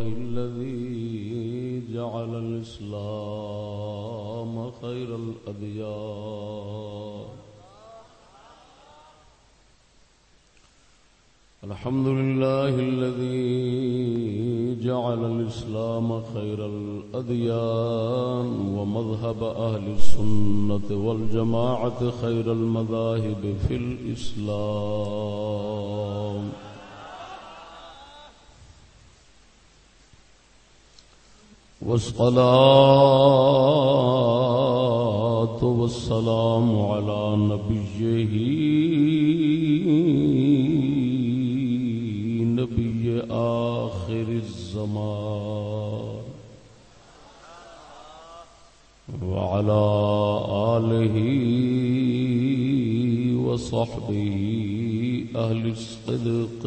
الذي جعل الإسلام خير الأديان. الحمد لله الذي جعل الإسلام خير الأديان ومذهب أهل السنة والجماعة خير المذاهب في الإسلام. والصلاة والسلام على نبيه نبي آخر الزمان وعلى آله وصحبه أهل الصدق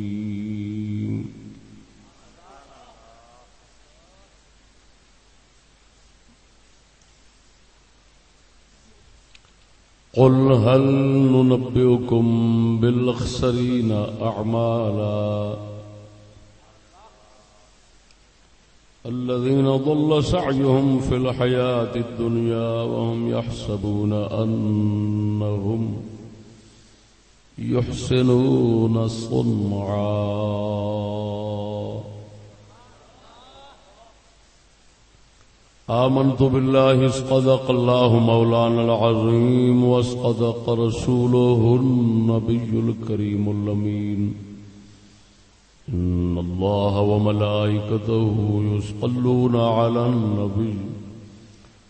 قل هل ننبئكم بالأخسرين أعمالا الذين ضل سعيهم في الحياة الدنيا وهم يحسبون أنهم يحسنون صنعا آمنت بالله اسقدق الله مولانا العظيم واسقدق رسوله النبي الكريم اللمين إن الله وملائكته يسقلون على النبي.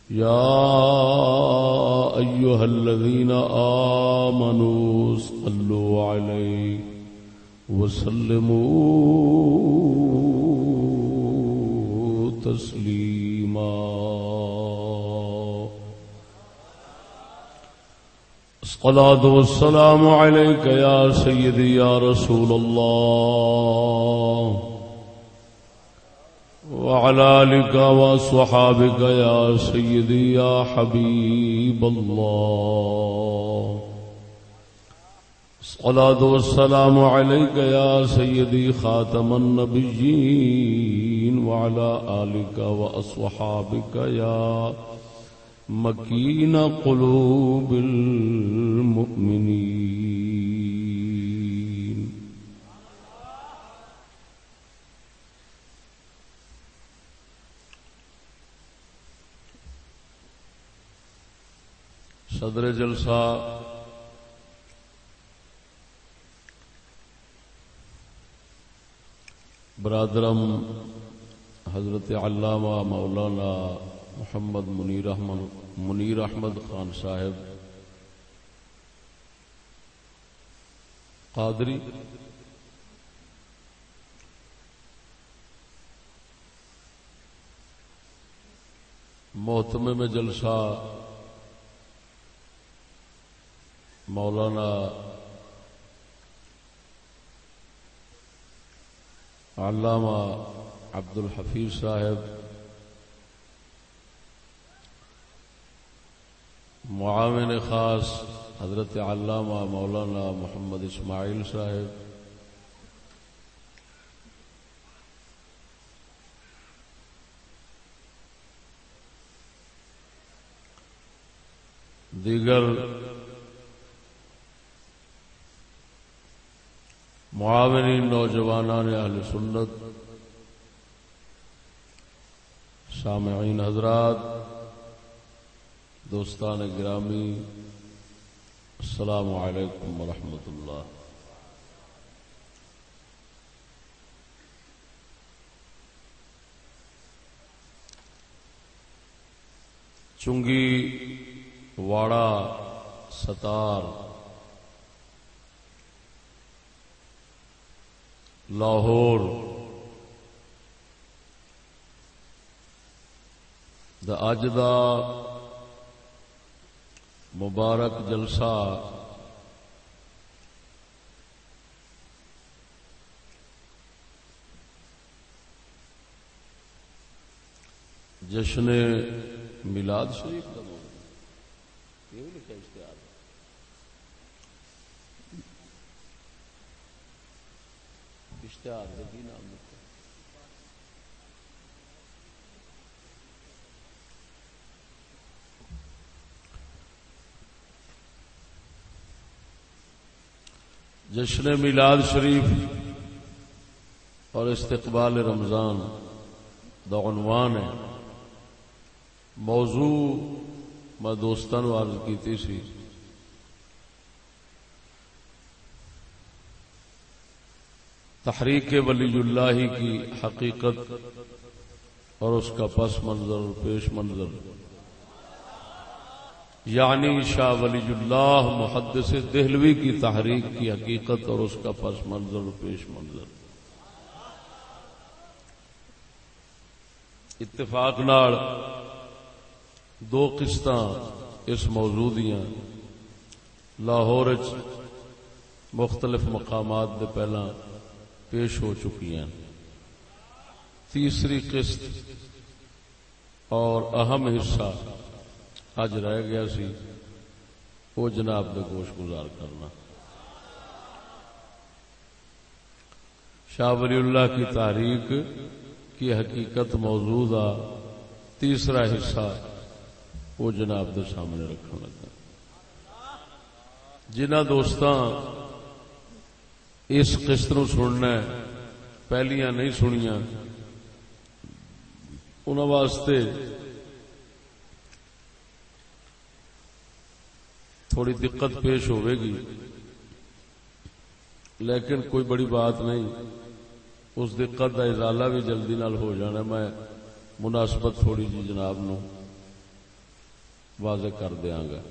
يا أيها الذين آمنوا اسقلوا عليه وسلموا تسليم تسليما الصلاة والسلام عليك يا سيدي يا رسول الله. وعلى آلك وصحابك يا سيدي يا حبيب الله. الصلاة والسلام عليك يا سيدي خاتم النبيين. وعلى آلك وأصحابك يا مكين قلوب المؤمنين. صدر جلسہ برادرم حضرت علامہ مولانا محمد منیر احمد منیر احمد خان صاحب، قادری، محتمے میں جلسہ، مولانا علامہ عبد الحفیظ صاحب، معاون خاص حضرت علامہ مولانا محمد اسماعیل صاحب، دیگر معاونین نوجوانان اہل سنت سامعین حضرات دوستان گرامی السلام علیکم ورحمۃ اللہ۔ چنگی واڑا ستار لاہور دا اج دا مبارک جلسہ۔ جشن میلاد شریف کا یہ لکھا اشتہار اشتہار کی نام جشن میلاد شریف اور استقبال رمضان عنوان ہے۔ موضوع میں دوستان عرض کی سی۔ تحریک ولی اللہ کی حقیقت اور اس کا پس منظر پیش منظر۔ یعنی شاہ ولی اللہ محدث دہلوی کی تحریک کی حقیقت اور اس کا پس منظر پیش منظر۔ اتفاق نال دو قسط اس موضوع دیا لاہور مختلف مقامات دے پہلا پیش ہو چکی ہیں۔ تیسری قسط اور اہم حصہ اج رہ گیا سی۔ وہ جناب دے گوش گزار کرنا۔ شاہ ولی اللہ کی تاریخ کی حقیقت موجود آ تیسرا حصہ وہ جناب دے سامنے رکھنے لگا۔ جنہ دوست اس قسط نو سننا پہلیاں نہیں سنیا ان واسطے تھوڑی دقت پیش ہوئے گی۔ لیکن کوئی بڑی بات نہیں۔ اس دقت کا ازالہ بھی جلدی نال ہو جانا میں مناسبت تھوڑی جی جناب نو واضح کر دیا گا۔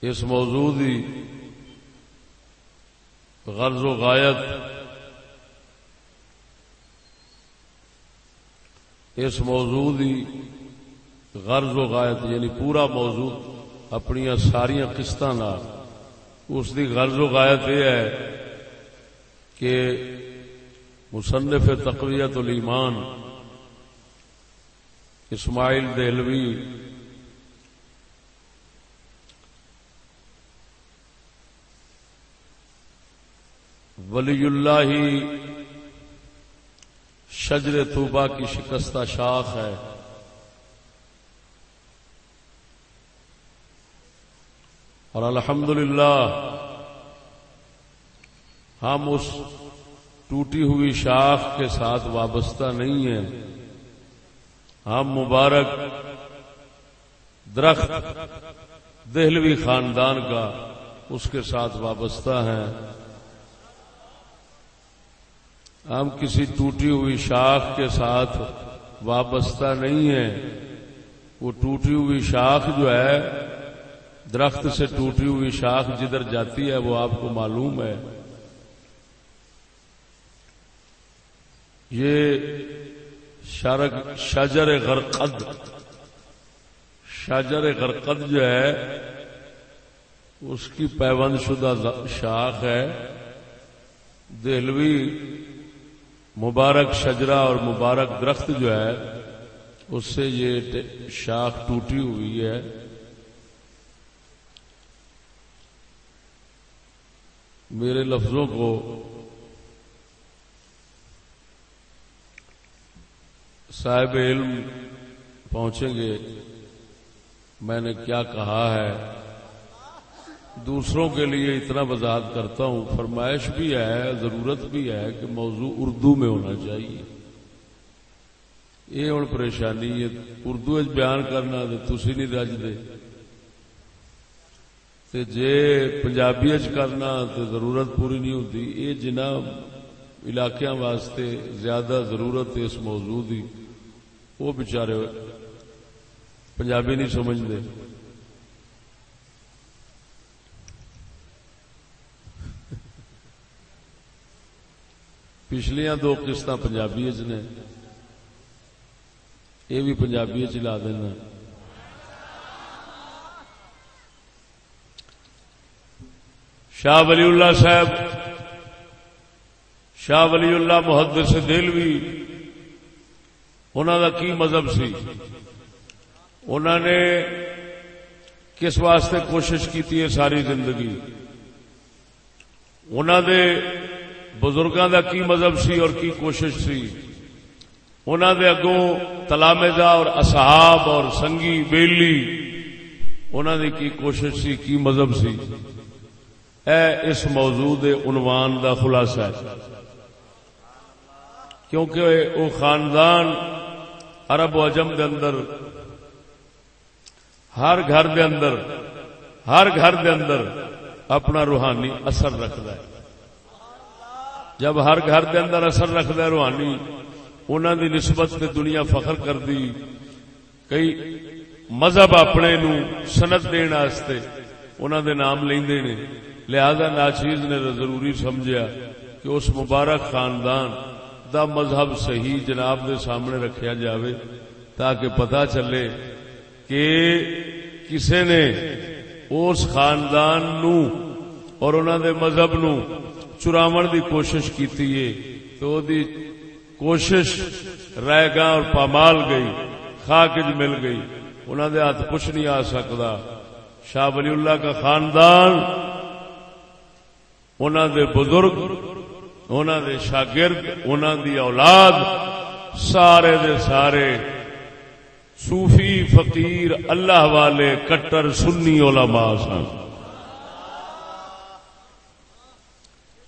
اس موضوع دی غرض و غایت اس موضوع دی غرض و غایت یعنی پورا موضوع اپنی ساریا قسط اس کی غرض و غایت یہ ہے کہ مصنف تقویت الایمان اسماعیل دہلوی ولی اللہ ہی شجر توبہ کی شکستہ شاخ ہے۔ اور الحمدللہ، ہم اس ٹوٹی ہوئی شاخ کے ساتھ وابستہ نہیں ہیں۔ ہم مبارک درخت دہلوی خاندان کا اس کے ساتھ وابستہ ہیں۔ ہم کسی ٹوٹی ہوئی شاخ کے ساتھ وابستہ نہیں ہیں۔ وہ ٹوٹی ہوئی شاخ جو ہے، درخت سے ٹوٹی ہوئی شاخ جدھر جاتی ہے، وہ آپ کو معلوم ہے۔ یہ شاجر غرقد شاجر غرقد جو ہے، اس کی پیوند شدہ شاخ ہے۔ دہلوی مبارک شجرا اور مبارک درخت جو ہے، اس سے یہ شاخ ٹوٹی ہوئی ہے۔ میرے لفظوں کو صاحب علم پہنچیں گے۔ میں نے کیا کہا ہے؟ دوسروں کے لیے اتنا وضاحت کرتا ہوں، فرمائش بھی ہے، ضرورت بھی ہے کہ موضوع اردو میں ہونا چاہیے۔ یہ ہوں پریشانی ہے اردو بیان کرنا تو تھی نہیں رج دے تے جے پنجابی کرنا تو ضرورت پوری نہیں ہوتی یہ جنہ علاقوں واسطے زیادہ ضرورت ہے اس موضوع کی وہ بچارے پنجابی نہیں سمجھتے پچھلیاں دو قسط پنجابی چ نے۔ یہ بھی پنجابی چلا دینا۔ شاہ ولی اللہ صاحب، شاہ ولی اللہ محدث دل بھی انہوں کا کی مذہب سی؟ انہوں نے کس واسطے کوشش کی ہے ساری زندگی؟ انہوں دے بزرگوں کا کی مذہب سی اور کی کوشش سی؟ انہوں دے اگوں تلامزہ اور اصحاب اور سنگی بیلی انہوں دی کی کوشش سی، کی مذہب سی؟ اے، اس موضوع دے عنوان دا خلاصہ ہے۔ کیونکہ وہ خاندان عرب و عجم دے اندر، ہر گھر دے اندر، ہر گھر دے اندر اپنا روحانی اثر رکھتا ہے۔ جب ہر گھر دے اندر اثر رکھتا ہے روحانی انہوں دی نسبت تے دنیا فخر کر دی کئی مذہب اپنے نو سنت دین واسطے انہوں دے نام لیندے نے۔ لہذا ناچیز نے ضروری سمجھا کہ اس مبارک خاندان دا مذہب صحیح جناب دے سامنے رکھیا جاوے تاکہ پتا چلے کہ کسے نے اس خاندان نو اور انہوں دے مذہب نو چراون دی کوشش کیتی ہے تو دی کوشش رہ گا اور پامال گئی، خاکج مل گئی۔ انہوں دے ہاتھ کچھ نہیں آ سکتا شاہ ولی اللہ کا خاندان انہوں دے بزرگ انہوں دے شاگرد انہوں دی اولاد، سارے دے سارے۔ صوفی، فقیر، اللہ والے، کٹر، سنی علماء سن۔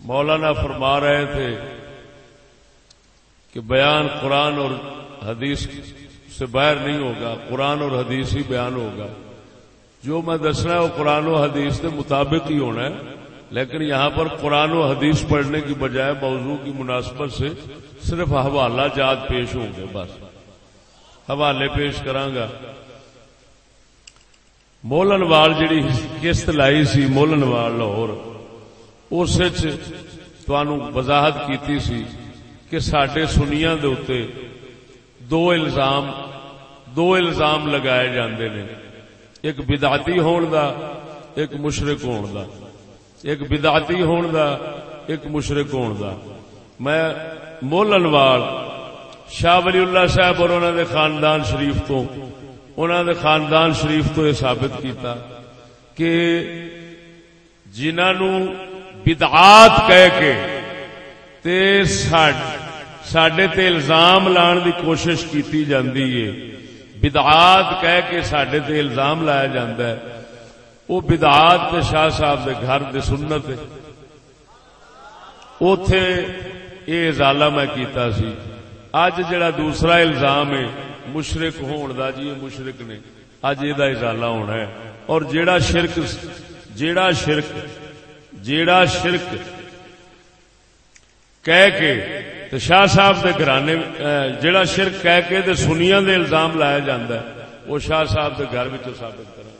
مولانا فرما رہے تھے کہ بیان قرآن اور حدیث سے باہر نہیں ہوگا، قرآن اور حدیث ہی بیان ہوگا۔ جو میں دسنا ہے وہ قرآن و حدیث کے مطابق ہی ہونا ہے، لیکن یہاں پر قرآن و حدیث پڑھنے کی بجائے موضوع کی مناسبت سے صرف حوالہ جات پیش ہوں گے، بس۔ حوالے پیش کرانگا مولن وال جڑی قسط لائی سی مولن وال لاہور اس وضاحت کیتی سی کہ سڈے سنیا دو الزام دو الزام لگائے جاندے نے۔ ایک بدعتی ہون دا، ایک مشرق ہون دا۔ ایک بدعتی ہون دا، ایک مشرق ہون دا۔ میں مولن وال شاہ ولی اللہ صاحب اور انہوں نے خاندان شریف تو انہوں نے خاندان شریف تو یہ ثابت کیتا کہ جنہوں بدعات کہہ کے تے ساڈے تے الزام لان دی کوشش کیتی جاندی ہے۔ بدعات کہہ کے ساڈے تے الزام لایا جاندا ہے۔ وہ بدعات تے شاہ صاحب دے گھر دے سنت ہے۔ اوتھے یہ ازالہ میں کیتا سی۔ اج جڑا دوسرا الزام ہے مشرق ہون دا جی مشرق نے۔ اج یہ ازالہ ہونا ہے۔ اور جیڑا شرک جیڑا شرک جیڑا شرک کہہ کے تو شاہ صاحب دے گھرانے جیڑا شرک کہہ کے تے سنیا دے الزام لایا جاندہ ہے، وہ شاہ صاحب دے گھر میں ثابت کرنا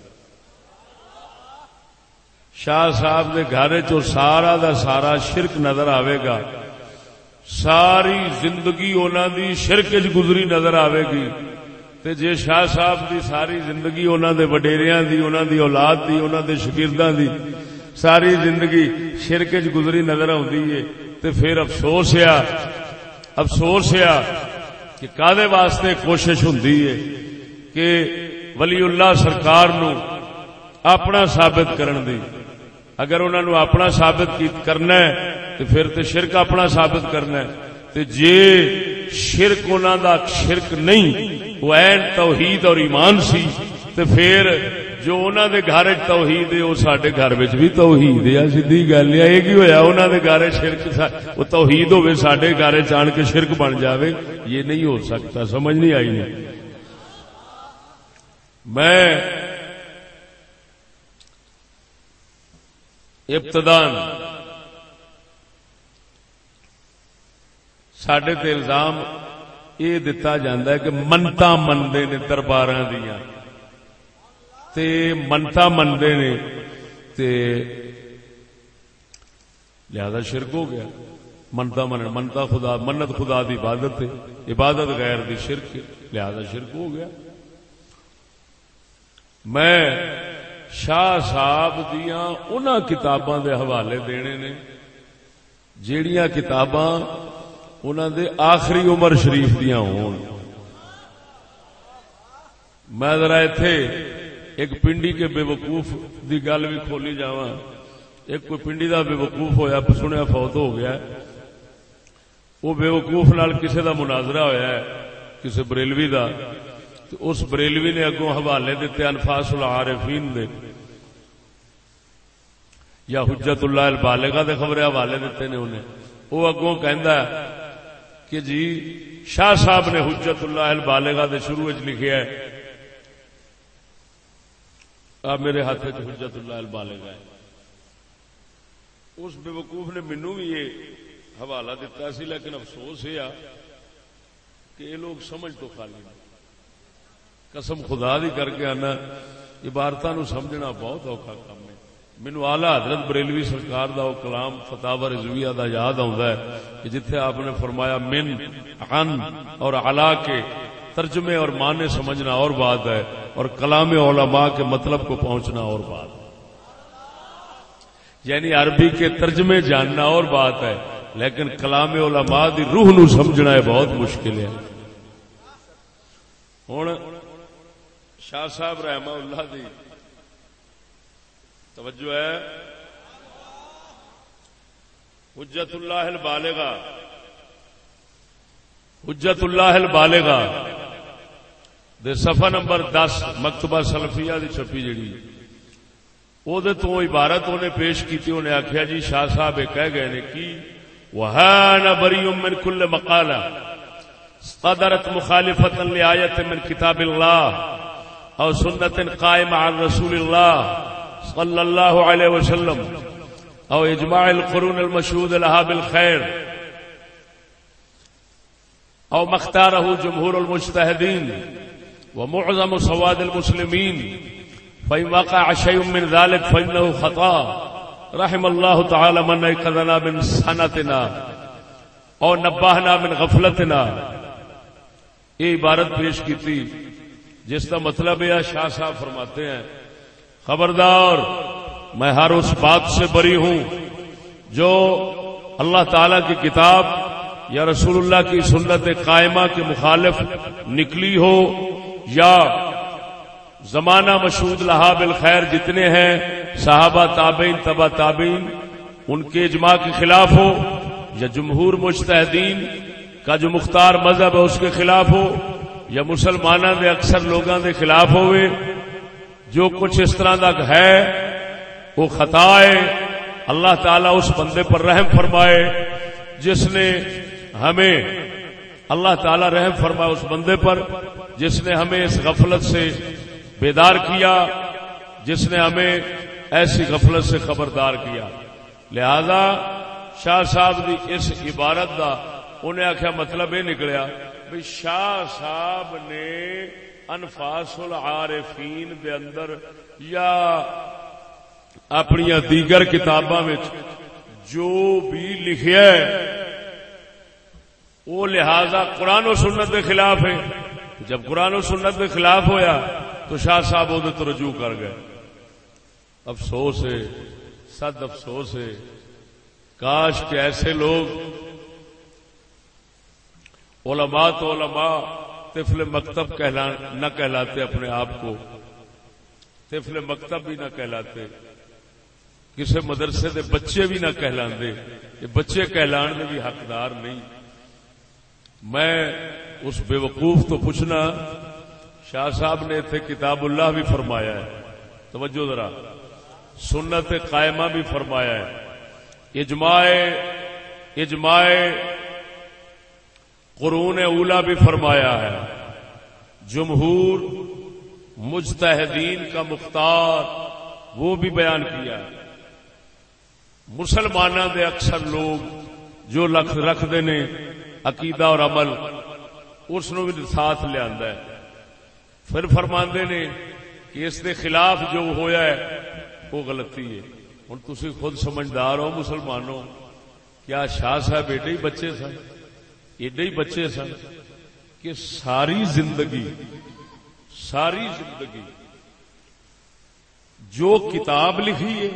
شاہ صاحب دے گھر چ سارا دا سارا شرک نظر آئے گا۔ ساری زندگی انہوں دی شرک چ گزری نظر آئے گی۔ تے جے شاہ صاحب دی ساری زندگی انہوں دے وڈیریاں دی انہوں دی اولاد دی انہوں دے شکرداں دی ساری زندگی شرک چ گزری نظر آتی ہے تے پھر افسوس ہے افسوس ہے کہ کادے واسطے کوشش ہوں کہ ولی اللہ سرکار نو اپنا ثابت کرن دی۔ اگر انہوں نے اپنا ثابت کرنا ہے تو پھر تو شرک اپنا ثابت کرنا ہے۔ تو جے شرک انہوں دا شرک نہیں، وہ این توحید اور ایمان سی تو پھر جو انہوں دے گھر توحید ہے وہ سڈے گھر بھی توحید ہے سیدھی گل ہے یہ ہوا انہوں دے گھر شرک وہ توحید ہوے سڈے گھر چان کے شرک بن جاوے یہ نہیں ہو سکتا سمجھ نہیں آئی نہیں میں ابتدان سڈے الزام یہ دتا جا کہ منتا منتے نے دربار دیاں دیا منتا منتے نے لہذا شرک ہو گیا۔ منتا من منتا خدا منت خدا دی عبادت ہے۔ عبادت غیر دی شرک لہذا شرک ہو گیا۔ میں شاہ صاحب دیا ان کتاباں دے حوالے دینے نے، جیڑیاں کتاباں انہوں دے آخری عمر شریف دیا ہون۔ میں ذرا اتے ایک پنڈی کے بے وقوف دی گل بھی کھولی جا ایک کوئی پنڈی دا بے وقوف ہوا سنیا فوت ہو گیا۔ وہ بے وقوف نال کسی دا مناظرہ ہویا ہے کسی بریلوی دا۔ تو اس بریلوی نے اگوں حوالے دیتے انفاس العارفین دے۔ یا حجت اللہ البالغہ دے خبریں حوالے دیتے نے انہیں۔ وہ اگوں کہندا ہے کہ جی شاہ صاحب نے حجت اللہ البالغہ دے شروع وچ لکھیا ہے۔ آ میرے ہاتھ حجت اللہ البالغہ ہے اس بے وقوف نے مینوں بھی یہ حوالہ دیتا سی لیکن افسوس یہ کہ یہ لوگ سمجھ تو خالی قسم خدا دی کر کے آنا عبارت سمجھنا بہت اوکھا کام ہے مینو آلہ حضرت بریلوی سرکار دا او کلام فتح رضویہ دا یاد آتا ہے کہ جتھے آپ نے فرمایا من عن اور علا کے ترجمے اور معنی سمجھنا اور بات ہے اور کلام علماء کے مطلب کو پہنچنا اور بات ہے۔ یعنی عربی کے ترجمے جاننا اور بات ہے، لیکن کلام علماء دی روح نو سمجھنا ہے بہت مشکل ہے۔ ہوں شاہ صاحب رحمہ اللہ دی توجہ ہے۔ حجت اللہ البالغہ حجت اللہ البالغہ دے صفحہ نمبر دس، مکتبہ سلفیہ دی چھپی جڑی۔ وہ تو عبارت انہیں پیش کی انہیں آخیا جی شاہ صاحب کہہ گئے نے کی وهان بريء من كل مقالة صدرت مخالفة لآية من كتاب الله أو سنة قائمة عن رسول الله صلى الله عليه وسلم أو إجماع القرون المشهود لها بالخير أو ما اختاره جمهور المجتهدين ومعظم سواد المسلمين فإن وقع شيء من ذلك فإنه خطأ رحم اللہ تعالی من ایقظنا من سنتنا اور نباہنا من غفلتنا. یہ عبارت پیش کی تھی، جس کا مطلب ہے، شاہ صاحب فرماتے ہیں، خبردار، میں ہر اس بات سے بری ہوں جو اللہ تعالی کی کتاب یا رسول اللہ کی سنت قائمہ کے مخالف نکلی ہو یا زمانہ مشہود لہا بالخیر جتنے ہیں، صحابہ تابعین، تبا تابعین، ان کے اجماع کے خلاف ہو یا جمہور مجتہدین کا جو مختار مذہب ہے اس کے خلاف ہو یا مسلمانوں کے اکثر لوگوں کے خلاف ہوئے، جو کچھ اس طرح تک ہے، وہ خطا ہے۔ اللہ تعالیٰ اس بندے پر رحم فرمائے، جس نے ہمیں اللہ تعالیٰ رحم فرمائے اس بندے پر جس نے ہمیں اس غفلت سے بیدار کیا، جس نے ہمیں ایسی غفلت سے خبردار کیا۔ لہذا شاہ صاحب دی اس عبارت دا انہیں آخیا مطلب یہ نکلیا بھی شاہ صاحب نے انفاس العارفین دے اندر یا اپنی دیگر کتاباں جو بھی لکھیا ہے وہ لہذا قرآن و سنت کے خلاف ہے جب قرآن و سنت کے خلاف ہویا تو شاہ صاحب وہ تو رجوع کر گئے۔ افسوس ہے، سد افسوس ہے۔ کاش کے ایسے لوگ علماء تو علماء طفل مکتب نہ کہلاتے اپنے آپ کو۔ طفل مکتب بھی نہ کہلاتے۔ کسی مدرسے دے بچے بھی نہ کہلاندے۔ یہ بچے کہلان میں بھی حقدار نہیں۔ میں اس بے وقوف تو پوچھنا، شاہ صاحب نے تھے کتاب اللہ بھی فرمایا ہے۔ توجہ ذرا۔ سنت قائمہ بھی فرمایا ہے۔ اجماع اجماع قرون اولا بھی فرمایا ہے۔ جمہور، مجتہدین کا مختار، وہ بھی بیان کیا ہے۔ مسلمانوں دے اکثر لوگ جو لکھ رکھتے نے عقیدہ اور عمل، اس نو بھی ساتھ لیا ہے۔ پھر فرماندے نے کہ اس دے خلاف جو ہویا ہے، وہ غلطی ہے۔ ہوں تھی خود سمجھدار ہو، مسلمانوں کیا شاہ صاحب ایڈے ہی بچے سن، ایڈے ہی بچے سن کہ ساری زندگی ساری زندگی جو کتاب لکھی ہے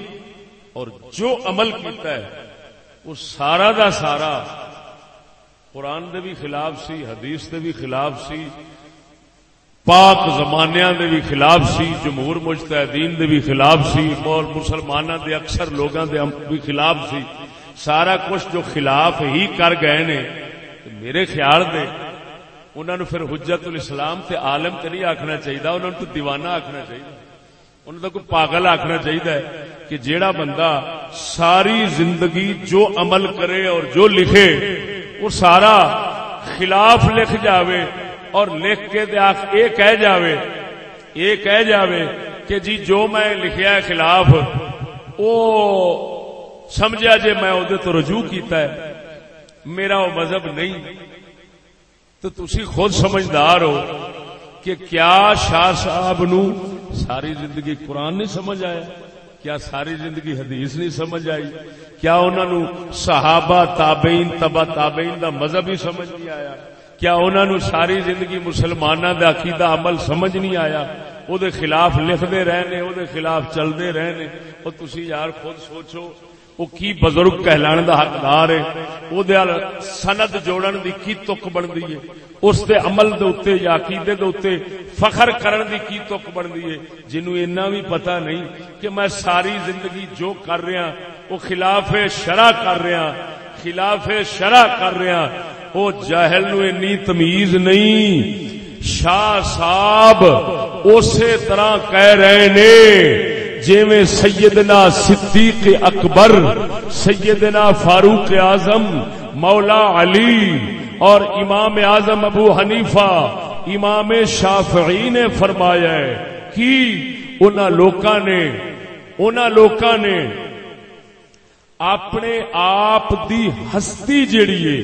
اور جو عمل کیتا ہے، وہ سارا دا سارا قرآن دے بھی خلاف سی، حدیث دے بھی خلاف سی، پاک زمانیاں دے بھی خلاف سی، جمہور مجتہدین دے بھی خلاف سی، اور مسلمانوں دے اکثر لوگاں دے بھی خلاف سی۔ سارا کچھ جو خلاف ہی کر گئے نے میرے خیال دے انہوں نے پھر حجت الاسلام تے عالم تے نہیں آخنا چاہیے انہوں نے تو دیوانہ آخنا چاہیے انہوں نے کوئی پاگل آخنا چاہیے کہ جیڑا بندہ ساری زندگی جو عمل کرے اور جو لکھے وہ سارا خلاف لکھ جاوے اور لکھ کے یہ کہہ جاوے یہ کہہ جاوے کہ جی جو میں لکھیا ہے خلاف وہ سمجھا جے میں وہ تو رجوع کیتا ہے، میرا وہ مذہب نہیں۔ تو تسی خود سمجھدار ہو کہ کیا شاہ صاحب نو ساری زندگی قرآن نہیں سمجھ آیا؟ کیا ساری زندگی حدیث نہیں سمجھ آئی؟ کیا انہوں نے صحابہ تابعین تبا تابعین دا مذہب ہی سمجھ نہیں آیا؟ کیا انہوں نے ساری زندگی مسلمانوں دا عقیدہ عمل سمجھ نہیں آیا؟ وہ خلاف لکھتے رہنے وہ خلاف چلتے رہنے۔ اور تسی یار خود سوچو وہ کی بزرگ کہلان دا حقدار ہے؟ او دے سند جوڑن دی کی تک بندی ہے؟ اس دے عمل دے اتے یا عقیدے دے اتے فخر کرن دی کی تک بندی ہے؟ جنوں اینا بھی پتہ نہیں کہ میں ساری زندگی جو کر رہا وہ خلاف شرع کر رہا خلاف شرع کر رہا وہ جاہل نو اینی تمیز نہیں۔ شاہ صاحب، اسی طرح کہہ رہے نے۔ جیویں سیدنا صدیق اکبر، سیدنا فاروق اعظم، مولا علی اور امام اعظم ابو حنیفہ، امام شافعی نے فرمایا ہے کہ انہاں لوکاں نے، انہاں لوکاں نے اپنے آپ دی ہستی جیڑی ہے،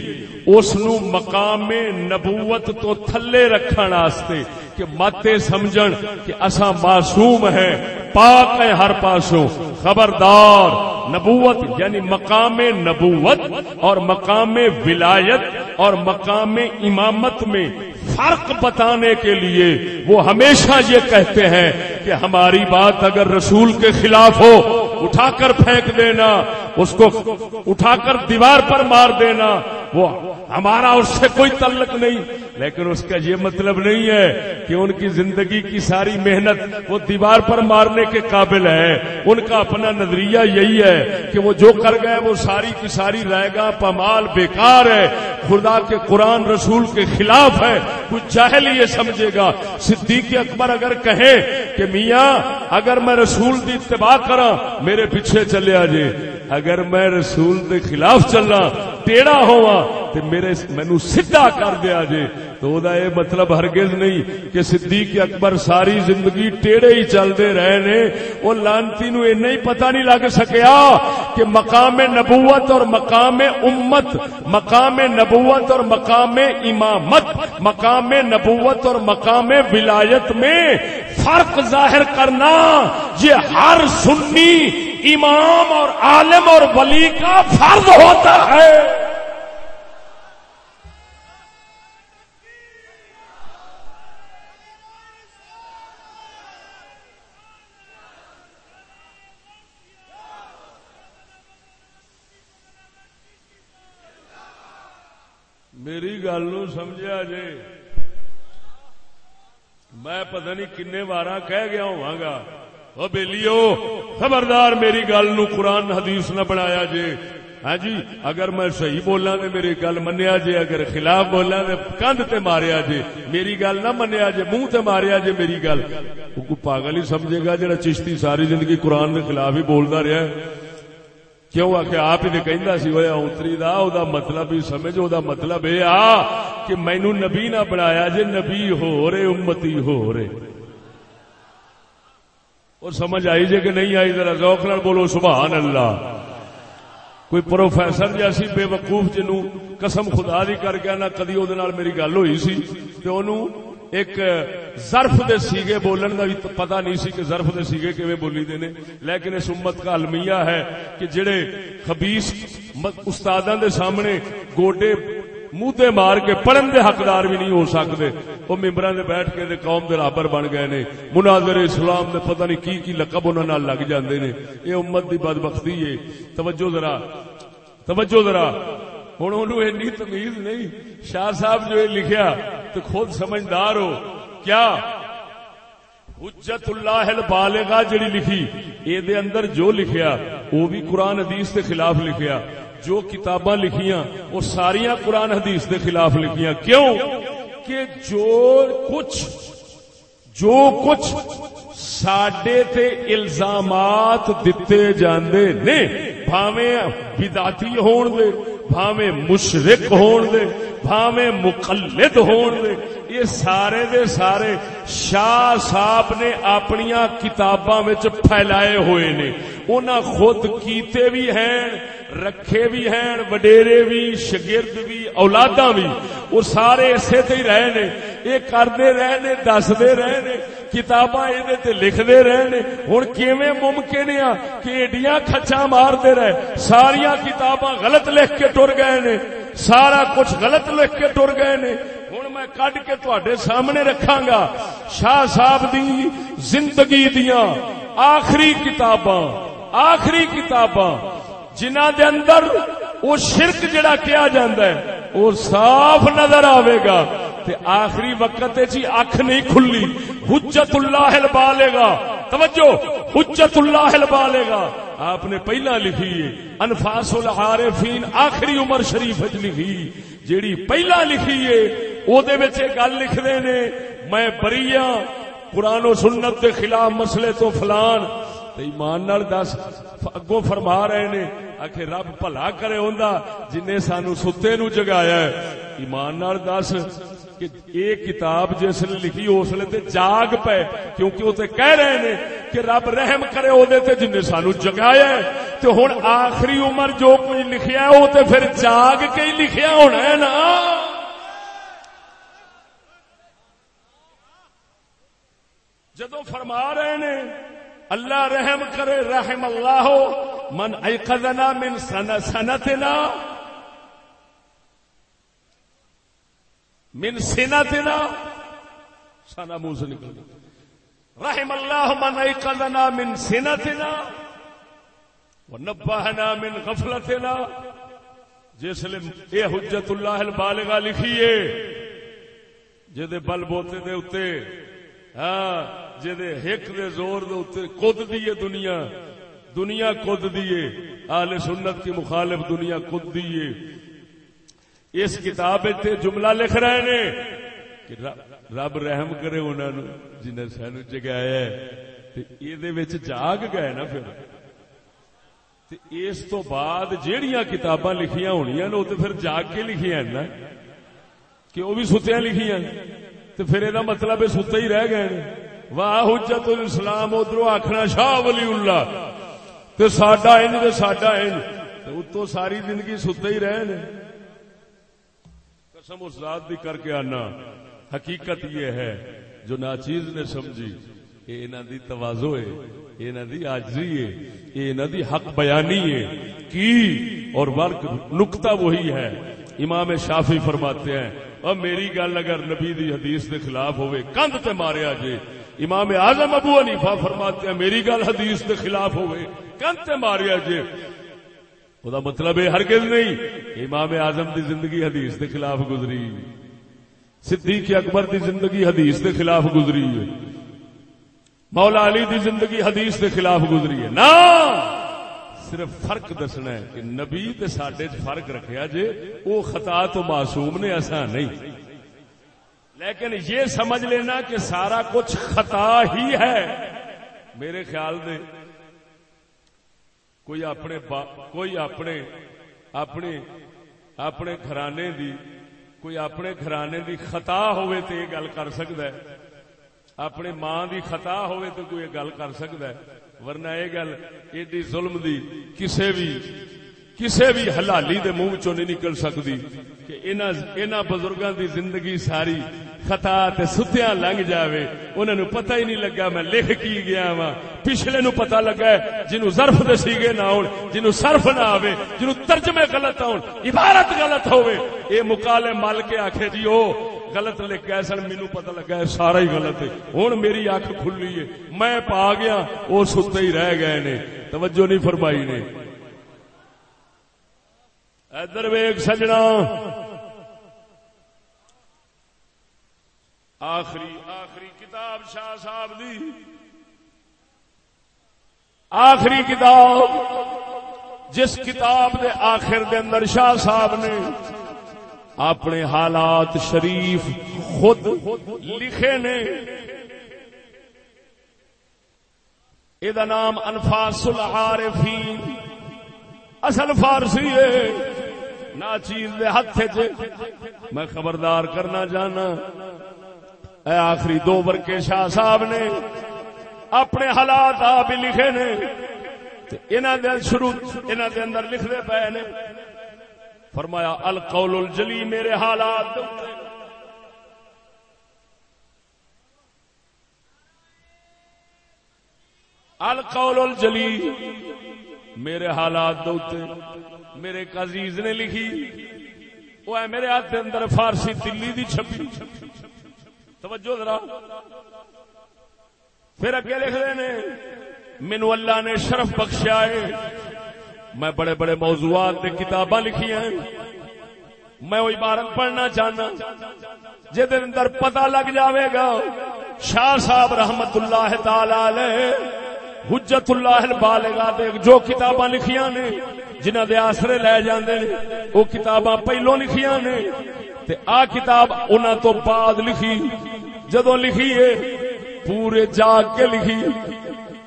اس نو مقام نبوت تو تھلے رکھن واسطے کہ ماتے سمجھن کہ اسا معصوم ہے پاک ہے ہر پاسوں۔ خبردار، نبوت یعنی مقام نبوت اور مقام ولایت اور مقام امامت میں فرق بتانے کے لیے وہ ہمیشہ یہ کہتے ہیں کہ ہماری بات اگر رسول کے خلاف ہو، اٹھا کر پھینک دینا اس کو اٹھا کر دیوار پر مار دینا، وہ ہمارا اس سے کوئی تعلق نہیں۔ لیکن اس کا یہ مطلب نہیں ہے کہ ان کی زندگی کی ساری محنت وہ دیوار پر مارنے کے قابل ہے۔ ان کا اپنا نظریہ یہی ہے کہ وہ جو کر گئے وہ ساری کی ساری رہے گا پمال، بیکار ہے۔ خدا کے قرآن، رسول کے خلاف ہے۔ کچھ چاہے یہ سمجھے گا۔ صدیق اکبر اگر کہے کہ میاں، اگر میں رسول دی اتباع کرا میرے پیچھے چلے آجے۔ اگر میں رسول دے خلاف چلنا ٹیڑا ہوا تے میرے مینو سیدھا کر دیا جے تو دا اے مطلب ہرگز نہیں کہ صدیق اکبر ساری زندگی ٹیڑے ہی چلتے رہے نے۔ وہ لانتی نو نہیں پتہ نہیں لگ سکیا کہ مقام نبوت اور مقام امت، مقام نبوت اور مقام امامت، مقام نبوت اور مقام ولایت میں فرق ظاہر کرنا۔ یہ ہر سنی امام اور عالم اور ولی کا فرض ہوتا ہے۔ میری گل نو سمجھا جے۔ میں پتہ نہیں کن بار کہہ گیا ہوا گا وہ بےلیو خبردار میری گل نو قرآن حدیث نہ بنایا جے۔ ہاں جی اگر میں صحیح بولا تو میری گل منیا جے، اگر خلاف بولا تو کندھ تے ماریا جے، میری گل نہ منیا جے، منہ تے ماریا جے میری گل۔ وہ پاگل ہی سمجھے گا جڑا چشتی ساری زندگی قرآن کے خلاف ہی بولتا رہا ہے۔ کیوں آ کے آپ ہی کہندا سی ہویا اتری دا او دا مطلب ہی سمجھ او دا مطلب اے آ کہ مینوں نبی نہ بنایا جے، نبی ہو رے امتی ہو رے اور سمجھ آئی جے کہ نہیں آئی، ذرا ذوق نال بولو، سبحان اللہ۔ کوئی پروفیسر جیسی بے وقوف جنوں قسم خدا دی کر کے نہ کدی او دے نال میری گل ہوئی سی، تے اونوں ایک ظرف دے سیگے بولن کا بھی پتا نہیں سی کہ ظرف دے سیگے کیویں بولی دے نے۔ لیکن اس امت کا المیہ ہے کہ جڑے خبیث استاداں دے سامنے گوڈے منہ مار کے پڑھن دے حقدار بھی نہیں ہو سکتے۔ وہ ممبر دے بیٹھ کے دے قوم دے رابر بن گئے نے۔ مناظر اسلام دے پتہ نہیں کی کی لقب انہوں نے لگ جاندے نے۔ یہ امت دی بدبختی ہے۔ توجہ ذرا۔ توجہ ذرا۔ ہوں انہوں اینی تمیز نہیں۔ شاہ صاحب جو لکھیا تو خود سمجھدار ہو۔ کیا؟ حجت اللہ البالغہ جڑی لکھی اے دے اندر جو لکھیا وہ بھی قرآن حدیث کے خلاف لکھیا۔ جو کتاباں لکھیاں وہ ساریا قرآن حدیث کے خلاف لکھیاں۔ کیوں؟ کہ جو کچھ جو کچھ ساڈے تے الزامات دتے جاندے نے، بھاویں بداتی ہون دے، بھاویں مشرق ہون دے، بھاویں مقلد ہون دے یہ سارے دے سارے شاہ صاحب نے اپنی کتاباں پھیلائے ہوئے نے۔ انہاں خود کیتے بھی ہیں، رکھے بھی ہیں، وڈیرے بھی، شگرد بھی، اولاداں بھی۔ وہ سارے اسے تے ہی رہے نے۔ یہ کرتے رہے نے دستے رہے نے، کتاباں یہ لکھتے رہے نے۔ ہوں کیویں ممکن آ کہ ایڈیاں کچا مارتے رہے؟ ساریا کتاباں غلط لکھ کے ٹر گئے نے۔ سارا کچھ غلط لکھ کے ٹر گئے نے۔ میں کڈ کے تڈے سامنے رکھا گا شاہ صاحب دی زندگی دیا آخری کتاباں آخری کتاباں۔ جنہ دے اندر وہ شرک جڑا کیا جاندہ ہے وہ صاف نظر آئے گا۔ تے آخری وقت جی اکھ نہیں کھلی۔ حجت اللہ البالے گا توجہ حجت اللہ البالے گا آپ نے پہلا لکھی ہے انفاس العارفین آخری عمر شریف لکھی۔ جیڑی پہلا لکھی ہے او دے وچ گل لکھدے نے میں بریاں قرآن و سنت کے خلاف مسئلے تو فلان ایمان نال دس اگوں فرما رہے نے آخ رب بھلا کرے ہوں جن سانو ستے نو جگایا ہے ایمان نال دس کہ یہ کتاب جس نے لکھی اس لیے جاگ پے کیونکہ وہ کہہ رہے نے کہ رب رحم کرے وہ جن سانو جگایا ہے تو ہوں آخری عمر جو کچھ لکھیا ہے وہ تو پھر جاگ کے ہی لکھیا ہونا ہے نا جدو فرما رہے نے، اللہ رحم کرے، رحم اللہ من ایقذنا من سنتنا من سنتنا سنا منہ سے نکل رحم اللہ، من ایقذنا من سنتنا، ونبہنا من غفلتنا۔ جس لیے اے حجت اللہ البالغہ لکھیے جدے بل بوتے دے اتے ہاں۔ ہک دے زور دے کد دیے دنیا دنیا کد دیے آل سنت کی مخالف دنیا کد دیے اس کتاب جملہ لکھ رہے نے کہ رب رحم کرے انہوں جنہیں سانو جگایا یہ جاگ گئے نا پھر۔ اس تو بعد جہیا کتاباں لکھیاں ہونی وہ تو پھر جاگ کے لکھیا نا۔ کہ وہ بھی ستیا لکھیاں تو پھر یہ مطلب ستے ہی رہ گئے واہ حجت الاسلام ادھر آخنا شاہ ولی اللہ تے ساڈا ان تے ساڈا ان اتو ساری زندگی ستے ہی رہے قسم اس ذات دی کر کے آنا حقیقت یہ ہے جو ناچیز نے سمجھی یہ انہوں دی توازو ہے یہ انہوں دی آجزی ہے یہ انہوں دی حق بیانی ہے کی اور ورک نکتہ وہی ہے امام شافی فرماتے ہیں اور میری گل اگر نبی دی حدیث دے خلاف ہوئے کند تے ماریا جے امام اعظم ابو حنیفہ فرماتے ہیں، میری گل حدیث کے خلاف ہوئے۔ کنتے ماریا جی وہ مطلب ہے، ہرگز نہیں۔ امام اعظم دی زندگی حدیث کے خلاف گزری۔ صدیق اکبر دی زندگی حدیث کے خلاف گزری۔ ہے مولا علی دی زندگی حدیث کے خلاف گزری ہے۔ نا! صرف فرق دسنا ہے کہ نبی تے ساڈے فرق رکھیا جے وہ خطا تو معصوم نے، ایسا نہیں۔ لیکن یہ سمجھ لینا کہ سارا کچھ خطا ہی ہے۔ میرے خیال میں کوئی اپنے با... کوئی اپنے اپنے اپنے گھرانے دی، کوئی اپنے گھرانے دی خطا ہوئے تو یہ گل کر سکتا ہے۔ اپنے ماں دی خطا ہوئے تو کوئی گل کر سکتا ہے۔ ورنہ یہ گل ایڈی ظلم دی کسے بھی کسے بھی حلالی دے منہ چو نہیں نکل سکتی کہ انہاں بزرگاں دی زندگی ساری خطا تے ستیاں لنگ جاوے۔ انہاں نو پتہ ہی نہیں لگا میں لکھ کی گیا وا پچھلے نو پتہ لگا ہے جنوں ظرف دے سیگے نہ ہون جنوں صرف نہ آوے جنوں ترجمے غلط ہون، عبارت غلط ہوے اے مقالے مل کے آکھے جی او غلط لکھ گئے سن مینو پتہ لگا ہے سارا ہی غلط ہے۔ ہن میری اکھ کھلی ہے، میں پا گیا، او ستے ہی رہ گئے نے۔ توجہ نہیں فرمائی نے۔ ادھر ویگ سجنا۔ آخری آخری کتاب شاہ صاحب دی۔ آخری کتاب جس کتاب دے آخر دے اندر شاہ صاحب نے اپنے حالات شریف خود لکھے نے۔ یہ نام انفاس العارفین۔ اصل فارسی ہے۔ ناچیز دے ہاتھ میں خبردار کرنا چاہنا۔ اے آخری دو برکے شاہ صاحب نے اپنے حالات آپ لکھے نے شروع انہوں دے اندر لکھتے پے نے فرمایا، القول الجلی میرے حالات۔ القول الجلی میرے حالات دوتے میرے عزیز نے لکھی، وہ ہے میرے ہاتھ اندر فارسی دلی دی چھپی۔ توجہ ذرا۔ پھر اگے لکھ رہے نے مینو اللہ نے شرف بخشیا ہے۔ میں بڑے بڑے موضوعات کتاباں لکھی ہیں۔ میں وہ عبارت پڑھنا چاہنا۔ جہد اندر پتہ لگ جاوے گا، شاہ صاحب رحمت اللہ تعالی حجت اللہ البالغا جو کتاباں لکھیاں نے جنہ دے آسرے لے جاندے نے، وہ کتاباں پہلو لکھیاں نے۔ تے آ کتاب انہاں تو بعد لکھی جدو لکھی ہے، پورے جاگ کے لکھی،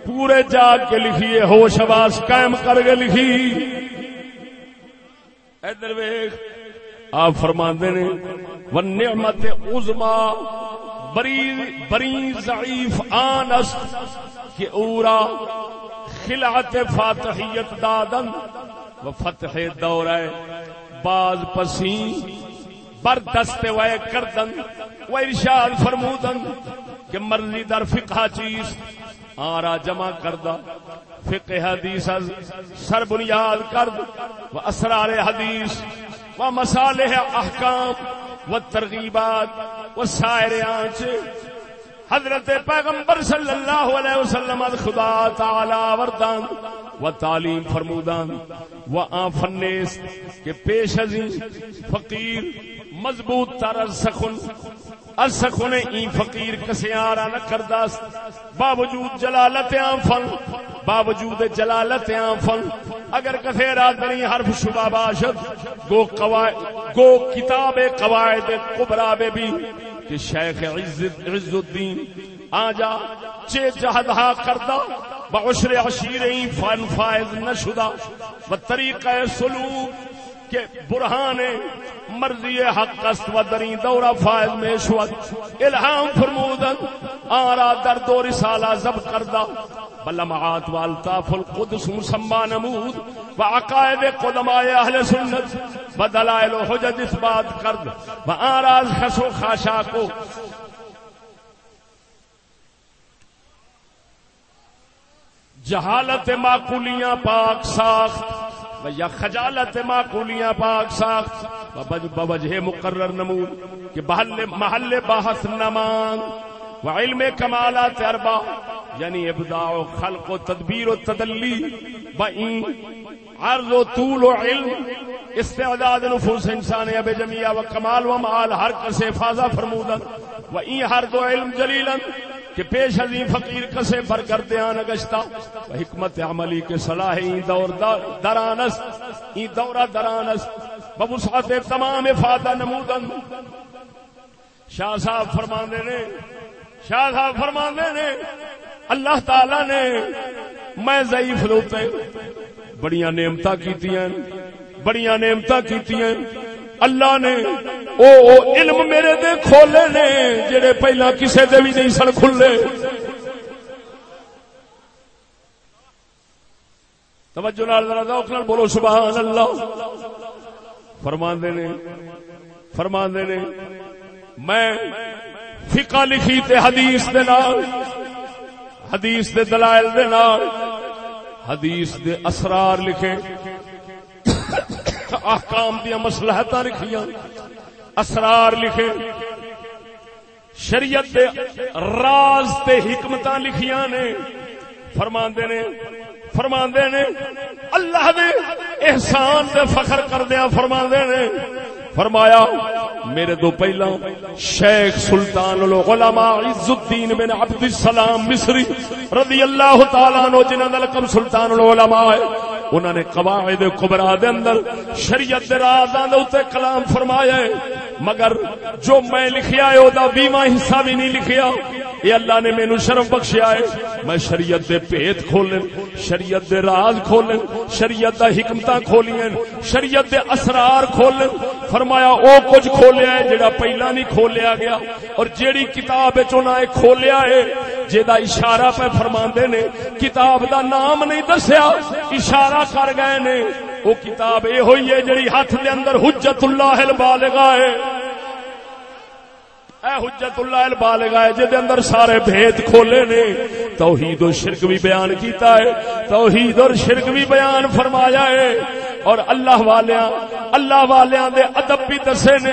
پورے جاگ کے لکھی ہے، ہوش آواز قائم کر کے لکھی۔ ادھر ویخ آپ فرماندے نے ون نعمت عظما، بری بری ضعیف آنس، کہ اورا خلعت فاتحیت دادن و فتح دورہ باز پسین بردست وے کردن و ارشاد فرمودن کہ مرضی در فقہ چیز آرا جمع کردا فقہ حدیث از سر بنیاد کرد و اسرار حدیث و مسالح احکام و ترغیبات و سائر آنچ۔ حضرت پیغمبر صلی اللہ علیہ وسلم خدا تعالی وردان و تعلیم فرمودان۔ و آفنیس کے پیش ازی فقیر مضبوط تر سخن سخن این فقیر کسیارا نہ کرداست باوجود جلالت عام فن باوجود جلالت عام فن اگر کثیرا دنی حرف شبہ باشد، گو قواعد، گو کتاب قواعد قبرا بے بھی۔ کہ شیخ عزت عز الدین آجا، چے جہدہا کردہ، بعشر عشیرین فن فائز نشدہ و طریقہ سلوک کہ برہان مرضی حق است و دری دورہ فائز میں شوت الہام فرمودن، آرا در دو رسالہ زب کردہ۔ بلمعات والتاف القدس مسمى نمود و عقائد قدماء اہل سنت۔ و دلائل و حجد اثبات کرد۔ و آراز خسو خاشا کو جہالت معقولیاں پاک ساخت یا خجالت معقولیاں پاک ساخت بوجہ مقرر نمود کہ محل بحث نمان، و علم کمالات اربا یعنی ابداع و خلق و تدبیر و تدلی، و این عرض و طول و علم، استعداد نفوس انسان اب جمعیہ و کمال و مال ہر کسے فاضا فرمودن، و این ہر دو علم جلیلن کہ پیش عظیم فقیر کسے بر کر دیان گشتا حکمت عملی کے صلاح این دور درانس، این دورہ درانس۔ ببسعت تمام افادہ نمودن۔ شاہ صاحب فرماندے نے، شاہ صاحب فرماندے نے، اللہ تعالی نے میں ضعیف لوتے بڑیاں نعمتاں کیتیاں، بڑیاں نعمتاں کیتیاں۔ اللہ نے، او او علم میرے دے کھولے نے، جڑے پہلا کسے دے بھی نہیں سن کھلے۔ توجہ نال، ذرا ذوق نال بولو، سبحان اللہ۔ فرماندے نے فرماندے نے، میں فقہ لکھی تے حدیث دے نال، حدیث دے دلائل دے نال، حدیث دے اسرار لکھے۔ احکام دیا مسلحت لکھیاں اسرار لکھے، شریعت دے راز تے حکمت لکھیاں نے، فرماندے نے فرماندے نے، اللہ دے احسان دے فخر کردیا فرماندے نے فرمایا، میرے دو پہلا، شیخ سلطان العلماء عز الدین بن عبد السلام مصری رضی اللہ تعالی عنہ، جنہاں دا لقب سلطان العلماء ہے، انہاں نے قواعد کبرا دے اندر شریعت دے رازاں دے اوتے کلام فرمایا ہے۔ مگر جو میں لکھیا ہے، او دا بیواں حصہ بھی نہیں لکھیا۔ یہ اللہ نے مینوں شرف بخشیا ہے۔ میں شریعت دے بھید کھولن، شریعت دے راز کھولن، شریعت دا حکمتاں کھولین شریعت دے اسرار کھولن۔ فرمایا، او کچھ کھولیا ہے جڑا پہلا نہیں کھولیا گیا۔ اور جیڑی کتاب وچ انہاں نے کھولیا ہے، جیدا اشارہ پہ فرماندے نے، کتاب دا نام نہیں دسیا، اشارہ کر گئے نے۔ وہ کتاب یہ ہوئی ہے جڑی ہاتھ دے اندر حجت اللہ البالغہ ہے۔ اے حجت اللہ البالغہ ہے جے اندر سارے بھید کھولے نے۔ توحید و شرک بھی بیان کیتا ہے، توحید اور شرک بھی بیان فرمایا ہے۔ اور اللہ والیاں اللہ والیاں دے ادب بھی دسے نے،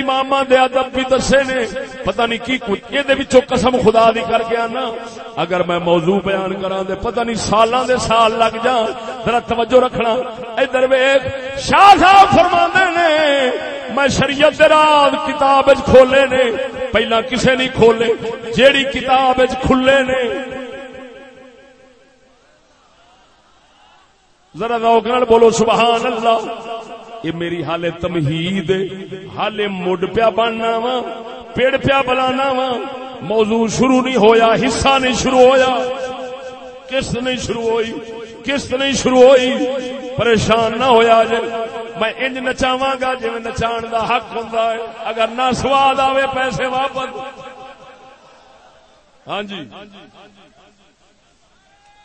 اماماں دے ادب بھی دسے نے۔ پتہ نہیں کی کچھ یہ دے وچوں قسم خدا دی کر کے آنا۔ اگر میں موضوع بیان کراں دے، پتہ نہیں سالاں دے سال لگ جان ذرا توجہ رکھنا۔ ادھر ویکھ، شاہ صاحب فرماندے نے میں شریعت دے راز کتاب وچ کھولے نے، پہلا کسے نہیں کھولے، جیڑی کتاب وچ کھلے نے۔ ذرا روک نال بولو، سبحان اللہ۔ یہ میری حال تمہید حال مڈ پیا بننا وا، پیڑ پیا بلانا وا۔ موضوع شروع نہیں ہویا، حصہ نہیں شروع ہویا۔ قسط نہیں شروع ہوئی؟ قسط نہیں شروع ہوئی؟ پریشان نہ ہویا جے۔ میں انج نچاواں گا جی نچان دا حق ہوندا ہے۔ اگر نہ سواد آوے پیسے واپس۔ ہاں جی۔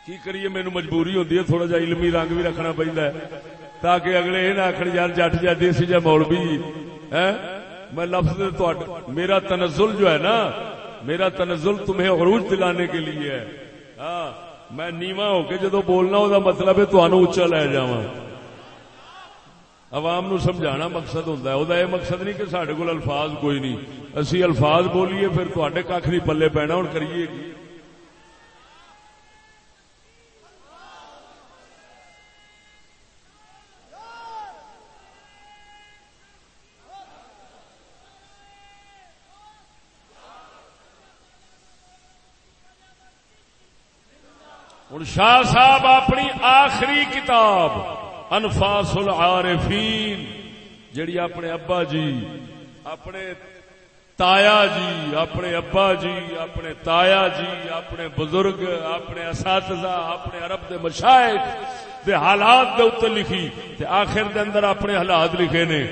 کی کریے؟ مینو مجبوری ہوتی ہے، تھوڑا جا علمی رنگ بھی رکھنا پہنتا ہے۔ تاکہ اگلے یہ نہ آخر یار جٹ جا دیسی جا موڑ بھی ہاں؟ میں لفظ میرا تنزل جو ہے نا، میرا تنزل تمہیں عروج دلانے کے لیے ہے۔ ہاں؟ میں نیواں ہو کے جدو بولنا وہ مطلب ہے تمہوں اچا لے جا عوام نو سمجھانا مقصد ہوتا ہے۔ وہ یہ مقصد نہیں کہ سڈے کو الفاظ کوئی نہیں۔ اسی الفاظ بولیے، پھر تے کھ نہیں پلے پینا ہوں کریے ہوں شاہ صاحب اپنی آخری کتاب انفاس العارفین جڑی اپنے ابا جی اپنے تایا جی اپنے ابا جی اپنے تایا جی اپنے بزرگ، اپنے اساتذہ، اپنے عرب دے مشاہد دے حالات دے اتر لکھی، تے آخر دے اندر اپنے حالات لکھے نے۔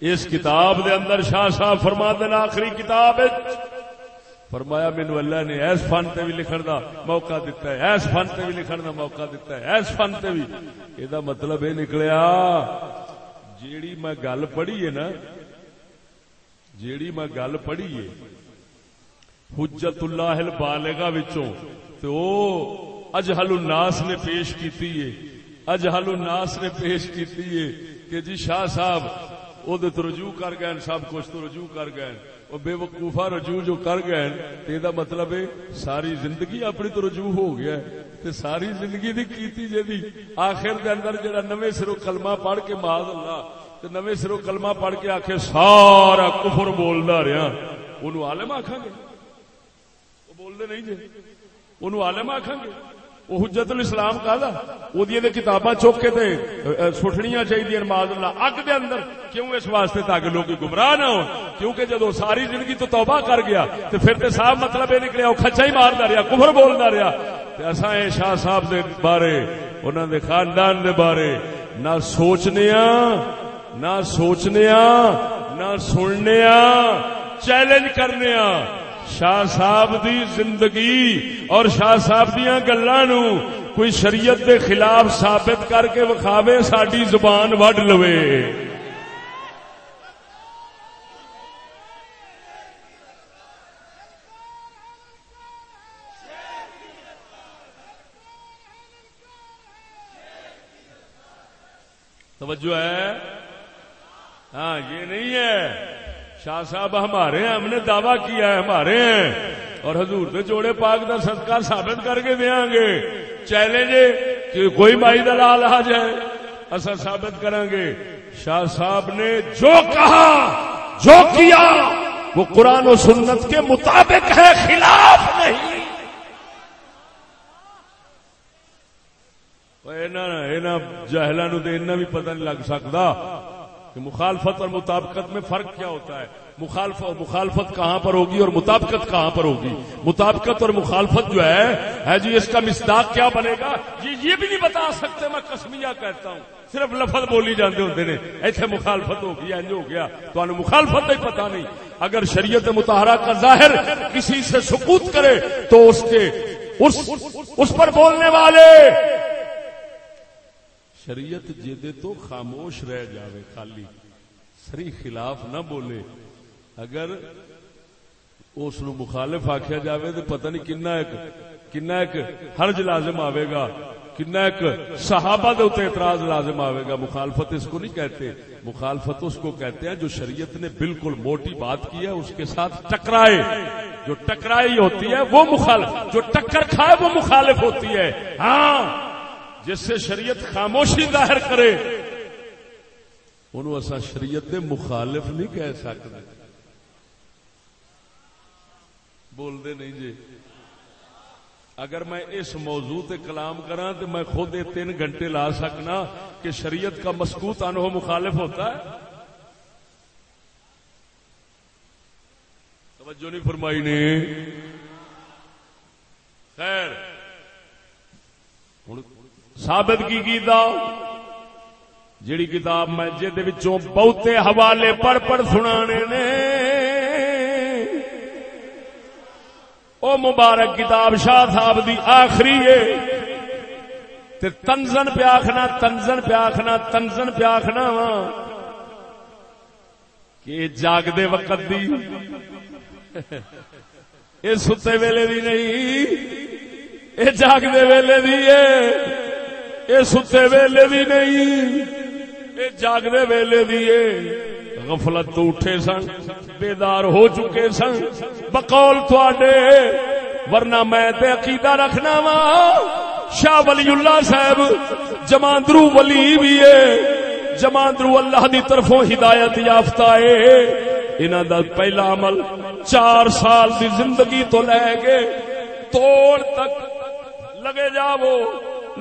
اس کتاب دے اندر شاہ صاحب فرما دینا آخری کتاب فرمایا مینو اللہ نے ایس فن تے بھی لکھن دا موقع دیتا ہے، ایس فن تے بھی لکھن دا موقع دیتا ہے، ایس فن تے بھی۔ یہ مطلب یہ نکلیا، جیڑی میں گل پڑھی ہے نا، جیڑی میں گل پڑھی ہے، حجت اللہ البالغہ وچوں تو اجہل الناس نے پیش کیتی ہے۔ اجہل الناس نے پیش کیتی ہے کہ جی شاہ صاحب او دے تو رجوع کر گئے سب کچھ تو رجوع کر گئے وہ بے وقوفا رجوع جو کر گئے تو یہ مطلب ہے ساری زندگی اپنی تو رجوع ہو گیا تے ساری زندگی دی کیتی جی آخر دے اندر جڑا نویں سرو کلمہ پڑھ کے معاذ اللہ، تے نویں سرو کلمہ پڑھ کے آخر سارا کفر بولدا رہا انہوں عالم آکھاں گے؟ وہ بولدے نہیں جی انہوں عالم آکھاں گے؟ وہ حجت الاسلام کا وہ کتاباں چوک کے سٹنیا چاہیے نماز اللہ اگ دے اندر۔ کیوں اس واسطے تاکہ لوگ گمراہ نہ ہو کیونکہ جدو ساری زندگی تو توبہ کر گیا تو پھر تو صاحب مطلب یہ نکلیا وہ کچا ہی مارتا رہا کفر بولتا رہا اصا شاہ صاحب دے بارے انہوں دے خاندان دے بارے نہ سوچنے نہ سوچنے نہ سننے چیلنج کرنے شاہ صاحب دی زندگی اور شاہ صاحب دیا گلا نو کوئی شریعت دے خلاف ثابت کر کے وکھاوے ساری زبان وڈ لو توجہ ہے؟ ہاں یہ نہیں ہے۔ شاہ صاحب، ہمارے ہیں ہم نے دعویٰ کیا ہے، ہمارے ہیں۔ اور حضور دے جوڑے پاک دا صدقہ ثابت کر کے دیا گے چیلنج کہ کوئی مائی دلال آ جائے اصا ثابت کریں گے شاہ صاحب نے جو کہا، جو کیا، وہ قرآن و سنت کے مطابق ہے، خلاف نہیں۔ جہلان بھی پتہ نہیں لگ سکتا۔ کہ مخالفت اور مطابقت میں فرق کیا ہوتا ہے؟ مخالف مخالفت کہاں پر ہوگی اور مطابقت کہاں پر ہوگی؟ مطابقت اور مخالفت جو ہے ہے جی اس کا مستاق کیا بنے گا؟ یہ یہ بھی نہیں بتا سکتے میں کسمیا کہتا ہوں۔ صرف لفظ بولی جانے ہوتے نے۔ ایسے مخالفت ہو گیا ہو گیا۔ تو مخالفت نہیں پتا نہیں۔ اگر شریعت متحرہ کا ظاہر کسی سے سکوت کرے تو اس کے اس, اس پر بولنے والے شریعت جدے تو خاموش رہ جاوے خالی۔ سری خلاف نہ بولے۔ اگر اس مخالف آخیا جاوے تو پتہ نہیں کنا ایک کنا ایک حرج لازم آئے گا۔ کنا ایک صحابہ دے اعتراض لازم آئے گا۔ مخالفت اس کو نہیں کہتے۔ مخالفت اس کو کہتے ہیں جو شریعت نے بالکل موٹی بات کی ہے، اس کے ساتھ ٹکرائے۔ جو ٹکرائی ہوتی ہے وہ مخالف جو ٹکر کھائے وہ مخالف ہوتی ہے۔ ہاں! جس سے شریعت خاموشی ظاہر کرے، انہوں اصا شریعت دے مخالف نہیں کہہ سکتے۔ بولتے نہیں جی۔ اگر میں اس موضوع تے کلام کرا تو میں خود یہ تین گھنٹے لا سکنا کہ شریعت کا مسکوت انہو مخالف ہوتا ہے۔ توجہ نہیں فرمائی نے۔ خیر۔ ثابت کی کیتا؟ جیڑی کتاب میں جہد بہتے حوالے پڑھ پڑھ سنانے نے۔ او مبارک کتاب شاہ صاحب دی آخری ہے۔ تے تنزن پہ آخنا تنزن پہ آخنا تنزن پہ آخنا وا۔ کہ جاگ دے وقت دی۔ یہ ستے ویلے دی نہیں، یہ جاگ دے ویلے دی ہے۔ یہ ستے ویلے بھی نہیں یہ جاگتے ویلے بھی غفلت تو اٹھے سن، بیدار ہو چکے سن۔ بقول تھوڑے ورنہ میں تے عقیدہ رکھنا وا۔ شاہ ولی اللہ صاحب، جماندرو ولی بھی ہے جماندرو اللہ دی طرفوں ہدایت یافتہ ہے انہوں دا پہلا عمل چار سال دی زندگی تو لے کے توڑ تک لگے جاو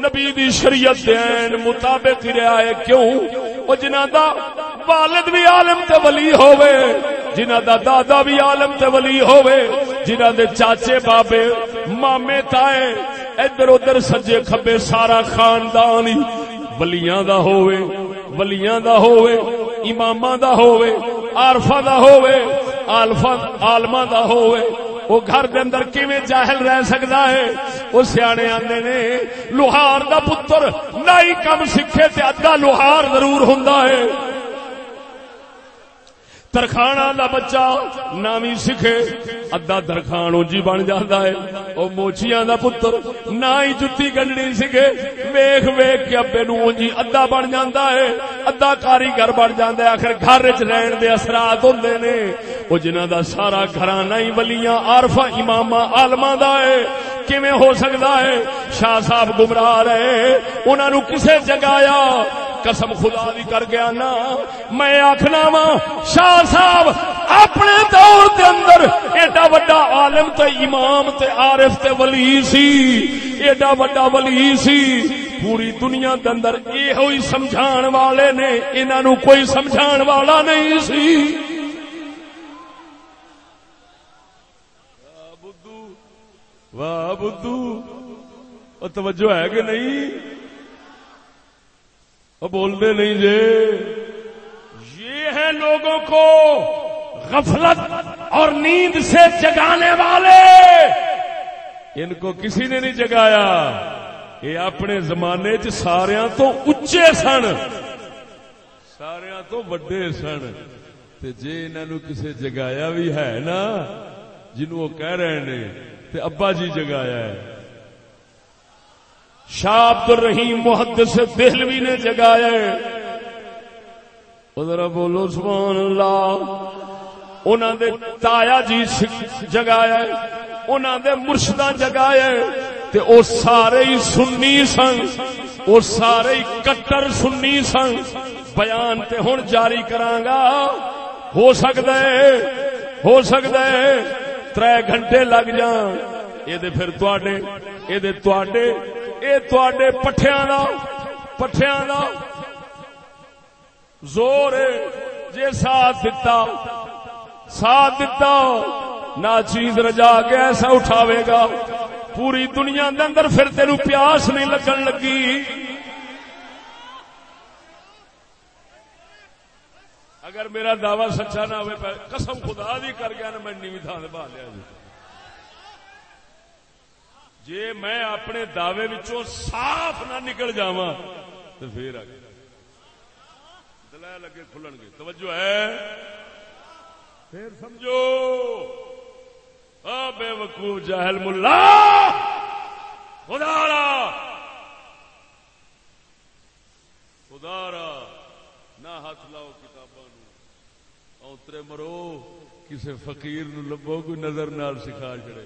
نبی دی شریعت دین مطابق ہی رہا ہے، کیوں؟ وہ جنہ دا والد بھی عالم تے ولی ہوئے جنہ دا دادا بھی عالم تے ولی ہوئے جنہ دے چاچے بابے، مامے، تائے، ادھر ادھر سجے کھبے سارا خاندان ہی ولیاں دا ہوئے ولیاں دا ہوئے اماماں دا ہوئے عارفہ دا ہوئے عالفہ عالمہ دا ہوئے وہ گھر دے اندر کیویں جاہل رہ سکتا ہے؟ وہ سیانے آندے نے، لوہار دا پتر نائی کم سکھے تے ادھا لوہار ضرور ہوندا ہے۔ ترخانا دا بچہ نامی سکھے ادا درخان جی بن جاتا ہے۔ وہ موچیاں دا پتر نہ ہی جتی گنڈنی سکھے۔ ویخ ویخ کے ابے نو جی ادا بن جاتا ہے۔ ادا کاریگر بن جاتا ہے۔ آخر گھر چ رہن دے اثرات ہوندے نے۔ وہ جنہ دا سارا گھرانہ ہی ولیاں، عارفہ، امامہ، عالمہ دا ہے۔ کیویں ہو سکتا ہے؟ شاہ صاحب گمراہ رہے۔ انہاں نو کسے جگایا قسم خدا دی کر گیا نا۔ میں آخنا وا، شاہ صاحب، اپنے دور دے اندر ایڈا وڈا عالم تے امام تے عارف تے ولی سی۔ ایڈا وڈا ولی سی۔ پوری دنیا دے اندر یہ ہوئی سمجھان والے نے، انہاں نو کوئی سمجھان والا نہیں سی۔ واہ بدھو توجہ ہے کہ نہیں؟ بولتے نہیں جے یہ ہے لوگوں کو غفلت اور نیند سے جگانے والے۔ ان کو کسی نے نہیں جگایا۔ یہ اپنے زمانے چ سارا تو اچے سن۔ سارا تو وڈے سن۔ جی انہوں کسی جگایا بھی ہے نا، جنہوں وہ کہہ رہے نے، تے ابا جی جگایا ہے۔ شاہ عبد الرحیم محدث دہلوی نے جگایا ذرا بولو، سبحان اللہ۔ انہوں دے تایا جی جگایا انہوں دے مرشدہ جگایا تے او سارے ہی سنی سن، او سارے ہی کٹر سنی سن۔ بیان تے ہن جاری کرانگا۔ ہو سکتا ہے، ہو سکتا ہے تر گھنٹے لگ جان۔ یہ پھر تڈے یہ تڈے یہ تڈے پٹھیا دا پٹھیا دا زور جے ساتھ دتا ساتھ دتا نہ چیز رجا کے ایسا اٹھاوے گا۔ پوری دنیا دے اندر پھر تیرو پیاس نہیں لگن لگی۔ اگر میرا دعوی سچا نہ ہوئے قسم خدا دی کر گیا نا، میں نیوی تھان بہا لیا جی۔ جی میں اپنے دعوے وچوں صاف نہ نکل جا تو پھر آ دلائل اگے کھلن گے۔ توجہ ہے؟ پھر سمجھو۔ بے وقوف جاہل ملا۔ خدا خدا نہ ہاتھ لاؤ کتاباں اترے مرو کسی فقیر نو لبو، کوئی نظر نال سکھا چڑے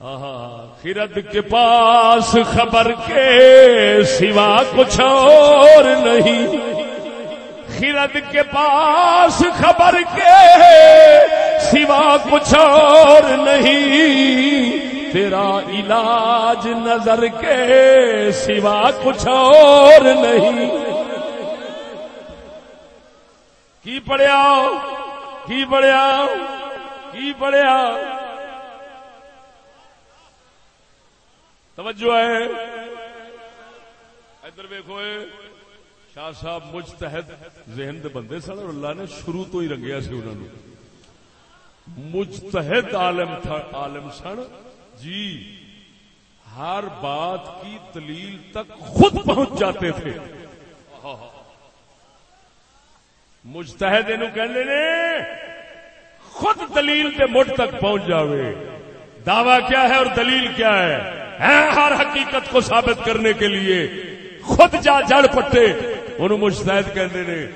خرد کے پاس خبر کے سوا کچھ اور نہیں خرد کے پاس خبر کے سوا کچھ اور نہیں تیرا علاج نظر کے سوا کچھ اور نہیں کی پڑھیا کی پڑھیا کی پڑھیا توجہ ہے۔ ادھر ویکو شاہ صاحب مجتہد ذہن دے بندے سن اور اللہ نے شروع تو ہی رنگیا سی انہوں نے مجتہد عالم تھا، عالم سن۔ جی ہر بات کی دلیل تک خود پہنچ جاتے تھے۔ مجتہد کہنے نے، خود دلیل کے مٹ تک پہنچ جاوے۔ دعوی کیا ہے اور دلیل کیا ہے؟ ہر حقیقت کو ثابت کرنے کے لیے۔ خود جا جڑ پٹے۔ ان مشتحد کہتے نے،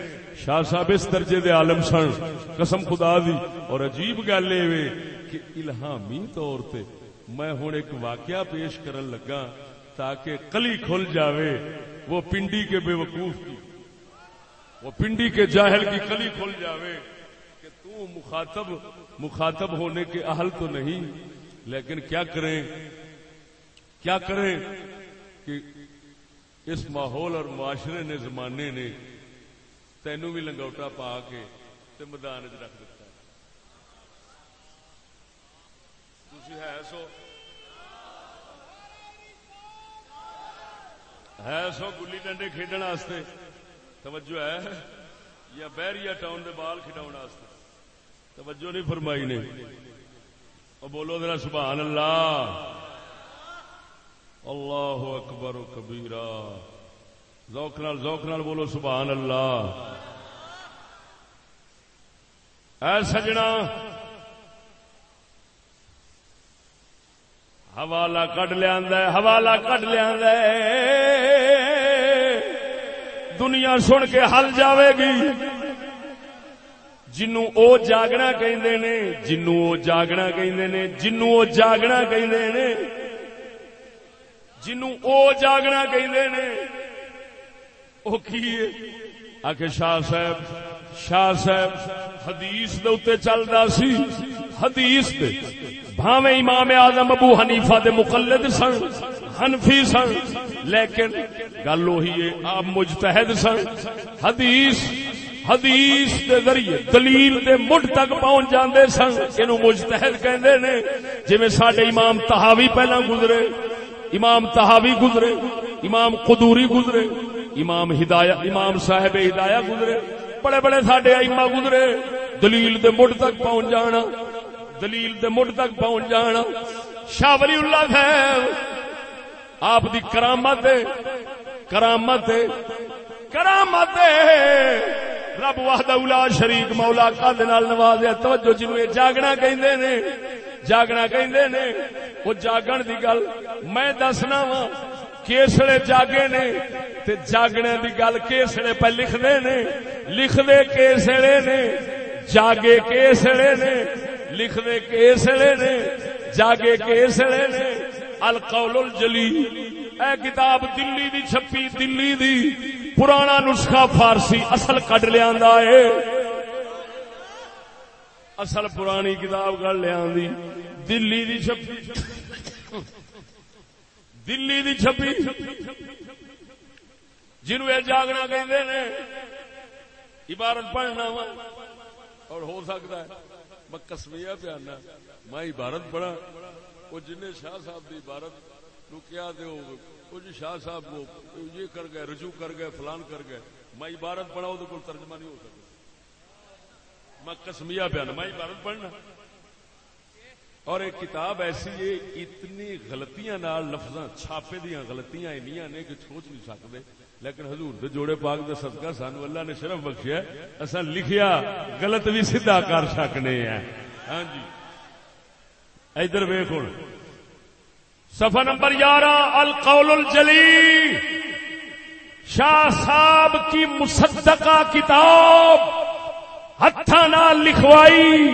شاہ صاحب اس درجے دے عالم سن۔ قسم خدا دی۔ اور عجیب گل یہ کہ الہامی طور تے میں ہوں ایک واقعہ پیش کرن لگا تاکہ کلی کھل جاوے۔ وہ پنڈی کے بے وقوف کی۔ وہ پنڈی کے جاہل کی کلی کھل جاوے کہ تو مخاطب مخاطب ہونے کے اہل تو نہیں، لیکن کیا کریں؟ کیا کریں کہ اس ماحول اور معاشرے نے، زمانے نے تینو بھی لنگوٹا پا کے میدان چ رکھ دیتا ہے۔ سو؟ ہے سو گلی ڈنڈے کھیڈن توجہ ہے؟ یا بہریا ٹاؤن دے بال کھڈاؤ توجہ نہیں فرمائی نے۔ اور بولو ذرا سبحان اللہ۔ اللہ اکبر و کبیرا ذوق نال ذوق نال بولو سبحان اللہ۔ اے سجنا، حوالہ کٹ لیا حوالہ کٹ لیا دنیا سن کے ہل جاوے گی۔ جنوں او جاگنا کہ جنوں او جاگنا کہ جنوں او جاگنا کہ جنو او جاگنا کہیں او کی کہ شاہ صاحب شاہ صاحب حدیث دے چلتا سی، حدیث دے۔ بھاوے امام آدم ابو حنیفہ دے مقلد سن، حنفی سن، لیکن گل وہی آپ مجتہد سن۔ حدیث حدیث دے ذریعے دلیل دے مڈ تک پہنچ جاندے سن۔ اینو مجتہد کہندے نے، جویں ساڈے امام تہاوی پہلا گزرے۔ امام تہاوی گزرے، امام قدوری گزرے، امام ہدایہ، امام صاحب ہدایہ گزرے۔ بڑے بڑے ساڈے ایما گزرے۔ دلیل دے مڈ تک پہنچ جانا، دلیل دے مڈ تک پہنچ جانا۔ شاہ ولی اللہ صاحب آپ دی کرامت کرامت کرامت رب واہد اولا شریک مولا کا دنال نوازیا توجہ جنوب جاگنا کہندے نے، جاگنا کہندے نے۔ وہ جاگن دی گل میں دسنا وا، کیسڑے جاگے نے؟ تے جاگنے دی گل کیسڑے پہ لکھنے نے؟ لکھنے کیسڑے نے؟ جاگے کیسڑے نے؟ لکھنے کیسڑے نے؟ جاگے کیسڑے نے؟ القول الجلی۔ اے کتاب دلی دی چھپی، دلی دی پرانا نسخہ فارسی اصل کڈ لیا ہے اصل پرانی کتاب کر لیا دلی دی چھپی۔ دلی دی چھپی۔ جنو یہ جاگنا کہ عبارت پڑھنا وا۔ اور ہو سکتا ہے، میں کسمیا پیانا، میں عبارت پڑھا وہ جن شاہ صاحب کی عبارت نو کیا دے وہ جی شاہ صاحب کو یہ کر گئے، رجوع کر گئے، فلان کر گئے۔ میں عبارت پڑھا، وہ ترجمہ نہیں ہو سکتا۔ میں کسمیا پیانا میں عبارت پڑھنا۔ اور ایک کتاب ایسی ہے، اتنی غلطیاں لفظ چھاپے دیا غلطیاں اینیاں نے کہ سوچ نہیں سکتے۔ لیکن حضور دے جوڑے پاک دے صدقہ سانو اللہ نے شرف بخشیا اصا لکھیا، غلط بھی سیدھا کر سکنے ہیں۔ ہاں جی۔ ادھر ویخ ہوں سفا نمبر گیارہ القول الجلی شاہ صاحب کی مصدقہ کتاب ہاتھ لکھوائی،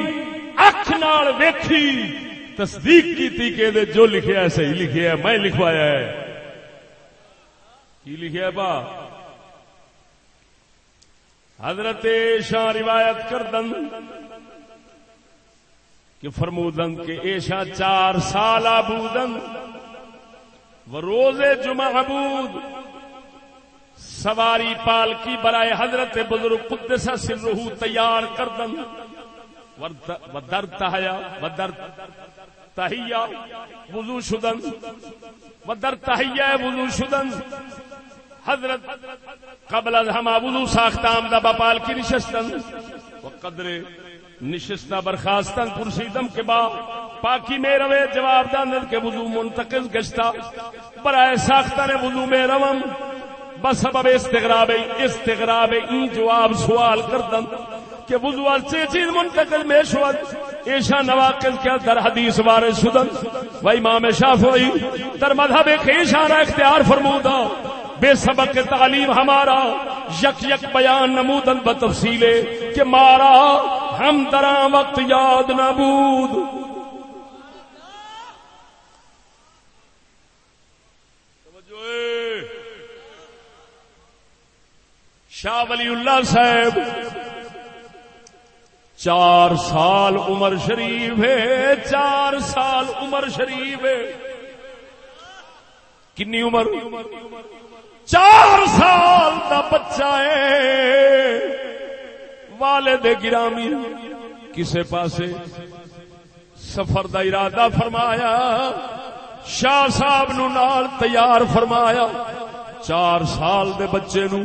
اکھ نال ویکھی۔ تصدیق کی کہ جو لکھیا ہے صحیح لکھیا ہے، میں لکھوایا ہے۔ کی لکھیا با؟ حضرت شاہ روایت کر دن کہ فرمودن کہ ایشا چار سال آبودن و روز جمعہ عبود سواری پالکی برائے حضرت بزرگ قدس سرہو تیار کردن۔ و ودر تہیا ودر تہیا وضو شدن۔ ودر تہیا وضو شدن۔ حضرت قبل از ہما وضو ساختام دا بپال کی نشستن۔ و قدر نشستہ برخاستن پرسیدم کے با پاکی میں روے جواب داندن کے وضو منتقل گشتا برائے ساختن وضو میں روم۔ بس سبب استغراب استغراب این جواب سوال کردن کہ وضو سے چیز منتقل میں شود؟ ایشا نواقل کیا در حدیث وارث شدن۔ و امام شافعی در مذہب ایک اشارہ اختیار فرمودا بے سبق تعلیم ہمارا، یک یک بیان نمودن بتفصیل کہ مارا ہم درا وقت یاد نبود شاہ ولی اللہ صاحب چار سال عمر شریف ہے، چار سال عمر شریف ہے۔ کنی عمر؟ چار سال کا بچہ ہے۔ والد گرامی کسے پاسے سفر دا ارادہ فرمایا، شاہ صاحب نو نال تیار فرمایا۔ چار سال دے بچے نو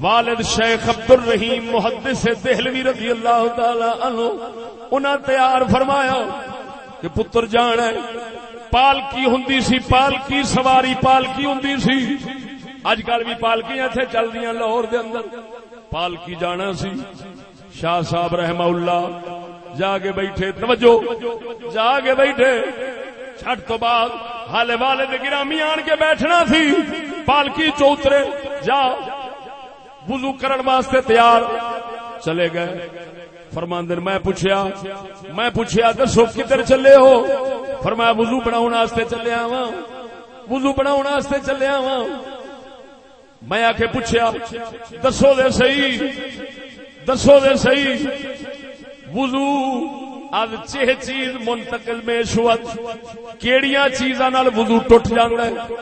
والد شیخ عبد الرحیم محدث دہلوی رضی اللہ تعالی عنہ، انہاں تیار فرمایا کہ پتر جان ہے، پالکی ہندی سی، پالکی سواری پالکی ہندی سی۔ اج کل بھی پالکیاں تھے چل دیا لاہور دے اندر۔ پالکی جانا سی۔ شاہ صاحب رحمہ اللہ جا کے بیٹھے۔ توجہ۔ جا کے بیٹھے۔ چھٹ تو بعد حال والے گرامی آن کے بیٹھنا سی۔ پالکی چوترے، جا۔ وضو کرن واسطے تیار۔ چلے گئے۔ فرماندر، میں پوچھیا میں پوچھیا، دسو کدھر چلے ہو؟ فرمایا، وضو بناؤ واسطے چلے آوا وضو بناؤ واسطے چلے آوا میں آ کے پوچھیا، دسو دے صحیح، دسو دے صحیح۔ وضو اب چہ چیز منتقل میں شوت کیڑیاں چیزاں نال وضو ٹوٹ جاندا ہے۔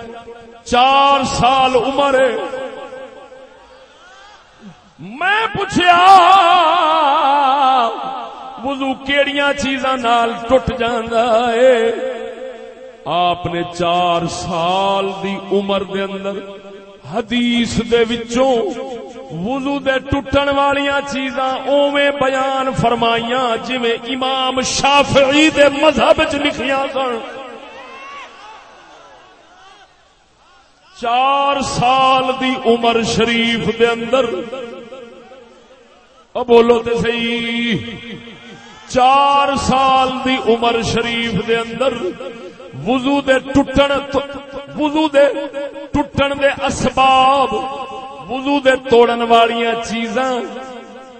چار سال عمر ہے۔ میں پوچھا وضو کیڑیاں چیزاں نال ٹوٹ جاندا ہے۔ آپ نے چار سال دی عمر دے اندر حدیث دے وچوں وضو دے ٹوٹن والیاں چیزاں اوویں بیان فرمائیاں جویں امام شافعی دے مذہب وچ لکھیاں سن۔ چار سال دی عمر شریف دے اندر۔ او بولو تے سی چار سال دی عمر شریف دے اندر وضو دے ٹوٹن وضو دے ٹوٹن دے اسباب، وضو دے توڑن والیاں چیزاں۔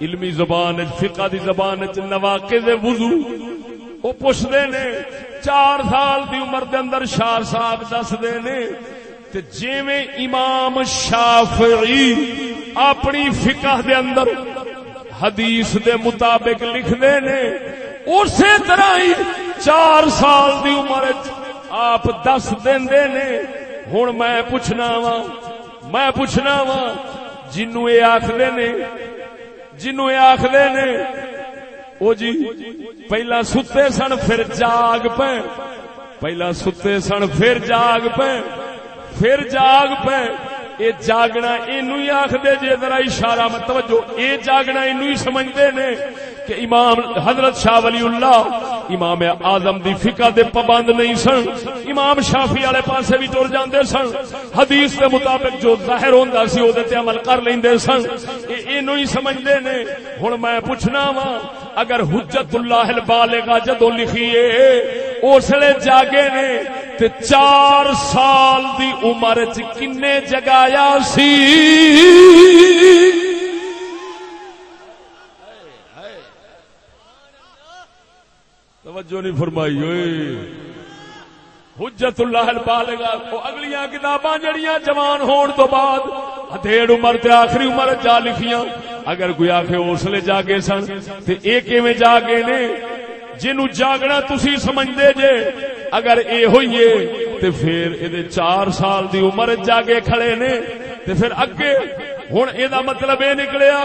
علمی زبان فقہ دی زبان نواقض وضو۔ وہ پوچھتے نے، چار سال دی عمر دے اندر شار صاحب دس دے نے تے جیویں امام شافعی اپنی فقہ دے اندر حدیث دے مطابق لکھ دے نے، اسی طرح ہی چار سال دی عمر آپ دس دین دے نے ہوں میں پوچھنا وا، میں پوچھنا وا جنو یہ آخر نے جنو یہ آخر نے، او جی پہلا ستے سن پھر جاگ پہ پہلا ستے سن پھر جاگ پہ پھر جاگ پہ یہ جاگنا یہ آخر جی ذرا اشارہ مت توجہ یہ جاگنا یہ سمجھتے نے کہ امام حضرت شاہ ولی اللہ، امام آزم دی فقہ دے پابند نہیں سن، امام شافی والے پاسے بھی ٹر جاندے سن، حدیث دے مطابق جو ظاہر ہوندا سی او تے عمل کر لیندے سن۔ اے اینو ہی سمجھدے نے۔ ہن میں پوچھنا وا اگر حجت اللہ البالغہ جدو لکھیے اسلے جاگے نے تے چار سال دی عمر چ کنے جگایا سی؟ توجہ نہیں فرمائی ہوئی۔ حجت اللہ البالغہ اگلیاں کتاباں جڑیاں جوان ہون تو بعد ہتھیڑ عمر تے آخری عمر جا لکھیاں۔ اگر کوئی آخے اسلے جاگے سن تے اے کیویں جاگے نے جنو جاگنا تسی سمجھدے جے، اگر اے ہوئیے تے پھر اے چار سال دی عمر جاگے کھڑے نے تے پھر اگے ہن اے دا مطلب اے نکلیا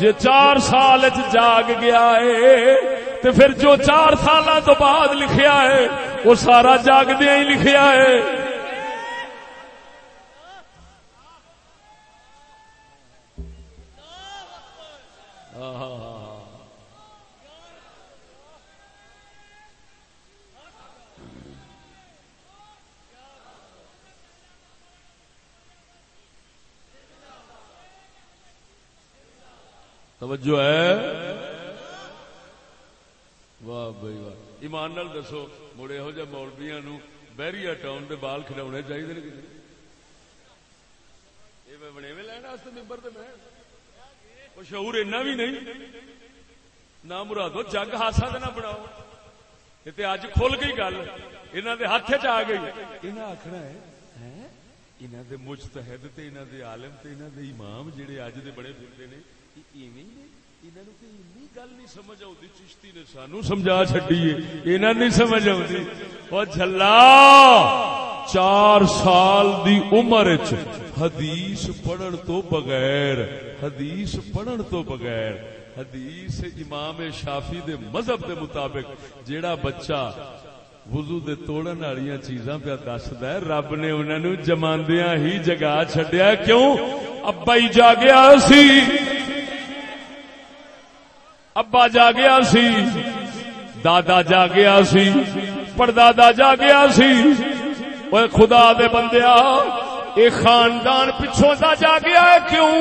جے چار سال وچ جاگ گیا ہے تے پھر جو چار سال تو بعد لکھیا ہے، وہ سارا جاگدیا ہی لکھیا ہے۔ توجہ ہے۔ واہ بھائی واہ ایمان نال دسو مڑے یہو جہ مولبیا نو بہری ٹاؤن دے بال کھڈا چاہیے بنے میں لین ممبر وہ شعور اینا بھی نہیں نہ مرادو جگ ہاسا نہ بناؤ یہ اج کھل گئی گل انہوں دے ہاتھ چ آ گئی انہیں آخنا ہے انہوں دے مجتہد تے انہوں دے عالم تے انہوں دے امام جڑے اج دے بڑے پھرتے نے ایویں گل نہیں سمجھ آتی چشتی نے سانو سمجھا چڈی نہیں سمجھ آتی چار سال دی عمر حدیث پڑھن تو بغیر، حدیث پڑھن تو بغیر، حدیث امام شافی دے مذہب دے مطابق جیڑا بچہ وضو دے توڑن والی چیزاں پہ دسد رب نے انہوں نے جماندیا ہی جگا چڈیا کیوں؟ ابا ہی جاگیا سی۔ ابا جا گیا سی، دادا جا گیا سی، پردادا جا گیا سی۔ وہ خدا دے بندیا اے خاندان پچھوں دا جا گیا ہے کیوں؟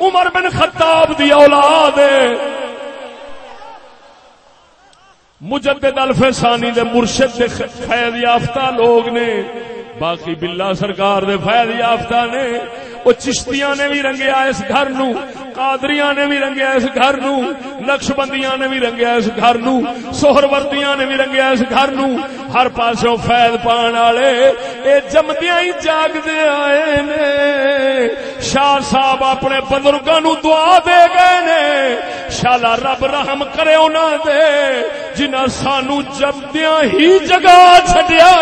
عمر بن خطاب دی اولاد مجدد الفسانی دے مرشد دے فیض یافتہ لوگ نے، باقی بلا سرکار دے فیض یافتہ نے وہ چشتیاں نے بھی رنگیا اس گھر نو۔ قادریاں نے بھی رنگیا اس گھر نو نقش بندیاں نے بھی رنگیا اس گھر نو سوہر وردیاں نے بھی رنگیا اس گھر نو۔ ہر پاسوں فیض پان والے، اے جمدیاں ہی جاگدے آئے نے۔ شاہ صاحب اپنے بزرگاں نو دعا دے گئے نے۔ شالا رب رحم کرے انہاں دے، جنہاں سانو جمدیاں ہی جگہ چھڈیا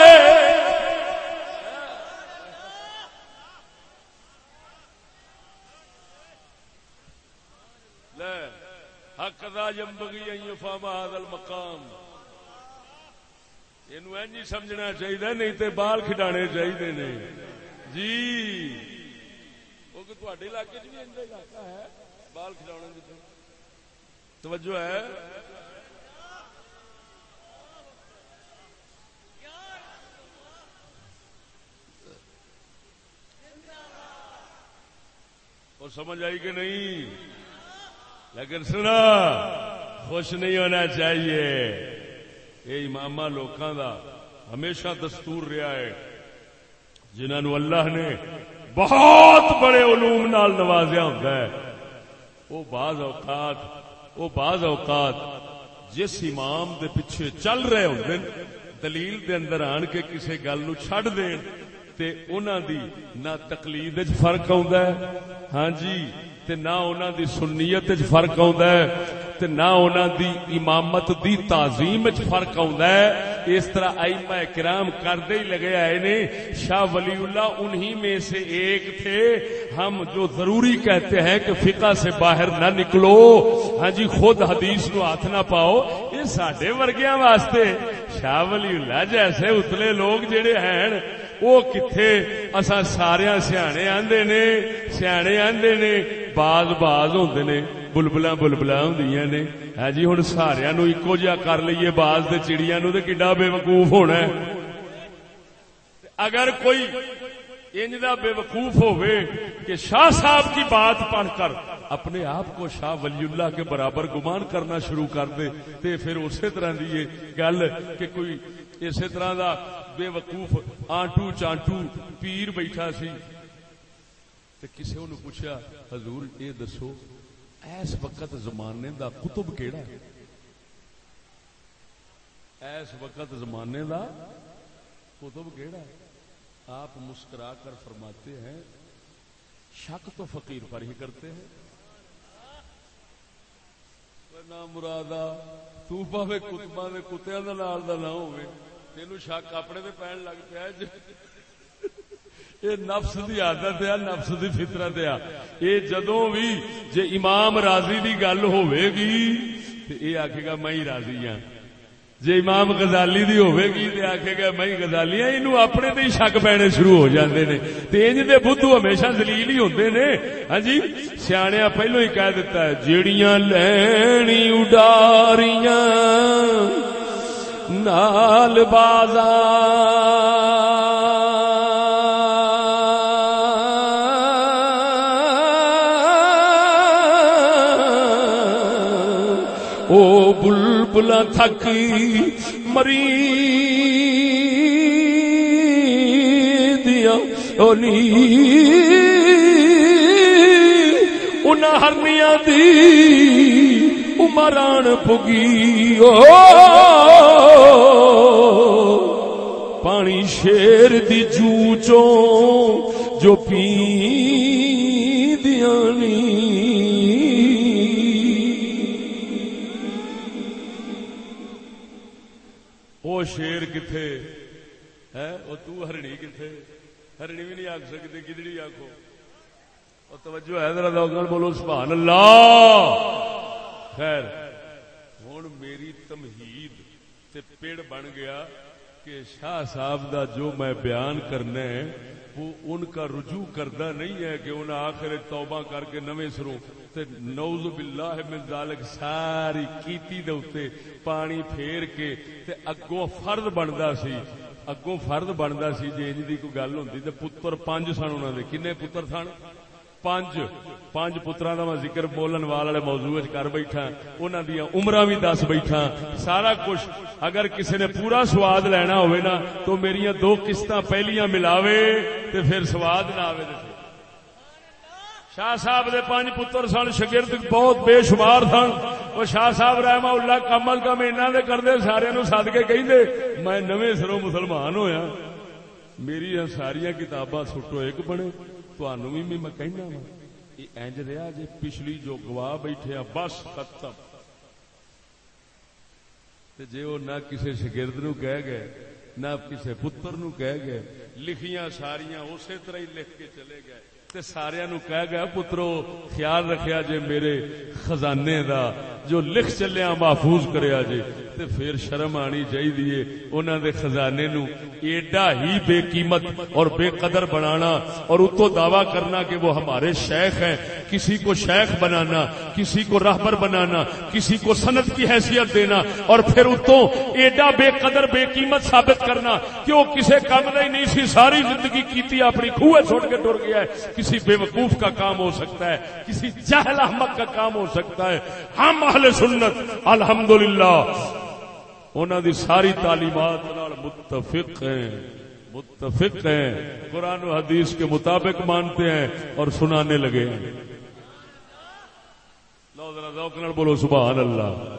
ہے المقام یہ سمجھنا چاہیے، نہیں تو بال کھڈانے چاہیے نہیں۔ جی۔ علاقے علاقہ ہے، بال کھڈا جی توجہ ہے۔ اور سمجھ آئی کہ نہیں؟ لیکن سنا خوش نہیں ہونا چاہیے۔ یہ امام لوکاں دا ہمیشہ دستور رہا ہے۔ جنہوں اللہ نے بہت بڑے علوم نال نوازیا ہوتا ہے۔ وہ بعض اوقات وہ بعض اوقات جس امام دے پیچھے چل رہے ہوتے دلیل دے اندر آن کے کسی گل نو چھڈ دین تے انہاں دی نہ تقلید وچ فرق آوندا ہے۔ ہاں جی تے نہ انہاں دی سنیت وچ فرق آوندا ہے، تے نہ انہاں دی امامت دی تعظیم وچ فرق آوندا ہے۔ اس طرح ائمہ کرام کردے ہی لگے آئے نے، شاہ ولی اللہ انہی میں سے ایک تھے۔ ہم جو ضروری کہتے ہیں کہ فقہ سے باہر نہ نکلو۔ ہاں جی خود حدیث نو ہاتھ نہ پاؤ۔ یہ ساڈے ورگیاں واسطے۔ شاہ ولی اللہ جیسے اتلے لوگ جڑے ہیں وہ کتنے اصا سارا سیانے آدھے نے، سیانے آدھے نے، باز باز ہوتے نے بلبلا بلبلا ہوں نے۔ ہے جی ہوں سارا نو ایکو جہا کر لیے باز دے چڑیا نو کڈا بے وقوف ہونا ہے۔ اگر کوئی انج دا بے وقوف ہوئے کہ شاہ صاحب کی بات پڑھ کر اپنے آپ کو شاہ ولی اللہ کے برابر گمان کرنا شروع کر دے، تے پھر اسی طرح دی گل کہ کوئی اسی طرح دا بے وقوف آنٹو چانٹو پیر بیٹھا سی۔ تے کسے انہوں پوچھا، حضور، اے دسو، ایس وقت زمانے دا کتب کیڑا ہے؟ ایس وقت زمانے دا کتب کیڑا ہے؟ آپ مسکرا کر فرماتے ہیں، شک تو فقیر پر ہی کرتے ہیں۔ نہ مرادا تو پاوے کتبا دے کتیا دا نہ ہوئے تینو شک اپنے دے پہن لگ پیا جی۔ یہ نفس دی عادت ہے، نفس دی فطرت ہے۔ یہ جدوں بھی جے امام راضی دی گل ہوئے گی تے اے آکھے گا میں ہی راضی ہاں۔ جے امام غزالی دی ہوئے گی تے آکھے گا میں ہی غزالی ہاں۔ اینو اپنے تے ہی شک پینے شروع ہو جاندے نے۔ تے انج دے بدھو ہمیشہ ذلیل ہی ہوندے نے۔ ہاں جی سیاںیاں پہلو ہی کہہ دیتا ہے، جیڑیاں لینی اڈاریاں۔ نال بازار بلا تھک مری۔ دیا ان ہرنیا دی عمران پگی۔ او پانی شیر دی جو جو پی دیا شیر کتنے ہے؟ وہ ترنی کتنے ہرنی بھی نہیں آخ سکتے گدڑی آخو اور توجہ ہے ذرا بولو، سبحان اللہ۔ خیر ہوں میری تمہید تے پیڑ بن گیا کہ شاہ صاحب دا جو میں بیان کرنا ہے وہ ان کا رجوع کرنا نہیں ہے کہ انہیں آخر توبہ کر کے نویں سروں۔ تے نوز باللہ من ذالک ساری کیتی دے اوتے پانی پھیر کے تے اگوں فرض بندا سی۔ اگوں فرض بندا سی، جے انج دی کوئی گل ہوندی تے پتر پنج سن انہاں دے۔ کنے پتر سن؟ پنج پنج پتراں دا میں ذکر بولن والے موضوع کر بیٹھا، انہاں دیاں عمراں وی دس بیٹھا۔ سارا کچھ اگر کسی نے پورا سواد لینا ہوئے نا، تو میریاں دو قسطاں پہلیاں ملاوے تے پھر سواد نہ آوے تے شاہ صاحب دے پانچ پتر سن شگرد بہت بے شمار سن۔ وہ شاہ صاحب رحمہ اللہ کم از کم انہوں نے کردے سارے نو سد کے کہ میں نویں سروں مسلمان ہویا میری ساری کتاباں سٹو ایک بنے۔ تہن بھی میں کہنا وا یہ اینج رہا جی پچھلی جو گواہ بیٹھے بس ختم جی وہ نہ کسی شگرد نو کہہ گئے نہ کسی پتر نو کہہ گئے لکھیاں ساریاں اسی طرح ہی لکھ کے چلے گئے سارا نو کہہ گیا، پترو، خیال رکھیا جے میرے خزانے دا، جو لکھ چلیا محفوظ کریا جے، تے پھر شرم آنی چاہیے انہوں دے خزانے نو ایڈا ہی بے قیمت اور بے قدر بنانا اور اتو دعویٰ کرنا کہ وہ ہمارے شیخ ہیں۔ کسی کو شیخ بنانا، کسی کو رہبر بنانا، کسی کو سنت کی حیثیت دینا اور پھر اتو ایڈا بے قدر بے قیمت ثابت کرنا کہ وہ کسی کام نہیں سی، ساری زندگی کیتی، اپنی خوہ چھوڑ کے ٹر گیا ہے۔ کسی بے وقوف کا کام ہو سکتا ہے، کسی جہل احمد کا کام ہو سکتا ہے۔ ہم اہل سنت، الحمدللہ۔ انہوں دی ساری تعلیمات متفق ہیں متفق ہیں۔ قرآن و حدیث کے مطابق مانتے ہیں اور سنانے لگے ہیں۔ بولو سبحان اللہ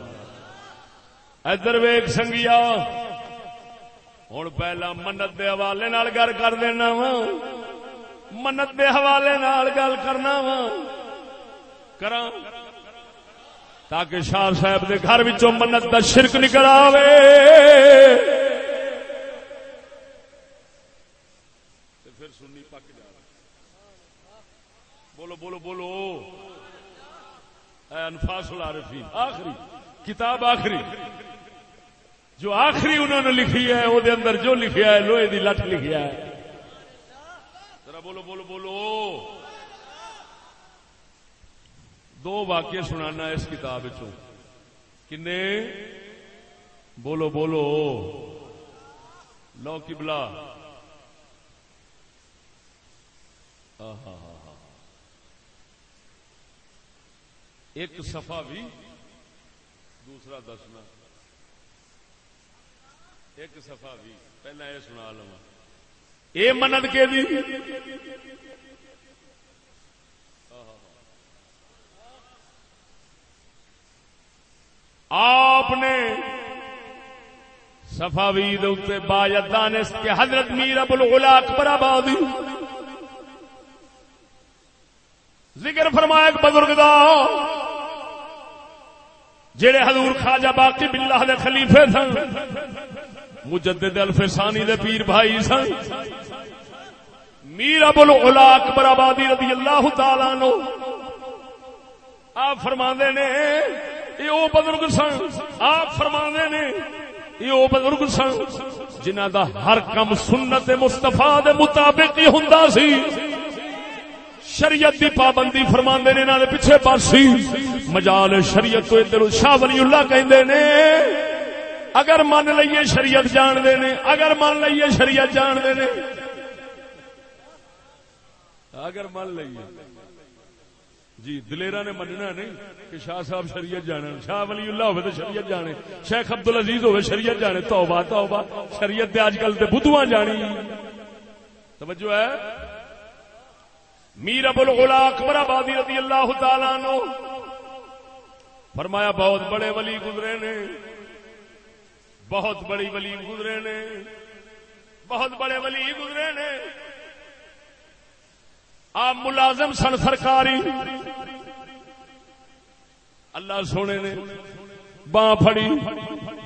ادھر ویگ سنگیا۔ ہوں پہلا منت دے حوالے گل کر دینا وا۔ منت دے حوالے گل کرنا وا۔ کر تاکہ شاہ صاحب دے گھر منت کا شرک نکل آئے پھر سنی پک جا۔ بولو بولو بولو۔ انفاس العارفین۔ آخری۔ کتاب آخری۔ جو آخری انہوں نے لکھی ہے، وہ اندر جو لکھیا ہے، لوہے دی لٹ لکھیا ہے۔ بولو بولو بولو۔ دو واقعے سنانا اس کتاب کنے؟ بولو بولو۔ لو کبلا ایک سفا بھی دوسرا دسنا۔ ایک سفا بھی، پہلا یہ سنا لوا یہ منت کے دی؟ آپ نے سفاوی با دانس کے حضرت میر ابو الغلا اکبر آبادی ذکر فرمایا ایک بزرگ دا، جڑے حضور خواجہ باقی باللہ دے خلیفے سن۔ مجدد الفسانی دے پیر بھائی سن۔ میر ابو الغلا اکبر آبادی رضی اللہ تعالی نو آپ فرما نے، یہ وہ بزرگ سن۔ آپ فرما نے، یہ وہ بزرگ سن جنہ دا ہر کم سنت مستفا دے مطابق ہی ہوں سی۔ شریعت دی پابندی فرما نے انہوں نے پیچھے پاسی مجال شریعت تو ادھر شاہ ولی اللہ کہندے نے اگر من لئیے شریعت جان دے نے اگر من لئیے شریعت جان دے نے اگر من لئیے۔ جی دلیرا نے مننا نہیں کہ شاہ صاحب شریعت جانے، شاہ ولی اللہ ہوئے تو شریعت جانے، شیخ عبد العزیز ہوئے شریعت جانے۔ توبہ توبہ۔ شریعت دے آج کل تے بدھواں جانی۔ توجہ ہے؟ میر ابو الغلا اکبر آبادی رضی اللہ تعالی عنہ۔ فرمایا، بہت بڑے ولی گزرے نے۔ بہت بڑی ولی گزرے نے۔ بہت بڑے ولی گزرے نے۔ آپ ملازم سن سرکاری۔ اللہ سونے نے باں پھڑی۔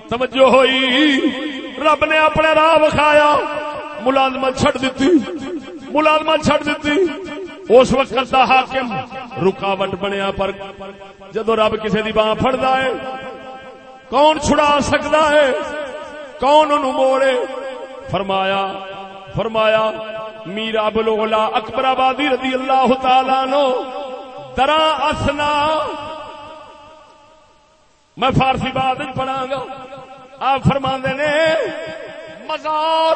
توجہ ہوئی۔ رب نے اپنے راہ وکھایا۔ ملازمت چھڑ دیتی ملازمت چھڑ دیتی اس وقت دا حاکم رکاوٹ بنیا پر۔ جدو رب کسی دی باں پھڑدا ہے کون چھڑا سکتا ہے؟ کون انہوں موڑے فرمایا فرمایا میرا بلولا اکبر آبادی رضی اللہ تعالی نو درا اسنا۔ میں فارسی بات پڑھا گا۔ آپ فرما نے، مزار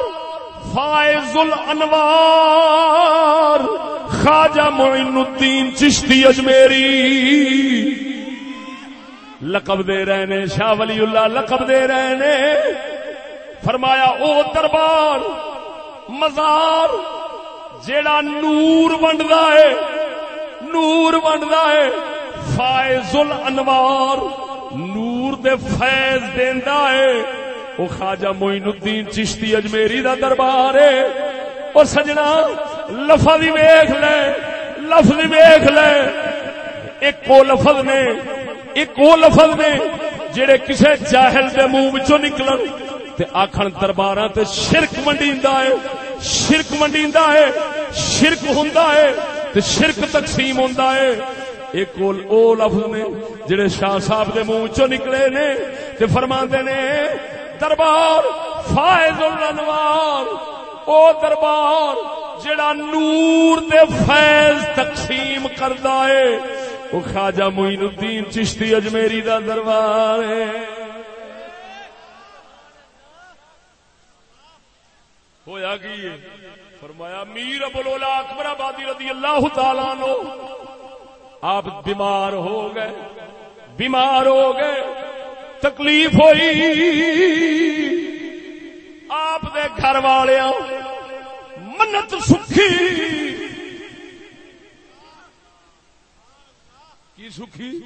فائز الانوار، خواجہ معین الدین چشتی اجمیری۔ لقب دے رہے نے، شاہ ولی اللہ لقب دے رہے نے۔ فرمایا، او دربار، مزار، جیڑا نور ونڈدا ہے، نور ونڈدا ہے، فائز الانوار، نور دے فیض دیندا ہے۔ او خواجہ معین الدین چشتی اجمیری دا دربار ہے۔ او سجنا لفظ ویکھ لے لفظ ویکھ لے۔ ایک کو لفظ نے ایک وہ لفظ نے جڑے کسے جاہل دے منہ وچوں نکلن تے آکھن درباراں تے شرک منڈیندا ہے، شرک منڈیندا ہے، شرک ہوندا ہے تے شرک تقسیم ہوندا ہے۔ ایک او لفظ نے جڑے شاہ صاحب دے منہ چوں نکلے نے تے فرماندے نے، دربار فائز الانوار، او دربار جڑا نور دے فیض تقسیم کردا ہے۔ او خواجہ معین الدین چشتی اجمیری دا دربار ہے۔ ہویا کی؟ فرمایا، میر ابولا اکبر آبادی رضی اللہ تعالی نو آپ بیمار ہو گئے، بیمار ہو گئے، تکلیف ہوئی۔ آپ دے گھر والے منت سکھی۔ کی سکھی؟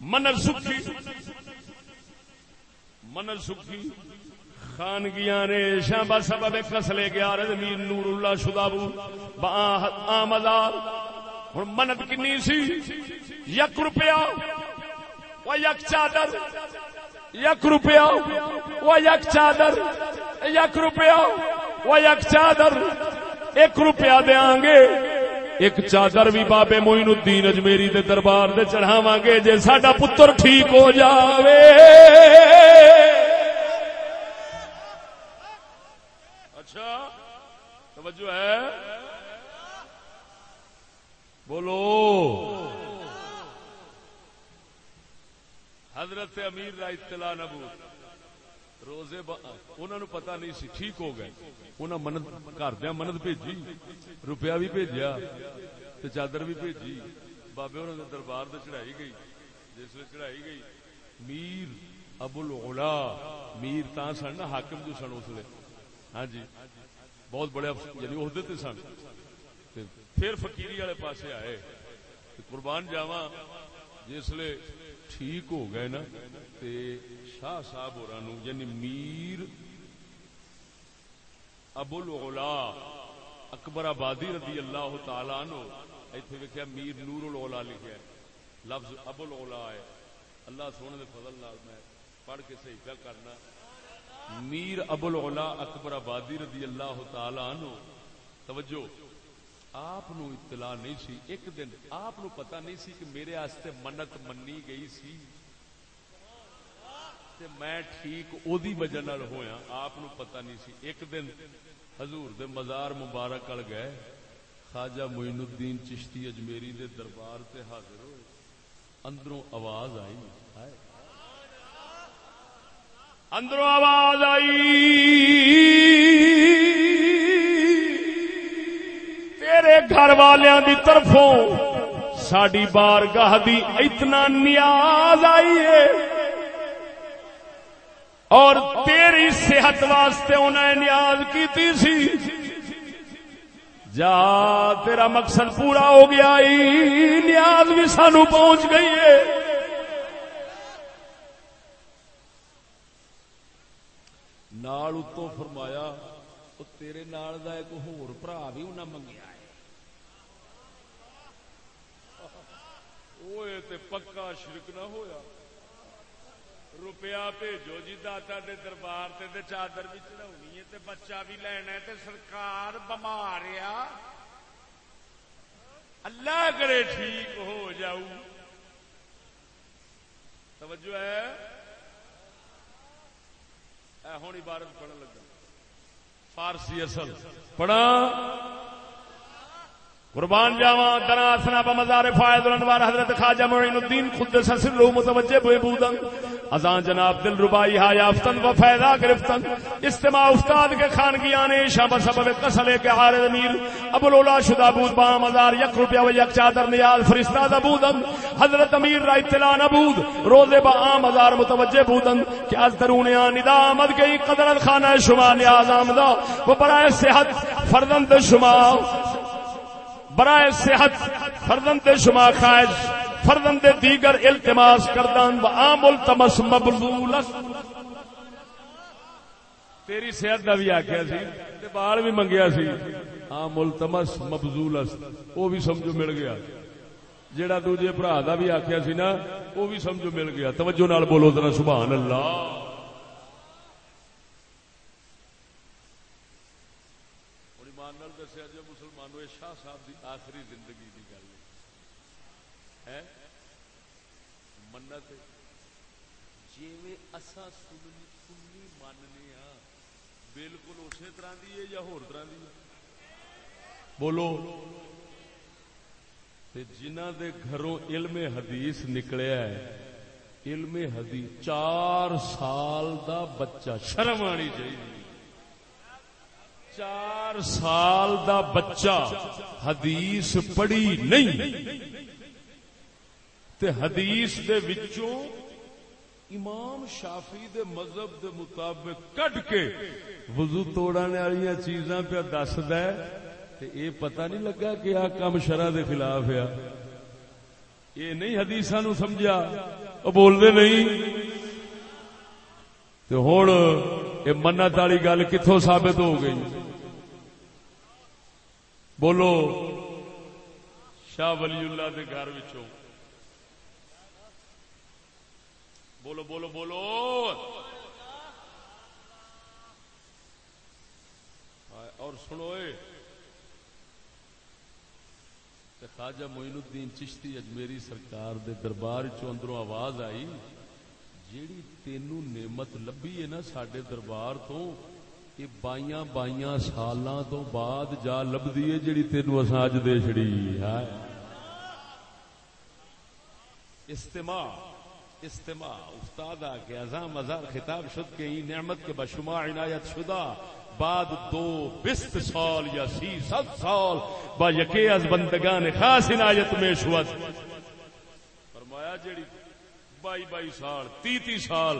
منت سکھی؟ منت سکھی؟ خانگیاں نے شام سبب کس لے گیا رضمیر نور اللہ شدابو، با آمدار ہوں منت کنی سی؟ یک روپیہ و یک چادر۔ یک روپیہ و یک چادر۔ یک روپیہ و یک چادر۔ ایک روپیہ دیا گے ایک چادر بھی بابے موئن الدین اجمیری دے دربار دے چڑھاواں گے جے ساڈا پتر ٹھیک ہو جاوے۔ اچھا توجہ ہے۔ بولو۔ حضرت امیر کا اطلاع نبو روزے انہوں پتا نہیں سی، ٹھیک ہو گئے۔ انہوں منت گھر منت بھیجی روپیہ بھی بھیجیا چادر بھی بھیجی بابے انہوں دربار سے چڑھائی گئی جس چڑھائی گئی میر ابو العلا میر تا سن نا حاکم جو سن اس ہاں جی بہت بڑے یعنی عہدے سن پھر فقیری والے پاسے آئے قربان جاوا جسے ٹھیک ہو گئے نا تے شاہ صاحب اور یعنی میر ابو العلا اکبر آبادی رضی اللہ تعالی عنہ، ایتھے ویکھیا میر نور العلا لکھیا ہے۔ لفظ ابو العلا ہے۔ اللہ سونے دے فضل نال میں پڑھ کے صحیح پہ کرنا۔ میر ابو العلا اکبر آبادی رضی اللہ تعالی عنہ، توجہ، آپ اطلاع نہیں سی۔ ایک دن آپ پتا نہیں سی کہ میرے آستے منت منی گئی سی۔ تے میں ٹھیک او دی وجہ ہویا، آپ پتا نہیں سی۔ ایک دن حضور دے مزار مبارک اڑ گئے، خواجہ معین الدین چشتی اجمیری دے دربار تے حاضر ہوئے۔ اندروں آواز آئی۔ اندروں آواز آئی۔ تیرے گھر والوں کی طرفوں ساری بار گاہ اتنا نیاز آئی ہے۔ اور تیری صحت واسطے انہیں نیاز کی سی۔ جا، تیرا مقصد پورا ہو گیا ہی نیاز بھی سانو پہنچ گئی ہے۔ نال اتو فرمایا، او تیرے نال دا ایک ہور برا بھی انہیں منگیا تے پکا شرک نہ ہویا۔ روپیہ بھیجو جی داتا دے دربار تے دے چادر بھی چڑھونی ہے تے بچہ بھی لینا ہے تے سرکار بمار اللہ کرے ٹھیک ہو جاؤ توجہ ہے ہوں عبارت پڑھن لگا فارسی اصل پڑھا قربان جاوا درا سنا بمزار فائد الانوار حضرت خواجہ معین الدین خود سر لو متوجہ بے بودن ازان جناب دل ربائی ہا یافتن و فیدا گرفتن۔ استماع استاد کے خانگی آنے شام سبب قسلے کے حارد امیر۔ ابو لولا شدہ بود با مزار یک روپیہ و یک چادر نیال فرستاد بودن۔ حضرت امیر را اطلاع نبود روزے با آم ہزار متوجہ بودن کہ از درون ندا آمد گئی۔ قدرت خانہ شما نیاز آمدہ۔ وہ برائے صحت فردند شما برائے صحت فردند شما خواہش فردند دیگر التماس کردان و عام التمس مبذول تیری صحت کا بھی آخیا سی بال بھی منگیا سی. عام التمس مبذول وہ بھی سمجھو مل گیا. جیڑا دوجے برا دا بھی آخیا سی نا، وہ بھی سمجھو مل گیا. توجہ نال بولو ذرا سبحان اللہ دسیا، جو مسلمانوں شاہ صاحب دی آخری زندگی کی گل ہے منت جی اصا سنی ماننے ہاں بالکل اسی طرح دی ہے یا ہور طرح دی بولو جنہ دے گھروں علم حدیث نکلیا ہے علم حدیث چار سال دا بچہ شرم آنی چاہیے چار سال دا بچہ حدیث پڑھی نہیں تے حدیث دے وچوں امام شافی دے مذہب دے مطابق کٹ کے وضو توڑنے والی چیزاں پہ دس دے پتہ نہیں لگا کہ آ کام شرح دے خلاف ہے۔ یہ نہیں حدیث نو سمجھا بولتے نہیں۔ ہوں یہ منت والی گل کتوں ثابت ہو گئی؟ بولو، شاہ ولی اللہ کے گھر بولو بولو بولو۔ اور سنو خواجہ معین الدین چشتی اجمیری سرکار دے دربار اندروں آواز آئی۔ جیڑی تینو نعمت لبھی ہے نا سڈے دربار تو یہ بائیاں بائیاں سالاں تو بعد جا لبھی ہے جیڑی تینو اصا اج دے چڑی ہے استماع۔ استماع. استاد کے ازام ازار خطاب شد کے ہی نعمت کے بشما عنایت شدہ بعد دو بست سال یا سی ست سال با یکی از بندگان خاص عنایت میں شوت فرمایا جیڑی بائی بائی سال، تی تی سال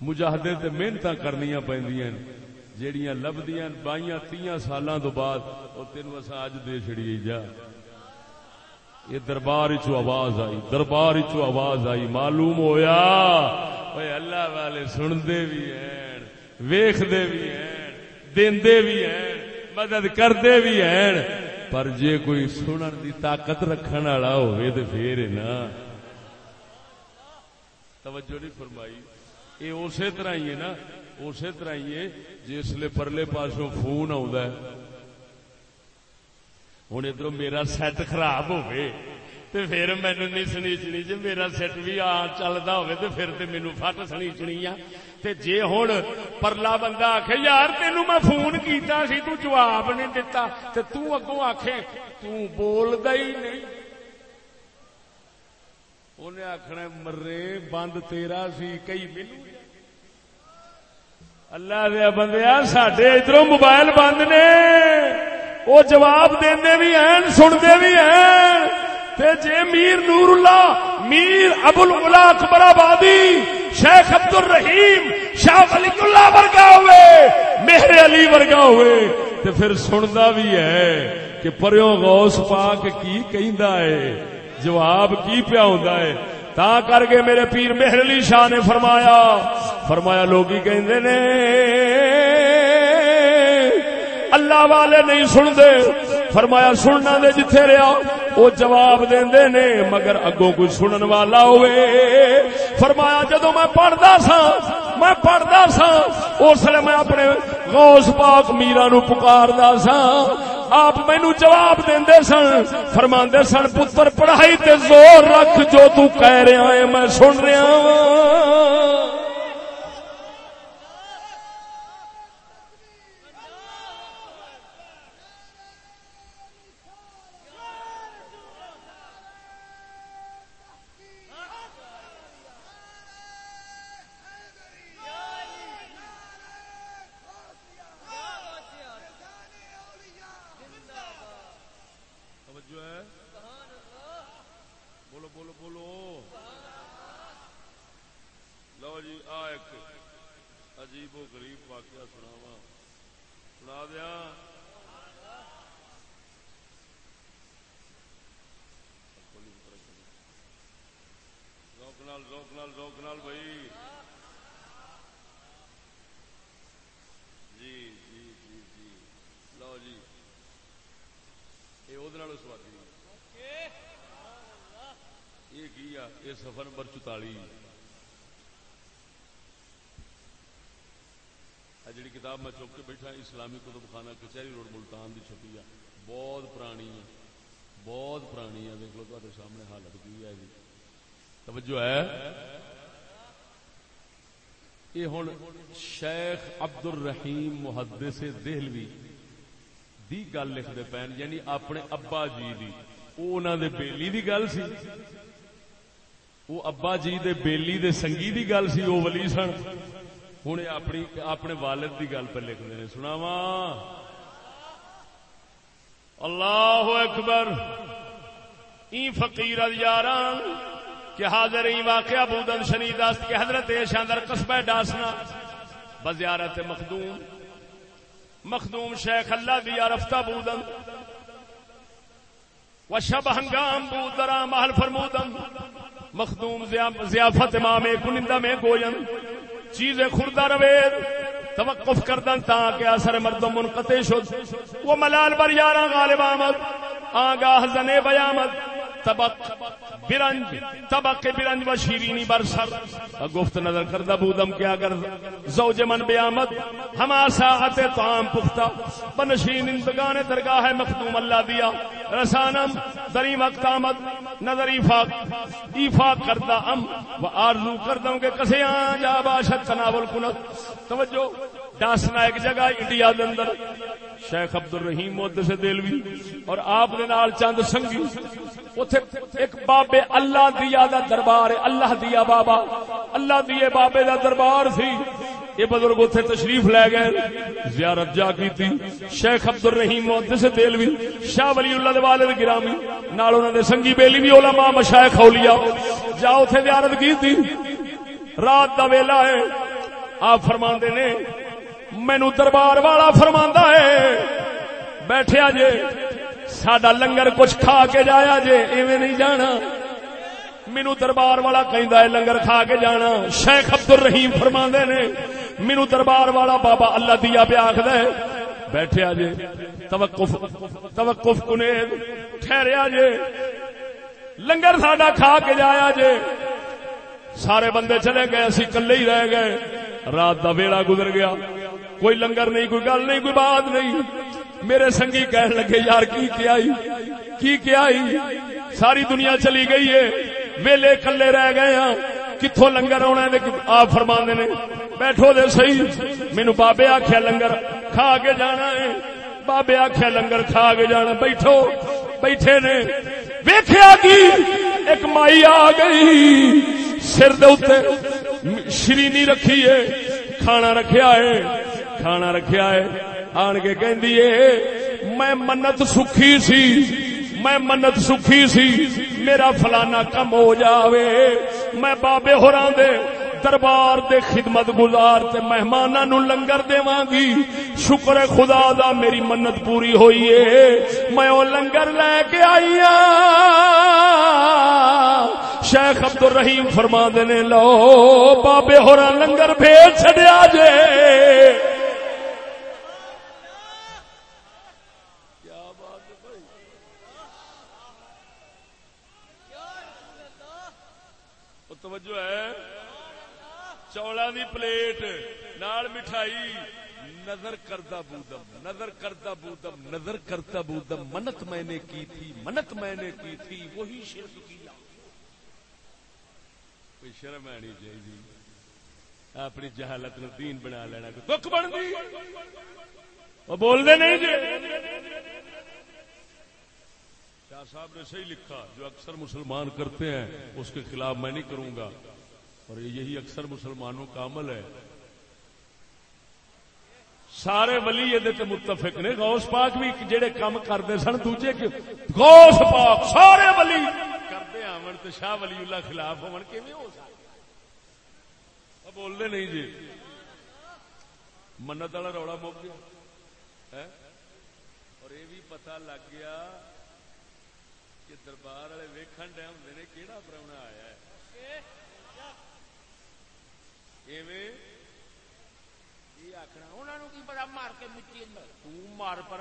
مجاہدے تے محنت کرنی پہ جیڑیاں لبدیاں، بائیاں تیاں سالاں تو بعد وہ تین اصا اج دے چڑی جا۔ یہ دربار چو آواز آئی، دربار چو آواز آئی، معلوم ہویا؟ اے اللہ والے سنتے بھی ہیں ویختے بھی ہیں، دیندے بھی ہیں، مدد کرتے بھی ہیں۔ پر جے کوئی سنن دی طاقت رکھن والا ہوئے تے پھر نا توجہ نہیں فرمائی۔ یہ اسی طرح ہی ہے نا، اسی طرح ہی ہے جسے پرلے پاسوں فون آ ہوں ادھر میرا سیٹ خراب ہوئے تو پھر مینو نہیں سنیچنی جی میرا سیٹ بھی آ چلتا ہوئے پھر تو مینو فٹ سنیچنی آ تے جے ہوں پرلا بندہ آخ یار تینو میں فون کیتا سی تو جواب نہیں دتا تے تو اگوں آخے تو بولدا ہی نہیں انہیں آخنا مرے بند تیرا سی کئی مینو اللہ دیا بندیا سڈے ادھر موبائل بند نے وہ جواب دے بھی ہیں سنتے بھی ہیں۔ تے جے میر نور اللہ میر ابو اللا اکبر آبادی شیخ عبد الرحیم شاہ ولی اللہ ورگا ہوئے میرے علی ورگا ہوئے۔ تے پھر سنتا بھی ہے کہ پریوں غوث پاک کی کہندا ہے، جواب کی پیا ہوتا ہے؟ تا کر کے میرے پیر مہر علی شاہ نے فرمایا فرمایا لوگ کہندے نے اللہ والے نہیں سنتے۔ فرمایا سننا دے جتھے رہا، وہ جواب دے نے، مگر اگوں کوئی سنن والا ہوئے۔ فرمایا جدو میں پڑھتا سا میں پڑھتا سا اس لیے میں اپنے غوث پاک میرا نو پکاردا سا آپ مینو جواب دے سن فرما سن، پتر پڑھائی تے زور رکھ، جو تو کہہ رہا ہے، میں سن رہا ہوں بھائی۔ جی جی جی, جی۔, جی۔ یہ سفر نمبر چوتالی۔ جڑی کتاب میں چوک کے بیٹھا، اسلامی کتب خانہ کچہری روڈ ملتان دی چھپی ہے بہت پرانی ہے بہت پرانی ہے دیکھ لو تے سامنے حالت کی ہے جی توجہ ہے۔ یہ ہوں شیخ عبد الرحیم محدث دہلوی دی گل لکھتے پین یعنی اپنے ابا جی دی۔ وہ انہوں دے بیلی دی گل سی۔ وہ ابا جی دے بیلی دے سنگی دی گل سی، وہ ولی سن۔ ہوں اپنی، اپنے والد دی گل پہ لکھتے ہیں سناوا اللہ اکبر۔ ای فقیر یار کہ حاضر ہی واقعہ بودن شنید است کہ حضرت شاندر قصبہ ڈاسنا بزیارت مخدوم مخدوم شیخ اللہ دیا رفتہ بودن و شب ہنگام بودرا محل فرمودن، مخدوم ضیافت امام کنندہ میں گوین، چیزیں خوردہ رویر توقف کردن تاکہ اثر مردم منقطع شد وہ ملال بر یارا غالب آمد، آگاہ زنے بیامد طبق برنج طبق برنج و شیرینی بر سر۔ گفت نظر کردہ بودم کہ اگر زوج من بیامد ہما ساعت طعام پختہ۔ بنشین اندگان درگاہ مخدوم اللہ دیا۔ رسانم، دری وقت آمد، نظر ایفاق ایفاق کردہ ام۔ و آرزو کردوں کہ کسے آن جا باشد تناول کنت توجہ۔ ڈاسنا ایک جگہ انڈیا دے اندر شیخ عبد الرحیم مود سے دلوی اور آپ نے نال چند سنگی اوتھے ایک بابے اللہ دیا دا دربار ہے اللہ دیا بابا۔ اللہ دیے بابے دا دربار سی۔ یہ بزرگ اتنے تشریف لے گئے، زیارت جا کی تھی شیخ عبد الرحیم محدث دلوی، شاہ ولی اللہ دے والد گرامی، نال انہاں دے سنگی بیلی بھی علماء، مشائخ، اولیاء۔ جا اوتھے زیارت کی تھی رات دا ویلا ہے۔ آپ فرماندے نے مینو دربار والا فرما ہے۔ بیٹھے جے سڈا لنگر کچھ کھا کے جایا جے، ایویں نہیں جانا۔ مینو دربار والا کہ لنگر کھا کے جانا۔ شیخ عبد الرحیم فرما نے، مینو دربار والا بابا اللہ دیا پہ آخد بیٹھے جے، توقف توقف کنے ٹھہریا جے۔ لنگر ساڈا کھا کے جایا جے۔ سارے بندے چلے گئے، اسی کلے ہی رہ گئے۔ رات دا ویڑا گزر گیا۔ کوئی لنگر نہیں، کوئی گل نہیں، کوئی بات نہیں۔ میرے سنگی کہنے لگے، یار، کی کیا کی کیا ساری دنیا چلی گئی ہے۔ ویلے کلے رہ گئے ہاں۔ کتوں لنگر آنا آپ فرما نے، بیٹھو دے سی مینو بابے آخیا لنگر کھا کے جانا ہے۔ بابے آخیا لنگر کھا کے جانا۔ بیٹھو، بیٹھے نے۔ ویخیا کی؟ ایک مائی آ گئی۔ سر دے شرینی رکھی ہے، کھانا رکھیا ہے۔ کھانا رکھیا ہے۔ آن کے کہندی ہے، میں منت سکھی سی۔ میں منت سکھی سی۔ میرا فلانا کم ہو جاوے۔ میں بابے ہو دے دربار دے خدمت گزار تے مہماناں نو لنگر دیواں گی۔ شکر خدا دا میری منت پوری ہوئی ہے۔ میں او لنگر لے کے آئی ہاں۔ شیخ عبد الرحیم فرما دینے لو بابے ہورا لنگر بھیج چھڈیا جے۔ توجہ ہے۔ چولا دی پلیٹ، نال مٹھائی۔ نظر کرتا بودم، نظر کرتا بودم، نظر کرتا بودم۔ منت میں نے کی تھی، منت میں نے کی تھی، وہی شرک کیا کوئی شرم آنی چاہیے۔ اپنی جہالت نو دین بنا لینا۔ دکھ بن گئی وہ بول دے نہیں جی۔ شاہ صاحب نے صحیح لکھا، جو اکثر مسلمان کرتے ہیں، اس کے خلاف میں نہیں کروں گا۔ اور یہی اکثر مسلمانوں کا عمل ہے۔ سارے ولی یہ متفق نے، غوث پاک بھی جڑے کام کرتے سن، دوجے غوث پاک، سارے ولی کرتے آمن تو شاہ ولی اللہ خلاف ہو بولتے نہیں جی۔ منت والا روڑا مک گیا۔ ہاں؟ اور یہ بھی پتا لگ گیا دربار والے ویکن ڈے ہوں نے کہڑا پرونا آیا ہے؟ آخنا انہوں کی پتا مار کے مٹی مار پر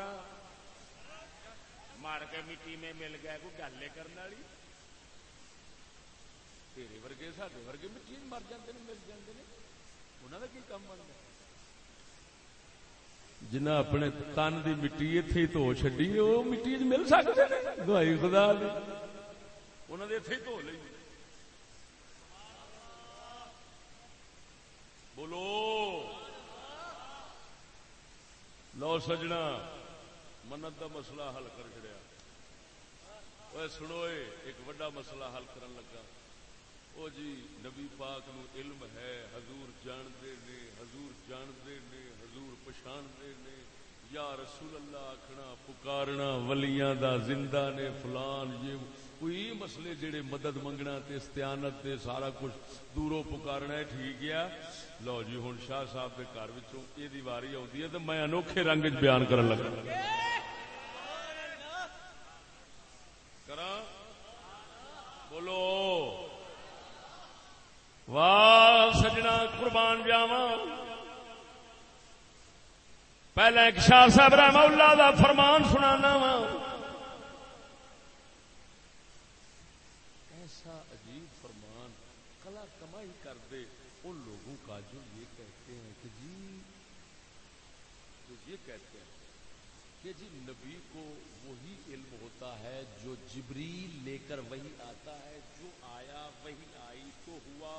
مار کے مٹی میں مل گیا کوئی گل کرنے والی؟ تیرے ورگے سارے ورگے مٹی مر جاتے ہیں مل جاتے ہیں انہوں کا کی کام بنتا جنہ اپنے تن کی مٹی اتنے دھو چڈی وہ مٹی مل سکتے دوائی خدا انہوں نے اتنے دھو بولو لو سجنا منت کا مسئلہ حل کر چڑیا سنو ایک وڈا مسئلہ حل کرن لگا او جی نبی پاک نو علم ہے، حضور جانتے نے، حضور جانتے نے، حضور پچھاڑتے نے۔ یا رسول اللہ آخنا پکارنا، ولیاں دا زندہ نے، فلان، یہ کوئی مسئلے جڑے مدد منگنا تے استعانت تے سارا کچھ دوروں پکارنا ہے، ٹھیک ہے لو جی ہوں شاہ صاحب کے گھر یہ دیواری آتی ہے تو میں انوکھے رنگ چ بیان کر لگا بولو واہ سجنا قربان جاوا پہلے ایک شاہ صاحب رحمہ اللہ دا فرمان سنانا وا۔ ایسا عجیب فرمان، کلا کمائی کر دے ان لوگوں کا جو یہ کہتے ہیں کہ جی جو یہ کہتے ہیں کہ جی نبی کو وہی علم ہوتا ہے جو جبریل لے کر وہی آتا ہے، جو آیا وہی آئی تو ہوا،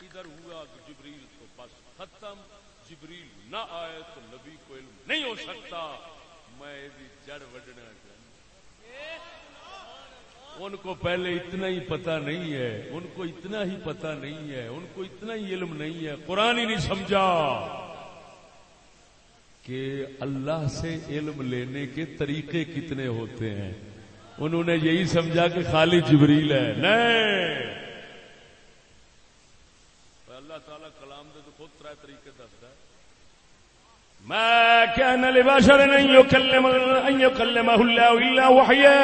ادھر ہوا جبریل تو بس ختم۔ جبریل نہ آئے تو نبی کو علم نہیں ہو سکتا۔ میں جڑ وڈنا چاہتا۔ ان کو پہلے اتنا ہی پتا نہیں ہے، ان کو اتنا ہی پتا نہیں ہے، ان کو اتنا ہی علم نہیں ہے۔ قرآن ہی نہیں سمجھا کہ اللہ سے علم لینے کے طریقے کتنے ہوتے ہیں۔ انہوں نے یہی سمجھا کہ خالی جبریل ہے۔ نہیں! اللہ تعالی کلام دے تو خود تر طریقے دستا ہے۔ میں کہنا لباشر نہیں يكلم ان يكلم الله الا وحيا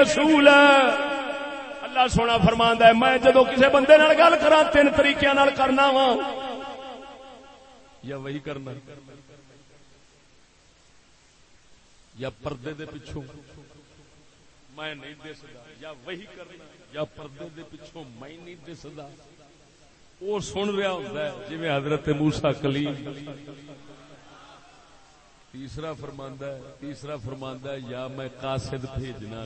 رسول اللہ سونا فرما ہے، میں جدو کسی بندے نال گل کرا تین طریقے کرنا وا یا وہی کرنا، یا پردے دے پچھوں۔ میں نہیں دستا یا وہی کرنا یا پردے دے پچھوں میں نہیں دستا وہ سن رہا ہوں جی حضرت موسا کلیم تیسرا فرماندہ ہے، تیسرا فرماندہ ہے، یا میں قاصد بھیجنا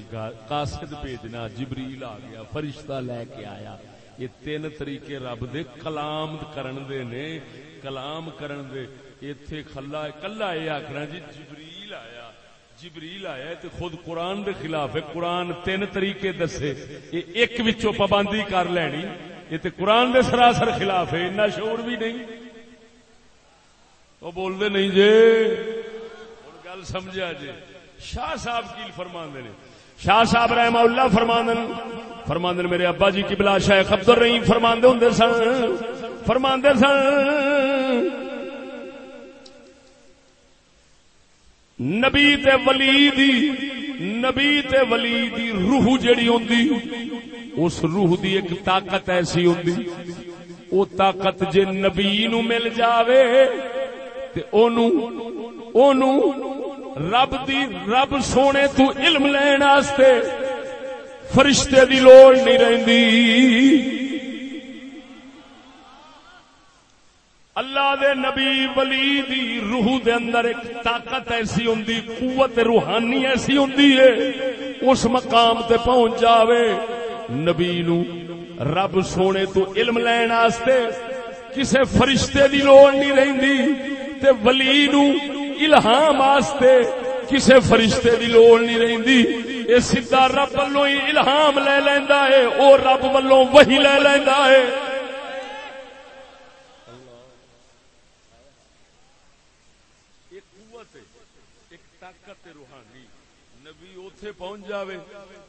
قاصد بھیجنا، جبریل آ گیا، فرشتہ لے کے آیا۔ یہ تین طریقے رب دے کلام کرن دے نے، کلام کرن دے۔ ایتھے کھلا کلا یہ آخنا جی جبریل جبریل آیا تے خود قرآن دے خلاف ہے۔ قرآن تین طریقے دسے۔ یہ ایک وچوں پابندی کر لینی۔ یہ تے قرآن دے سراسر خلاف ہے۔ اتنا شعور بھی نہیں۔ وہ بول دے نہیں جے۔ گل سمجھا جی شاہ صاحب کی فرما نے۔ شاہ صاحب رحمہ اللہ فرمان فرمان میرے ابا جی کی بلا شاہ خبر رہی فرماندے ہوں سن۔ فرماندے سن۔ نبی تے ولی دی، نبی تے ولی دی روح جڑی ہوندی، اس روح دی ایک طاقت ایسی ہوندی، او طاقت جے نبی نو مل جاوے، تے اونوں اونوں رب دی، رب سونے تو علم لین واسطے فرشتے دی لوڑ نہیں رہندی۔ اللہ دے نبی ولی دی روح دے اندر ایک طاقت ایسی ہوندی، قوت روحانی ایسی ہوندی ہے، اس مقام تے پہنچ جاوے۔ نبی نو رب سونے تو علم لین واسطے کسے فرشتے دی لوڑ نہیں رہندی، تے ولی نو الہام واسطے کسے فرشتے دی لوڑ نہیں رہندی۔ اے سیدھا رب ولوں ہی الہام لے لیندا ہے، او رب ولوں وہی لے لیندا ہے ایک قوت ایک طاقت روحانی نبی اوتھے پہنچ جاوے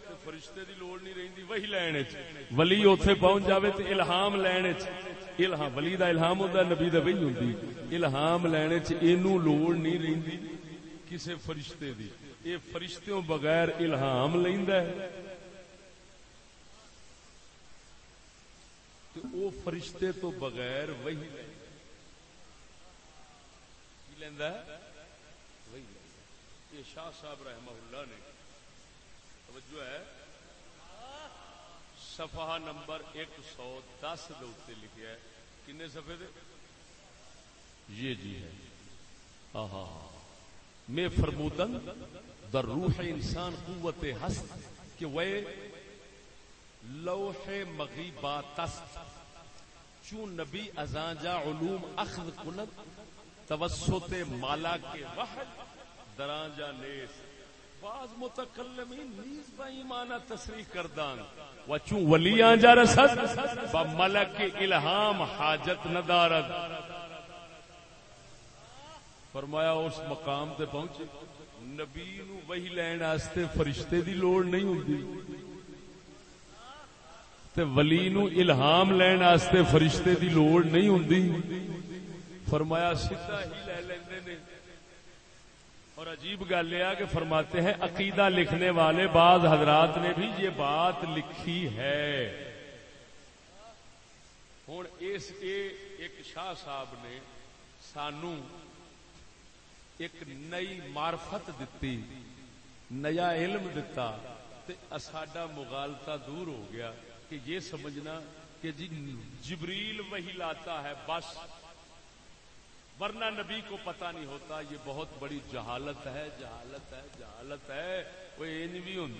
تے فرشتے دی لوڑ نہیں رہندی وہی لینے چ ولی اوتھے پہنچ جاوے تے الہام لینے چ الہام ولی دا الہام ہوندا نبی دا وہی ہوندی الہام لینے چ اینو لوڑ نہیں رہندی کسے فرشتے دی اے فرشتوں بغیر الہام لیندا ہے تے او فرشتے تو بغیر وہی لیندا ہے وہی یہ شاہ صاحب رحمہ اللہ نے توجہ ہے، صفحہ نمبر ایک سو دس دے لکھا ہے۔ کنے صفحے دے؟ یہ جی ہے۔ آہا میں فرمودن، در روح انسان قوت ہست کہ وہ لوح مغیبات است چون نبی ازان جا علوم اخذ کند توسط مالا کے وحد دران جا نیس۔ بعض متکلمین نیز با ایمانا تصریح کردان و چون ولیان جا رسد، با ملک الہام حاجت ندارد۔ فرمایا، اس مقام تے پہنچے۔ نبی نو وہی لین واسطے فرشتے دی لوڑ نہیں ہوندی۔ تے ولی نو الہام لین واسطے فرشتے دی لوڑ نہیں ہوندی۔ فرمایا، سیدھا ہی لے لیندے نے۔ اور عجیب گل یہ کہ فرماتے ہیں عقیدہ لکھنے والے بعض حضرات نے بھی یہ بات لکھی ہے۔ ہوں اس ایک شاہ صاحب نے سانو ایک نئی معرفت دتی، نیا علم دتا ساڈا مغالتا دور ہو گیا کہ یہ سمجھنا کہ جی جبریل وہی لاتا ہے، بس ورنہ نبی کو پتا نہیں ہوتا یہ بہت بڑی جہالت ہے جہالت ہے جہالت ہے۔ وہ یہ بھی ہوں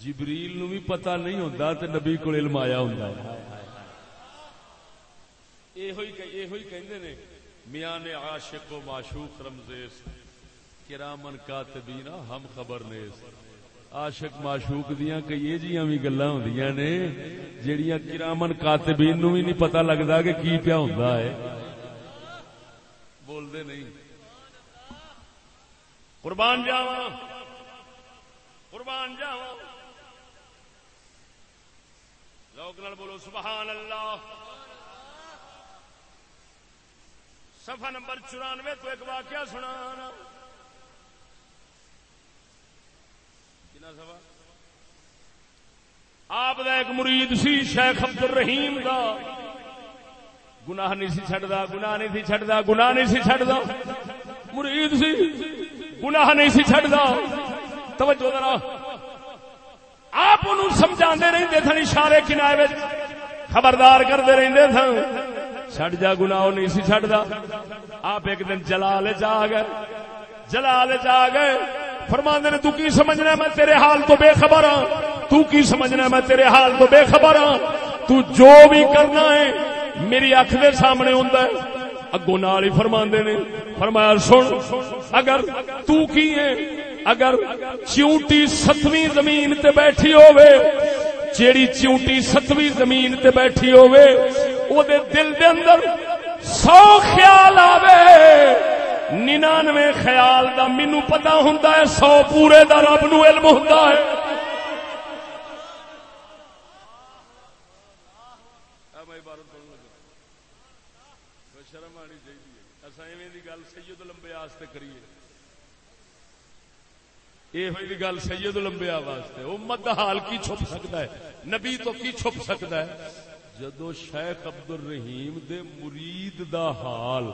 جبریل نو بھی پتا نہیں ہوتا تو نبی کو علم آیا ہوں یہ میاں نے عاشق و معشوق رمزیس، کرامن کاتبینا ہم خبر نیس۔ عاشق معشوق دیاں کہ کئی جیاں بھی گلاں ہوندیاں نے، جیڑیاں کرامن کاتبین نو بھی نہیں پتہ لگدا کہ کی پیا ہوندا ہے۔ بولدے نہیں۔ قربان جاواں۔ قربان جاواں۔ لوگ بولو سبحان اللہ صفحہ نمبر چورانوے تو ایک واقعہ سنا آپ دا ایک مرید سی، شیخ عبد الرحیم دا۔ گناہ نہیں سی چڈتا گناہ نہیں سی چڈتا گناہ نہیں سی چڈتا مرید سی، گناہ نہیں سی چڈتا توجہ ذرا۔ آپ سمجھا رہتے سن اشارے کنارے خبردار کرتے رہتے سن چڈ جا گنا نہیں سی چڈتا آپ ایک دن جلال جا گئے۔ جلال جا گئے۔ فرماندے نے، تو کی سمجھنا میں تیرے حال تو بے خبر ہاں؟ تو کی سمجھنا میں تیرے حال تو بے خبر ہاں؟ تو جو بھی کرنا ہے میری اکھ دے سامنے ہوندا ہے۔ اگوں نال ہی فرماندے نے، فرمایا، سن، اگر تو کی ہے؟ اگر چونٹی ستویں زمین تے بیٹھی ہوے جیڑی چونٹی ستویں زمین تے بیٹھی ہوے او دے دل دے اندر سو خیال آوے۔ ننانوے خیال دا مینو پتا ہوں سو پورے دا رب نو علم ہوں شرم آنی چاہیے اصا ایویں گل سید لمبے آستے کریے۔ یہ ہوئی گل سید لمبیا واسطے۔ امت دا حال کی چھپ سکتا ہے؟ نبی تو کی چھپ سکتا ہے؟ جدو شیخ عبد الرحیم دے مرید دا حال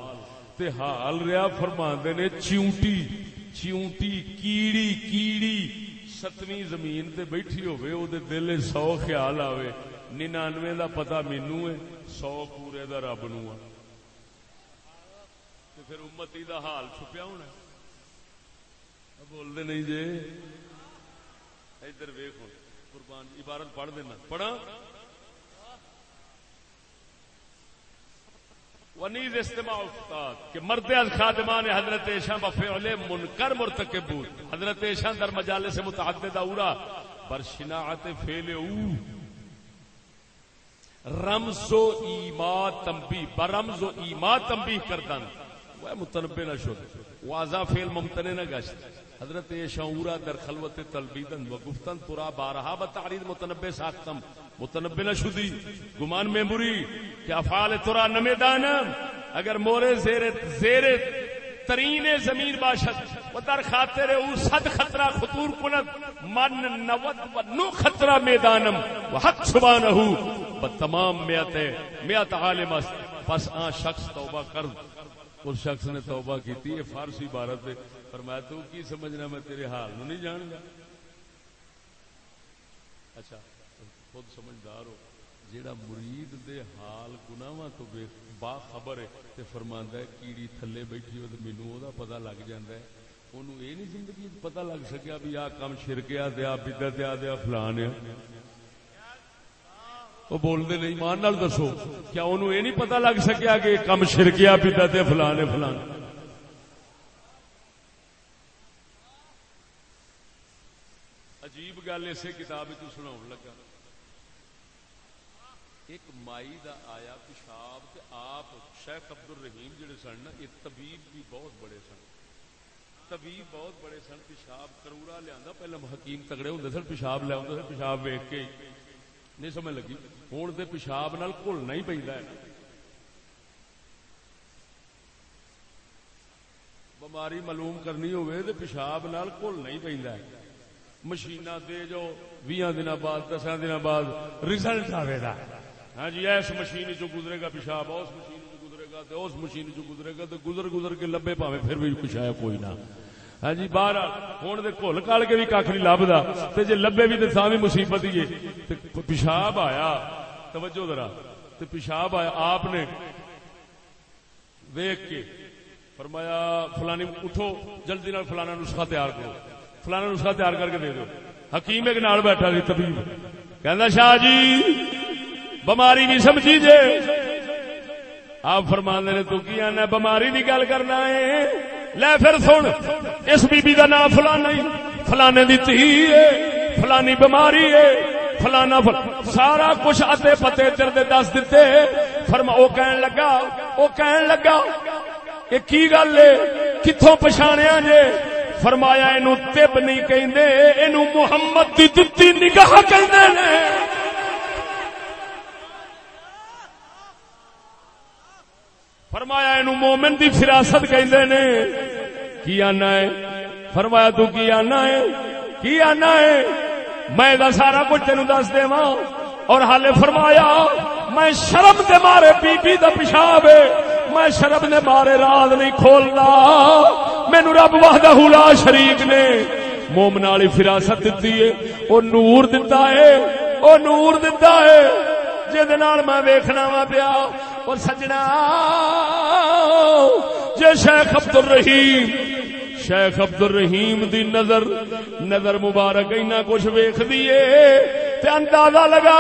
تے حال رہا فرما نے، چیونٹی چیونٹی، کیڑی کیڑی، ستویں زمین تے بیٹھی ہوئے او دے دل سو خیال آوے۔ ننانوے دا پتا مینو ہے، سو پورے دا رب نو پھر امتی دا حال چھپیا ہونا بولتے نہیں جی۔ ادھر ویخ قربان، عبارت پڑھ دینا۔ پڑھا ونیز استماع افتاد کہ مرد از خادمان حضرت ایشان بفعل منکر مرتکب بود حضرت ایشان در مجالس متعدد اورا، بر شناعت فعل او۔ رمز و ایما تنبیح بر رمز و ایما تنبیح کردن۔ متنبع نہ شد واضح فعل ممتنے نہ گشت۔ حضرت شعورا در خلوت تلبیدن و گفتن ترا بارہا بتعرید متنبع ساختم۔ متنبع نہ شدی۔ گمان میں بری کہ افعال ترا نمی دانم اگر مورے زیر زیر ترین زمین باشد و در خاطر او صد خطرہ خطور کند، من نود و نو خطرہ میدانم۔ و حق سبانہو با تمام میت میت عالم است۔ پس آن شخص توبہ کرد۔ اس شخص نے توبہ کی تھی فارسی عبارت فرمایا تو کی سمجھنا، میں تیرے حال نو نہیں جان گا اچھا خود سمجھدار ہو۔ جیڑا مرید دے حال گناواں تو بے با خبر ہے تے فرماندا ہے، کیڑی تھلے بیٹھی ہو تے مینوں او دا پتہ لگ جاندا ہے۔ اونوں اے نہیں زندگی پتہ لگ سکیا بھی آ کم شرکیا تے آ بدعت آ تے فلان ہے۔ وہ بولتے نہیں مان نال دسو۔ کیا انہوں یہ نہیں پتا لگ سکیا کہ کم شرکیا بدعت فلان ہے فلان عجیب گل اسے کتاب سنا لگا۔ ایک مائی دا آیا پیشاب تے آپ شیخ عبد الرحیم جڑے سن نا، یہ طبیب بھی بہت بڑے سن۔ طبیب بہت بڑے سن، پیشاب کرورا لیا پہلے حکیم تگڑے ہوں سن، پیشاب لیا سن، پیشاب ویک کے۔ نہیں سمجھ لگی۔ ہوں تو پیشاب نال گھلنا ہی پہ بماری معلوم کرنی ہوئے تو پیشاب نال گھلنا ہی پہ مشین دے جو بھی دن بعد دس دن بعد ریزلٹ آئے گا۔ ہاں جی ایس مشین چ گزرے گا پیشاب اس مشین چ گزرے گا تو اس مشین چ گزرے گا تو گزر گزر کے لبے پاوے، پھر بھی کچھ آیا، کوئی نہ۔ ہاں جی باہر ہوں تو کل کال کے بھی کھ نہیں لبدا تو جی لبے بھی تو سامی مصیبت ہی ہے۔ پیشاب آیا۔ توجہ ذرا۔ تو پیشاب آیا۔ آپ نے ویک کے فرمایا، فلانی، اٹھو، جلدی نال فلانا نسخہ تیار کرو۔ فلانا نسخہ تیار کر کے دے دو۔ حکیم ایک نال بیٹھا سی طبیب۔ کہ شاہ جی بماری بھی سمجھی جے۔ آپ فرما نے، تو کی آنا بماری کی گل کرنا ہے؟ لے پھر سن، اس بی بی دا نام فلانا فلانے دی تھی ہے، فلانی بماری ہے، فلانا فل... سارا کچھ اتے پتے تیرے دس دیتے فرما او کہن لگا او کہن لگا، یہ کی گل ہے؟ کتوں پچھاڑیا جے؟ فرمایا، اینو تب نہیں کہندے، اینو محمد دی دتی نگاہ کہندے نے۔ فرمایا اینو مومن دی فراست کہندے نے۔ کی آنا ہے؟ فرمایا تو کی آنا ہے؟ کی آنا ہے؟ میں دا سارا کچھ تینو دس دے ماں اور حالے فرمایا، میں شرم دے مارے پی پی دا پیشاب ہے۔ میں شرم دے مارے راز نہیں کھولنا مینو رب وحدہ لا شریک نے۔ مومن والی فراست دیتی ہے۔ او نور دتا ہے۔ او نور دتا ہے۔ جہد میں ویخنا وا پیا۔ اور سجنا۔ جے شیخ عبد الرحیم شیخ عبد الرحیم دی نظر نظر مبارک اینا کچھ ویخ دیے تے اندازہ لگا۔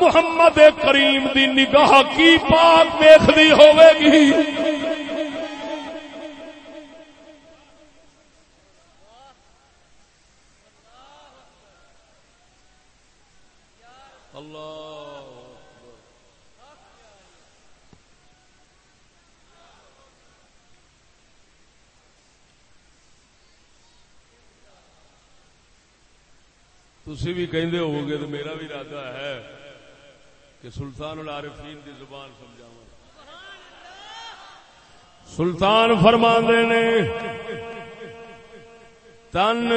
محمد کریم دی نگاہ کی پاک ویخ دی ہوئے گی۔ تھی بھی کہندے ہو گے تو میرا بھی ارادہ ہے کہ سلطان العارفین دی زبان سمجھا سلطان فرما نے، تن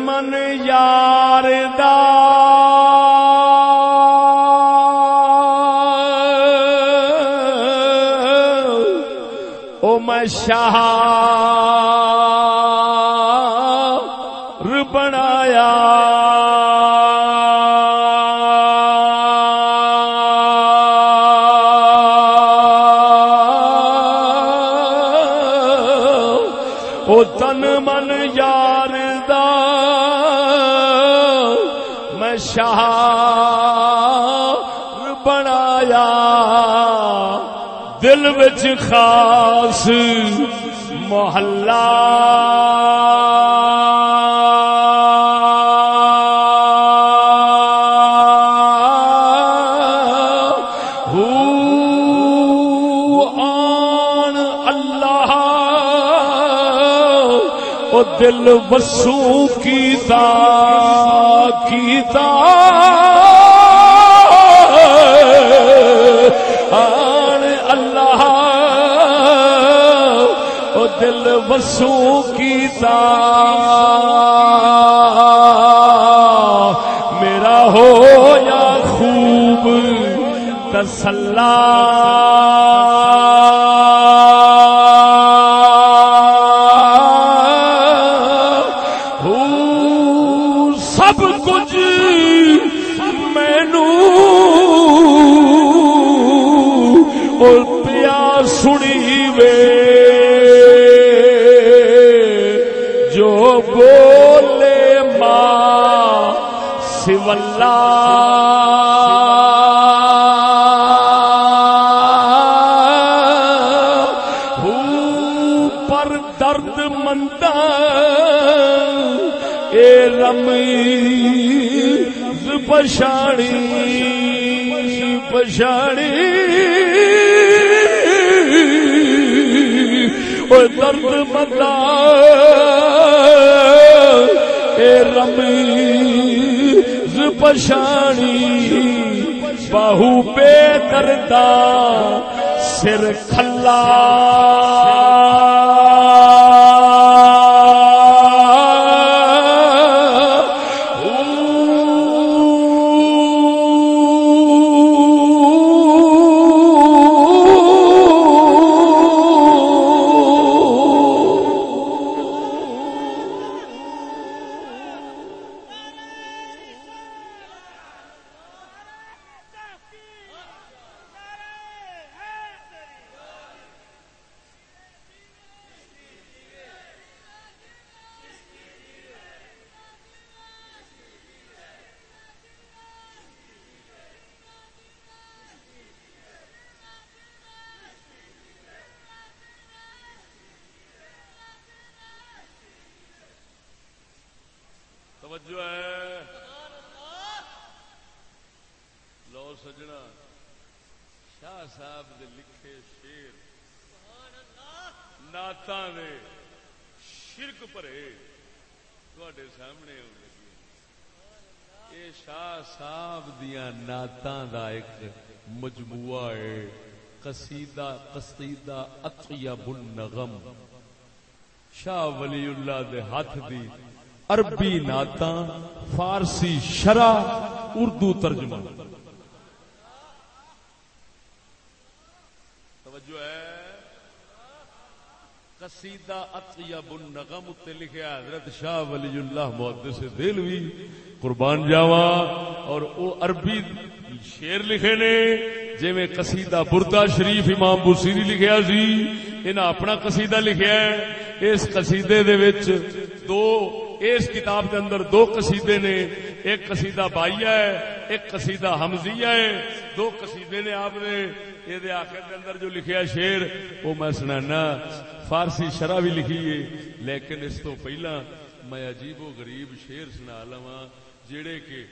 من یار دا او میں شاہ دل بچ خاص محلہ۔ دل وسو کیتا کیتا دل وسو کیتا۔ میرا ہو یا خوب تسلا۔ واللہ۔ ہو پر درد منتا اے رمیز او درد منتا اے رمی پشانی بہو بے دردہ سر کھلا۔ قصیدہ اطیب النغم، شاہ ولی اللہ دے ہاتھ دی عربی نعتاں، فارسی شرح، اردو ترجمہ۔ توجہ ہے۔ قصیدہ اطیب النغم تے لکھیا حضرت شاہ ولی اللہ محدث دلوی قربان جاوا اور او عربی شیر لکھے نے۔ جی میں قصیدہ بردا شریف امام بسیری لکھیا سی انہیں اپنا قصیدہ لکھیا ہے۔ اس قصیدے دے وچ دو، اس کتاب کے اندر دو قصیدے نے، ایک قصیدہ بائیا ہے، ایک قصیدہ حمزیہ ہے۔ دو قصیدے نے آپ نے یہ دے آخر کے اندر جو لکھیا شیر وہ میں سنانا، فارسی شرح بھی لکھی ہے، لیکن اس تو پہلا میں عجیب و غریب شیر سنا لوا جڑے کہ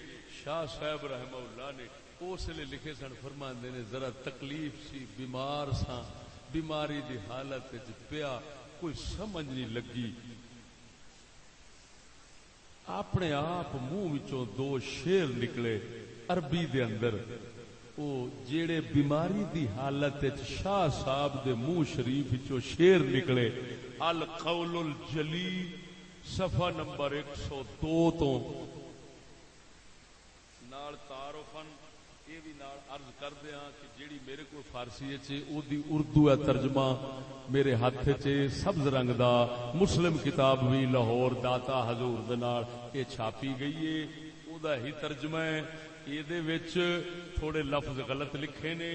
شاہ صاحب رحمہ اللہ نے اس لیے لکھے سن فرما نے، ذرا تکلیف سی، بیمار سا بیماری دی حالت پیا، کوئی سمجھ نہیں لگی۔ اپنے آپ منہ دو شیر نکلے عربی دے اندر۔ او جیڑے بیماری دی حالت شاہ صاحب دے منہ شریف چو شیر نکلے۔ القول الجلی صفحہ نمبر ایک سو دو تو۔ نال تعارفن یہ عرض کر دیا کہ جیڑی میرے کو فارسی دی اردو ہے ترجمہ میرے ہاتھ چ سبز رنگ دا مسلم کتاب بھی لاہور داتا حضور دنال یہ چھاپی گئی ہے، او دا ہی ترجمہ ہے۔ یہ وچ تھوڑے لفظ غلط لکھے نے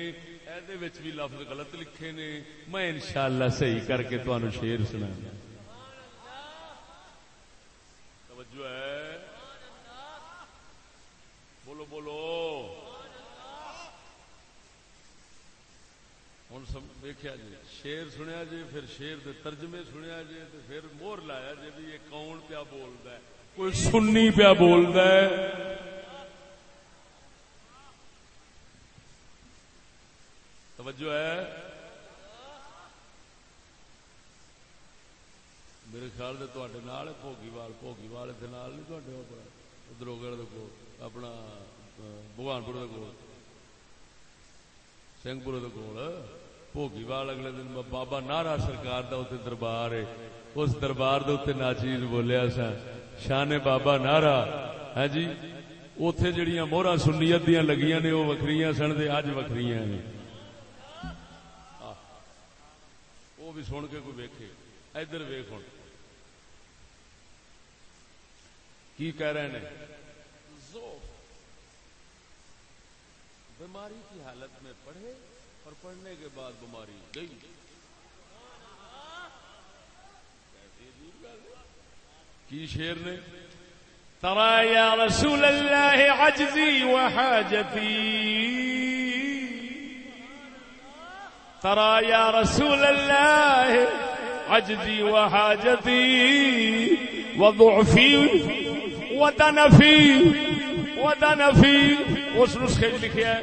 ایدے وچ بھی لفظ غلط لکھے نے۔ میں انشاءاللہ صحیح کر کے تانوں شعر سنا توجہ ہے۔ بولو بولو۔ ہوں دیکھا جی شیر سنیا جی پھر شیر دے ترجمے سنیا جی تو پھر مور لایا جی بھی یہ کون پیا بولتا ہے کوئی سنی پیا بولتا ہے توجہ ہے میرے خیال سے تے پوگی وال پوگی وال نہیں ادھر اپنا بھگوان پور کو سنگھ پور کول بھوگی وال اگلے دن بابا نارا سرکار دا اتنے دربار ہے اس دربار دے اتنے ناچیز بولیا سا شان بابا نارا ہے جی اتے جڑیاں موہرا سنیت دیا لگیاں نے وہ وکری سن دے اج وکری نے وہ بھی سن کے کوئی ویکھے ادھر ویخ ہوں کی کہہ رہے ہیں بیماری کی حالت میں پڑھے اور پڑھنے کے بعد بیماری گئی۔ کی شیر نے؟ ترى يا رسول الله عجزي وحاجتي ترى يا رسول الله عجزي وحاجتي وضعفي ودنفی ودنفی اس نسخے لکھا ہے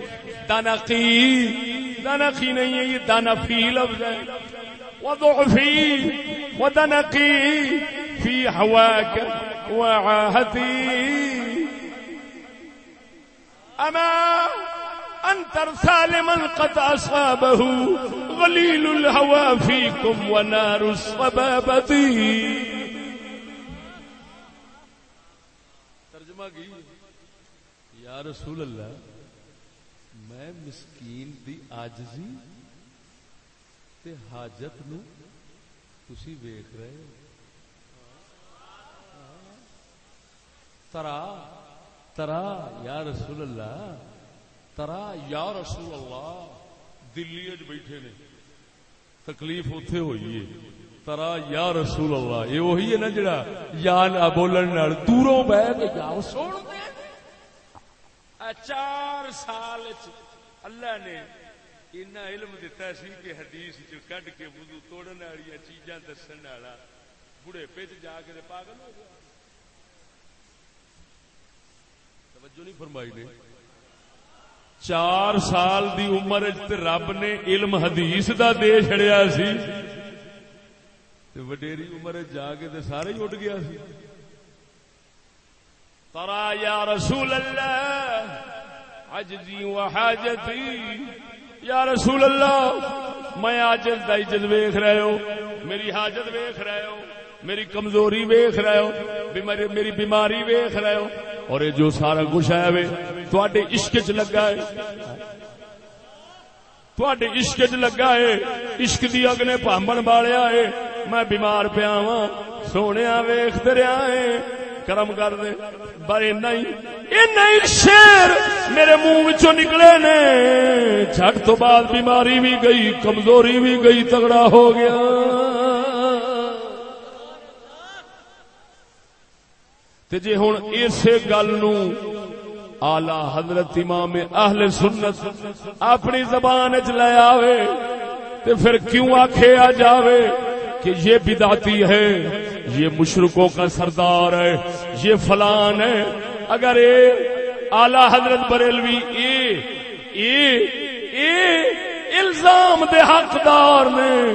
دنقی دنقی نہیں ہے یہ دنفی لفظ ہے وضعفی ودنقی فی حواک وعاہتی اما انتر سالما قد اصابه غلیل الهوى فيكم ونار الصبابتی یا رسول اللہ میں مسکین دی آجزی تے حاجت نو تسی ویخ رہے ہو۔ ترا ترا، یا رسول اللہ، ترا، یا رسول اللہ، دلی اج بیٹھے نے۔ تکلیف اتے ہوئی ہے۔ ترا، یا رسول اللہ، یہ وہی ہے نا جڑا یا نہ بولن دوروں بہ کے جاؤ سن چار سال اللہ نے اتنا علم دتا سی کہ حدیث کڈ کے وضو توڑن والی چیزاں دسن والا بڑھے پچ جا کے پاگل ہو گیا۔ توجہ نہیں فرمائی نے۔ چار سال دی عمر رب نے علم حدیث دا دے چڑیا سی۔ وڈیری عمر جا کے سارے ہی اٹھ گیا سی۔ ترا یا رسول اللہ عجزی و حاجتی یا رسول اللہ، میں عاجز دا عجز ویکھ رہے ہو۔ میری حاجت ویکھ رہے ہو۔ میری کمزوری ویکھ رہے ہو۔ میری بیماری ویکھ رہے ہو۔ اور یہ جو سارا کچھ ہے وے، تواڈے عشق چ لگا ہے۔ تواڈے عشق چ لگا ہے۔ عشق دی اگ نے پامن بالیا ہے۔ میں بیمار پیا وا سونے ویخ دریا کرم کر دے۔ پر نہیں شیر میرے منہ نکلے نے۔ جٹ تو بعد بیماری بھی گئی، کمزوری بھی گئی، تگڑا ہو گیا۔ جی ہوں اسی گل نو آلہ حضرت امام اہل سنت اپنی زبان چ لے آوے تے پھر کیوں آخیا جاوے کہ یہ بداتی ہے؟ یہ مشرقوں کا سردار ہے، یہ فلان ہے۔ اگر اے اعلی حضرت بریلوی، اے اے اے، الزام دے حقدار نے۔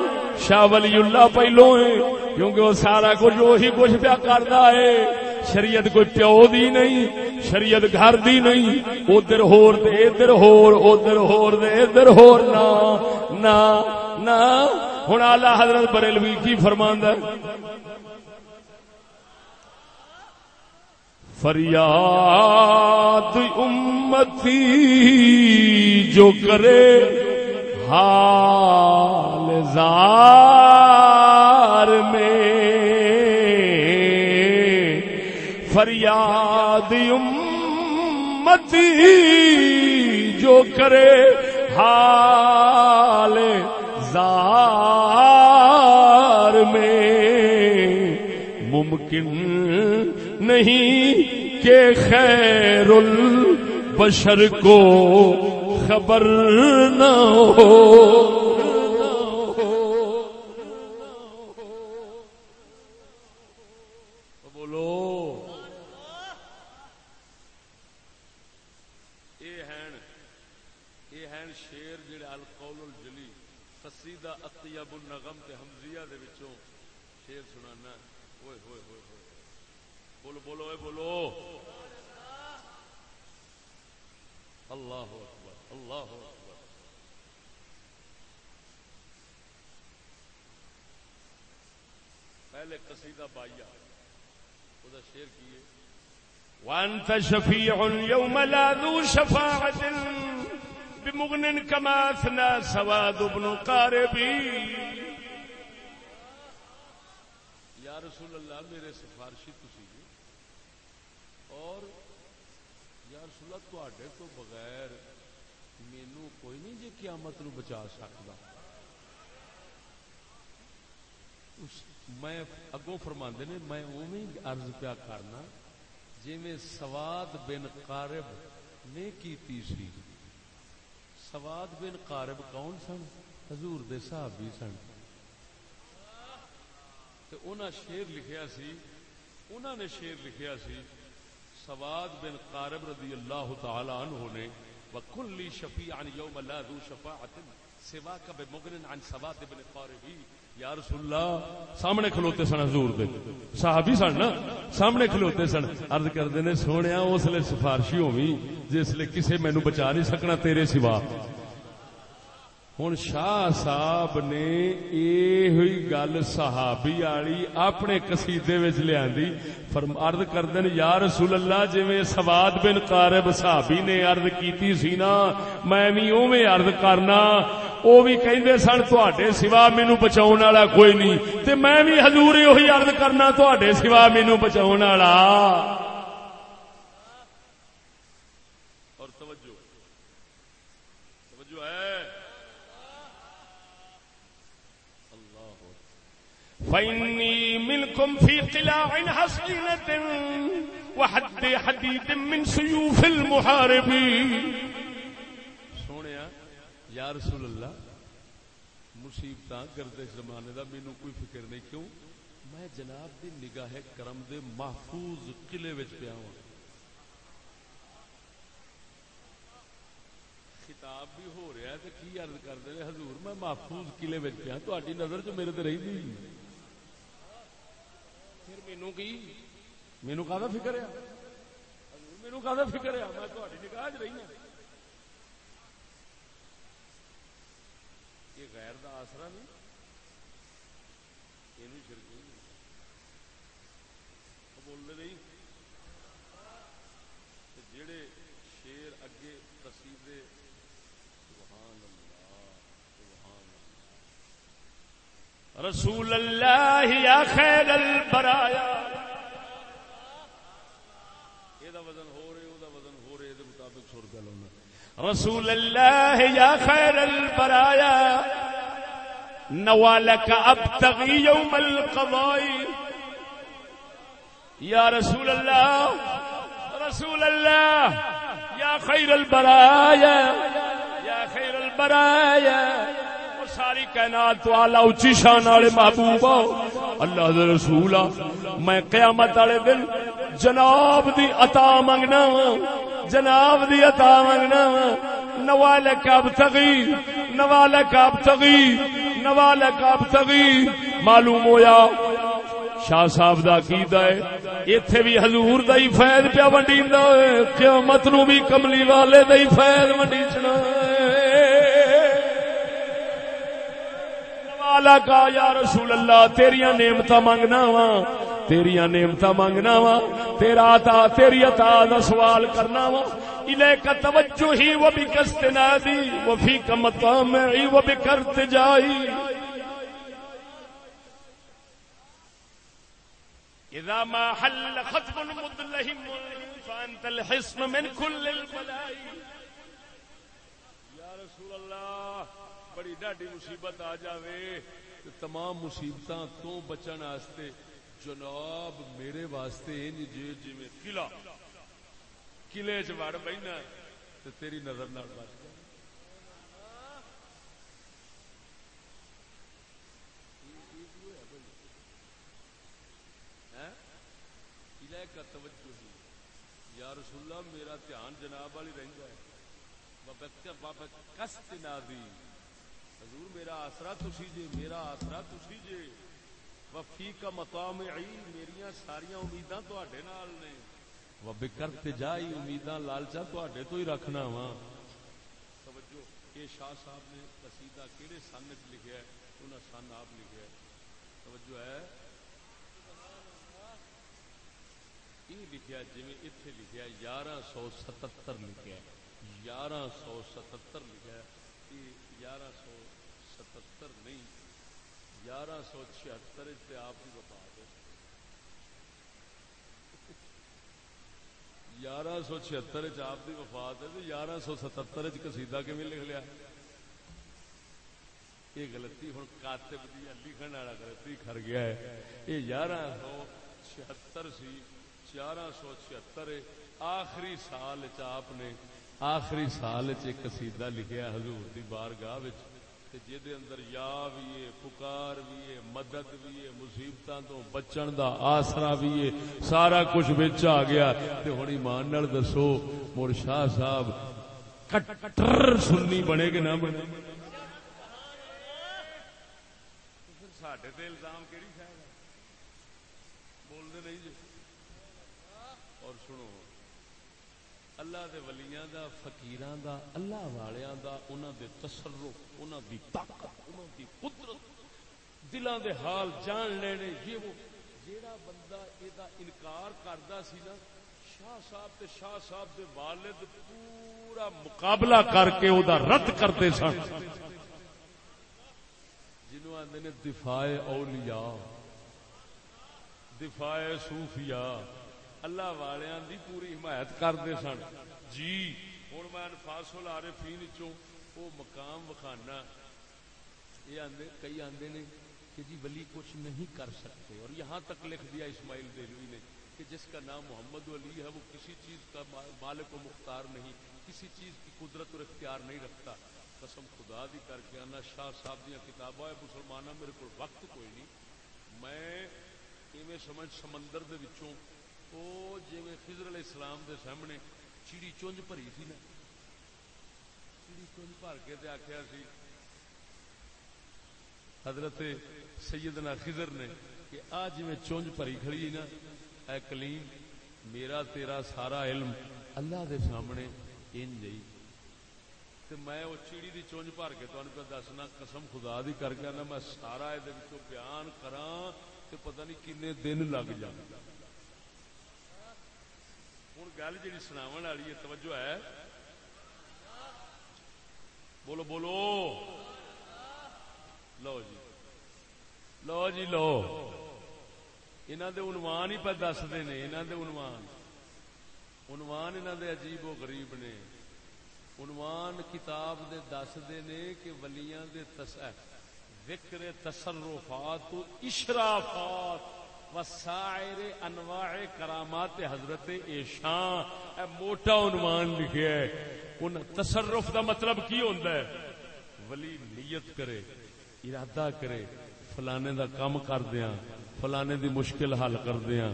شاہ ولی اللہ پہلو ہے کیونکہ وہ سارا کچھ وہی کچھ پیا کرتا ہے۔ شریعت کوئی پیو دی نہیں، شریعت گھر دی نہیں۔ ادھر ہور دے ادھر ہور ادھر ہور دے ادھر ہور۔ نا نا نا۔ ہوں آلہ حضرت بریلوی کی فرماند فریاد امتی جو کرے، حال زار میں۔ فریاد امتی جو کرے، حال زار میں۔ ممکن نہیں کہ خیر البشر کو خبر نہ ہو۔ وانت شفيع يوم لا ذو شفاعة بمغن كما اثنى سواد ابن قاربي یا رسول اللہ میرے سفارشی تسی اور یا رسول اللہ تواڈے تو بغیر مینوں کوئی نہیں جے قیامت نو بچا سکدا۔ میں اگوں فرماندے نے، میں اوویں عرض پیا کرنا جی میں سواد بن قارب نے کیتی سی۔ سواد بن قارب کون سن؟ حضور دے صحابی سن۔ تے انہاں شیر لکھیا سی انہاں نے شیر لکھیا سی۔ سواد بن قارب رضی اللہ تعالی عنہ نے وکلی شفیع عن یوم لا ذو شفاعت سوا کا بے مغنن عن سواد بن قاربی یا رسول اللہ، سامنے کھلوتے سن حضور دے۔ صحابی سن نا؟ سامنے کھلوتے سن۔ عرض کردے نے سونیا اس لیے سفارشی ہووی جس لیے کسے مینوں بچا نہیں سکنا تیرے سوا۔ ہوں شاہ صاحب نے یہ گل صحابی والی اپنے کسیدے لیا ارد کر دین یا رسول اللہ جی سواد بن قارب صحابی نے ارد کیتی سی نا میں بھی اوے ارد کرنا وہ بھی کہندے سن تے سوا مینو بچاؤ والا کوئی نہیں تے میں بھی حضور وہی ارد کرنا تے سوا مینو بچاؤ والا فإني منكم في قلاع حصينة وحد حديد من سيوف المحاربين سونیا یا رسول اللہ، مصیبت کرتے زمانے دا مینو کوئی فکر نہیں، کیوں؟ میں جناب دی نگاہ کرم دے محفوظ قلعے وچ پیا ہوں۔ خطاب بھی ہو رہا ہے، تو کی عرض کر دے حضور، میں محفوظ قلعے وچ پیا تہاڈی نظر چ میرے تے رہی نہیں۔ مینو کی مینو کا فکر ہے مینو کا فکر ہے میں تھوڑی نگاہ رہی ہوں یہ غیر دا آسرا نہیں یہ شرکی بولنے نہیں رسول اللہ یا خیر البرایا یہ وزن ہو رہے وہ وزن ہو رہے یہ مطابق سر گل ہونا رسول اللہ یا خیر البرایا نوالک ابتغی یوم القضائی یا رسول اللہ رسول اللہ یا خیر البرایا یا خیر البرایا ساری کائنات تو آلہ اچھی شان والے محبوب اللہ دے رسول میں قیامت والے دن جناب دی عطا منگنا ہاں۔ جناب دی عطا منگنا ہاں۔ نوالک ابتغی نوالک ابتغی نوالک ابتغی معلوم ہویا، شاہ صاحب دا عقیدہ ہے، ایتھے بھی حضور دا ہی فیض پیا ونڈیندا ہے قیامت نو بھی کملی والے دا ہی فیض ونڈیچنا ہے۔ والا کا یا رسول اللہ تیریا نعمت منگنا وا تیریا نعمت منگنا وا، تیرا تا تیری عطا دا سوال کرنا وا۔ الیک توجہی و بکست نادی و فیک مطامعی، و بکرت جائی اذا ما حل خطب مدلہم، فانت الحسن من كل البلائی۔ یا رسول اللہ بڑی ڈاڈی مصیبت آ جاوے تمام مصیبت تو بچن واسطے جناب میرے واسطے انج جی جی قلعہ، قلعے چ وڑ بہنا تیری نظر نہ بچ ہاں؟ کا توجہ ہی۔ یا رسول اللہ، میرا دھیان جناب والی رہتا ہے۔ کس نادی حضور میرا آسرا تسی جے میرا آسرا تسی جے۔ وفی کا مقام میری ساری امیداں نال نے۔ و بکرت جائی امیداں لالچا تواڈے تو ہی رکھنا وا۔ توجہ یہ شاہ صاحب نے قصیدہ کیڑے سن وچ لکھیا ہے؟ انہاں سن آپ لکھیا ہے۔ توجہ ہے۔ یہ لکھیا جی اتنے لکھیا یارہ سو ستر لکھیا یارہ سو ستر لکھا گیارہ سو ستر نہیں گیارہ سو چھتر آپ کی وفات ہے گیارہ سو چھتر آپ کی وفات ہے تو گیارہ سو ستر کسیدہ کم لکھ لیا؟ یہ غلطی ہوں کاتب دی لکھن والا غلطی کر گیا ہے۔ یہ گیارہ سو چھتر سی گیارہ سو چھتر آخری سال آپ نے آخری سال قصیدہ لکھیا حضور دی بارگاہ جہد اندر یا بھی ہے، پکار بھی ہے، مدد بھی ہے مصیبتوں تو بچن دا آسرا بھی ہے، سارا کچھ بچ آ گیا۔ تے ہوں ایمان نال دسو، مر شاہ صاحب، کٹر سننی بنے کہ نہ بنے؟ سڈے تو الزام کہڑی شاید بولتے نہیں جی اور سنو اللہ دے ولیاں دا، فقیراں دا، اللہ والیاں دا، انہاں دے تصرف، انہاں دی طاقت، انہاں دی قدرت دلاں دے حال جان لینے، یہ وہ جیڑا بندہ اے دا انکار کردا سی نا، شاہ صاحب تے شاہ صاحب دے والد پورا مقابلہ کر کے او دا رد کرتے سن۔ جنہوں آندے نے دفاع اولیاء، دفاع صوفیاء اللہ والیاں دی پوری حمایت کرتے سن۔ جی ہوں میں انفاس العارفین چوں او مقام وکھانا۔ یہ آندے، کئی آندے نے کہ جی ولی کچھ نہیں کر سکتے۔ اور یہاں تک لکھ دیا اسماعیل دہلوی نے کہ جس کا نام محمد علی ہے، وہ کسی چیز کا مالک و مختار نہیں، کسی چیز کی قدرت اور اختیار نہیں رکھتا۔ قسم خدا دی کر کے آنا، شاہ صاحب دیا کتاباں مسلمانوں میرے کو وقت کوئی نہیں۔ میں ایویں سمجھ سمندر دے وچوں او جی خضر علیہ السلام دے سامنے چیڑی چونج بھری تھی نا۔ چیڑی چونج بھر کے تے آخیا سی۔ حضرت سیدنا خضر نے کہ آ جی میں چونج بھری کھڑی نا، اے کلیم، میرا تیرا سارا علم اللہ دے سامنے ان جئی تے میں وہ چیڑی دی چونج بھر کے تمہیں پہ دسنا، قسم خدا دی کر کے نا میں سارا یہ بیان کراں تے پتہ نہیں کنے دن لگ جائے ہوں گل جی سناو والی ہے توجہ ہے بولو بولو لو جی لو جی لو انہوں دے عنوان ہی پہ دستے نے انہوں دے عنوان عنوان انہوں دے عجیب و غریب نے عنوان کتاب دے دستے نے کہ ولیاں دے ذکر تصرفات اشرافات وسائر انواع کرامات حضرت ایشان اے موٹا عنوان لکھیا ہے۔ ان تصرف دا مطلب کی ہوتا ہے؟ ولی نیت کرے، ارادہ کرے، فلانے دا کام کر دیا فلانے دی مشکل حل کر دیا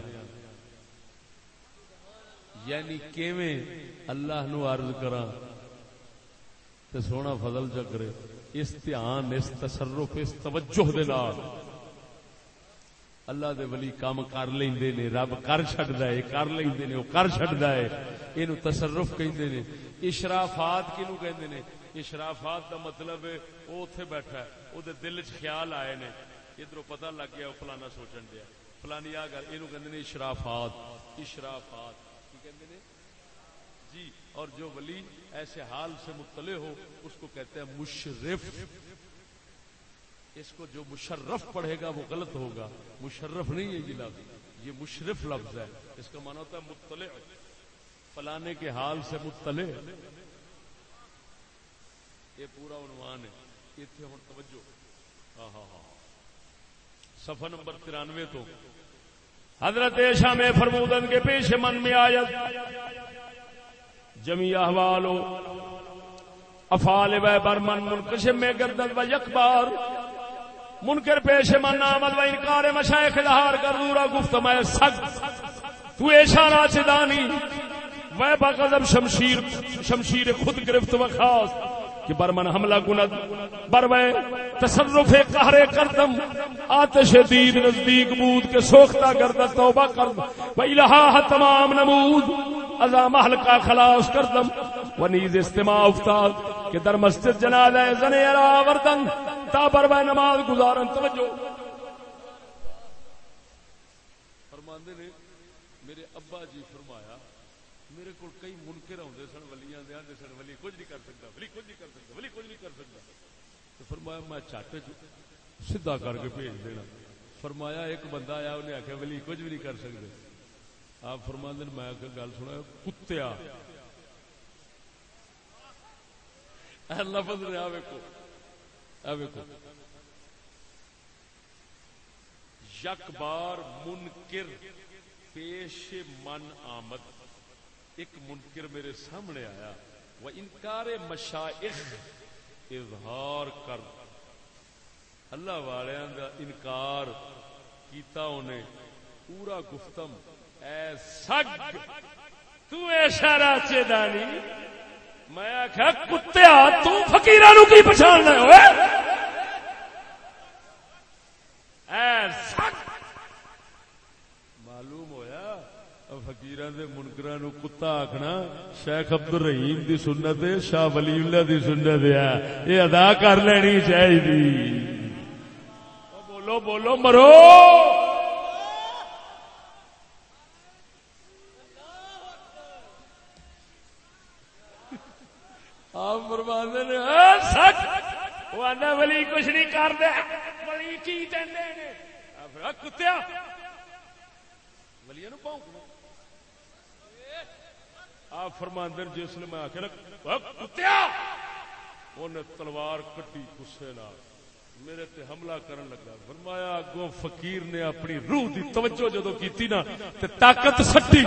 یعنی کیویں اللہ نو عرض کراں تے سونا فضل چکرے اس دھیان، اس تصرف، اس توجہ دے نال۔ اللہ دے ولی کام کر لیندے نے، رب کر چھڈدا ہے، کر لیندے نے، او کر چھڈدا ہے۔ اینو تصرف کہندے نے۔ اشرافات کینو کہندے نے؟ اشرافات دا مطلب ہے، او اوتھے بیٹھا ہے، او دے دل وچ خیال آئے نے۔ ادھروں پتہ لگ گیا، او فلانا سوچن دیا۔ فلانی آ گل، اینو کہندے نے اشرافات اشرافات۔ کی کہندے نے؟ جی اور جو ولی ایسے حال سے مطلع ہو، اس کو کہتے ہیں مشرف۔ اس کو جو مشرف پڑھے گا وہ غلط ہوگا۔ مشرف نہیں ہے یہ لفظ۔ یہ مشرف لفظ ہے۔ اس کا مانا ہوتا ہے مطلع۔ فلانے کے حال سے مطلع۔ یہ پورا عنوان ہے۔ اتنے ہوں توجہ۔ ہاں ہاں ہاں۔ سفر نمبر ترانوے تو۔ حضرت شام فرمودن کے پیش من میں آیا جمی احوالو۔ افال برمن منقسم میں گردن و یکبار۔ منکر پیش من آمد و انکار مشایخ دہار کر دورا گفت میں سخت تو ایشا راچ دانی وہ بغضب شمشیر شمشیر خود گرفت و خاص کہ بر من حملہ گند بر وہ تصرف قہر کردم، آتش دید نزدیک بود کے سوختہ گردہ توبہ کردم، و الہا تمام نمود ازا محل کا خلاص کردم، و نیز استماع افتاد کہ در مسجد جنازہ زنے ارا وردن تا بر وہ نماز گزارن، توجہ۔ فرماندے نے، میرے ابا جی فرمایا، میرے کو کئی منکر آتے سن، ولیاں دے آتے سن، ولی کچھ نہیں کر سکتا، ولی کچھ نہیں کر سکتا، ولی کچھ نہیں کر سکتا۔ تو فرمایا، میں چٹ سیدا کر کے بھیج دینا۔ فرمایا، ایک بندہ آیا، انہیں آخیا ولی کچھ بھی نہیں کر سکتے۔ آپ فرما دن میں گل سنا کتیا۔ لفظ رہا ویکو ویکو یک بار منکر پیش من آمد۔ ایک منکر میرے سامنے آیا۔ وہ انکار مشائخ اظہار کر۔ اللہ والوں کا انکار کیتا انہیں۔ پورا گفتم۔ اے سگ، تو ایسا راچے دانی؟ میں آخیا کتیا تکیر کی پچھاڑنا ہوئے؟ معلوم ہویا فکیر منکر نو کتا آخنا شیخ ابد الرحیم دی سنت شاہ ولی اللہ دی سنت ہے یہ ادا کر لینی چاہیے بولو بولو، مرو! آپ برباد نے ولی کچھ نہیں کر دیا ولی کی کتیا۔ ولی آپ فرماندر جس نے میں آخر کتیا۔ تلوار کٹی گسے میرے تے حملہ کرن لگا۔ فرمایا، اگوں فقیر نے اپنی روح دی توجہ جدو کیتی نا، تے طاقت سٹی۔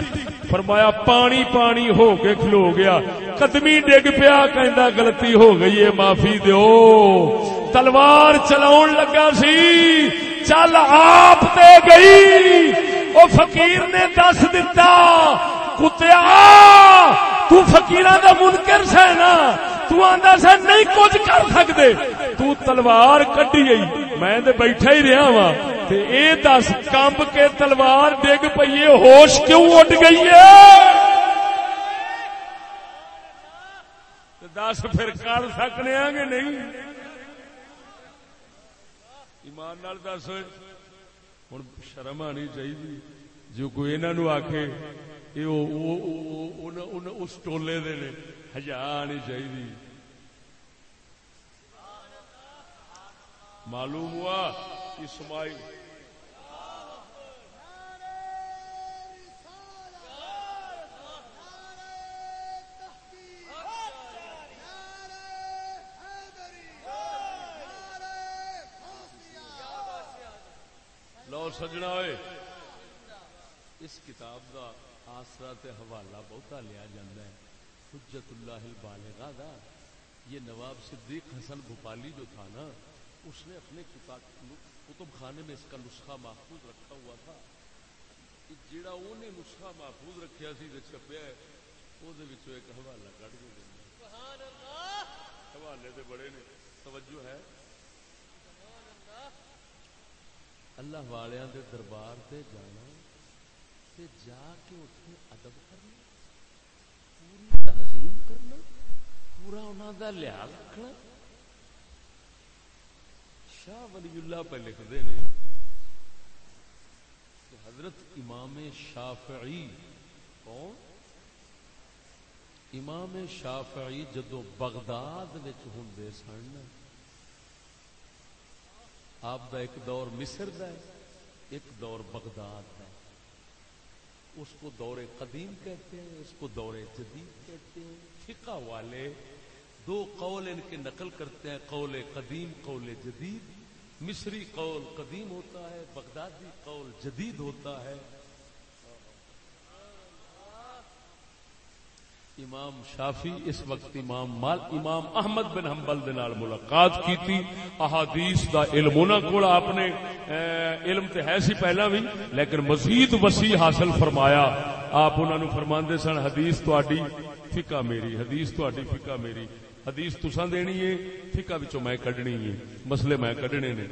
فرمایا، پانی پانی ہو کے کھلو گیا۔ قدمی ڈگ پیا، کہندا، غلطی ہو گئی ہے، معافی دیو۔ تلوار چلاون لگا سی۔ چل آپ دے گئی۔ او فقیر نے دس دتا کتیا تو فقیراں دا منکر سے نا۔ تو آندا سا، نہیں کچھ کر سکدے۔ تو تلوار کٹی گئی۔ میں تے بیٹھا ہی رہا وا تے اے دس کمب کے تلوار ڈگ پئی ہوش کیوں اٹھ گئی ہے؟ دس پھر کر سکنے آ گے نہیں؟ ایمان نال دس۔ ہوں شرم آنی چاہیے جو کوئی انہوں آخے اس ٹولے دے ہزار آنی چاہیے معلوم ہوا اسماعیل۔ لو سجنا ہوئے۔ اس کتاب کا آسرا حوالہ بہتا لیا جاتا ہے۔ حجت اللہ البالغہ دا یہ نواب صدیق حسن بھوپالی جو تھا نا اس نے اپنے کتب خانے میں اس کا نسخہ محفوظ رکھا ہوا تھا۔ جڑا انہیں نسخہ محفوظ رکھا سی چھپیا ہے وہ ایک حوالہ کٹ کے دینا حوالے تو بڑے نے توجہ ہے۔ اللہ والوں دے دربار تے جانا تے جا کے اتنے ادب کرنا پوری تعظیم کرنا پورا انہوں کا لحاظ رکھنا شاہ ولی اللہ پہ لکھتے ہیں حضرت امام شافعی کون امام شافعی جدو بغداد ہوں سن آپ دا ایک دور مصر دا ہے ایک دور بغداد اس کو دور قدیم کہتے ہیں، اس کو دور جدید کہتے ہیں۔ فقہ والے دو قول ان کے نقل کرتے ہیں، قول قدیم، قول جدید۔ مصری قول قدیم ہوتا ہے، بغدادی قول جدید ہوتا ہے۔ امام شافی اس وقت امام مال، امام احمد بن حنبل دے نال ملاقات کی تھی احادیث دا علم انہاں کول آپ نے علم تے ہے سی پہلا بھی، لیکن مزید وسیع حاصل فرمایا۔ آپ انہاں نو فرماندے سن، حدیث تواڈی فقہ میری، حدیث تواڈی فقہ میری۔ حدیث تسا دینی ہے فکا بچوں میں کڈنی ہے مسئلے میں کڈنے نے۔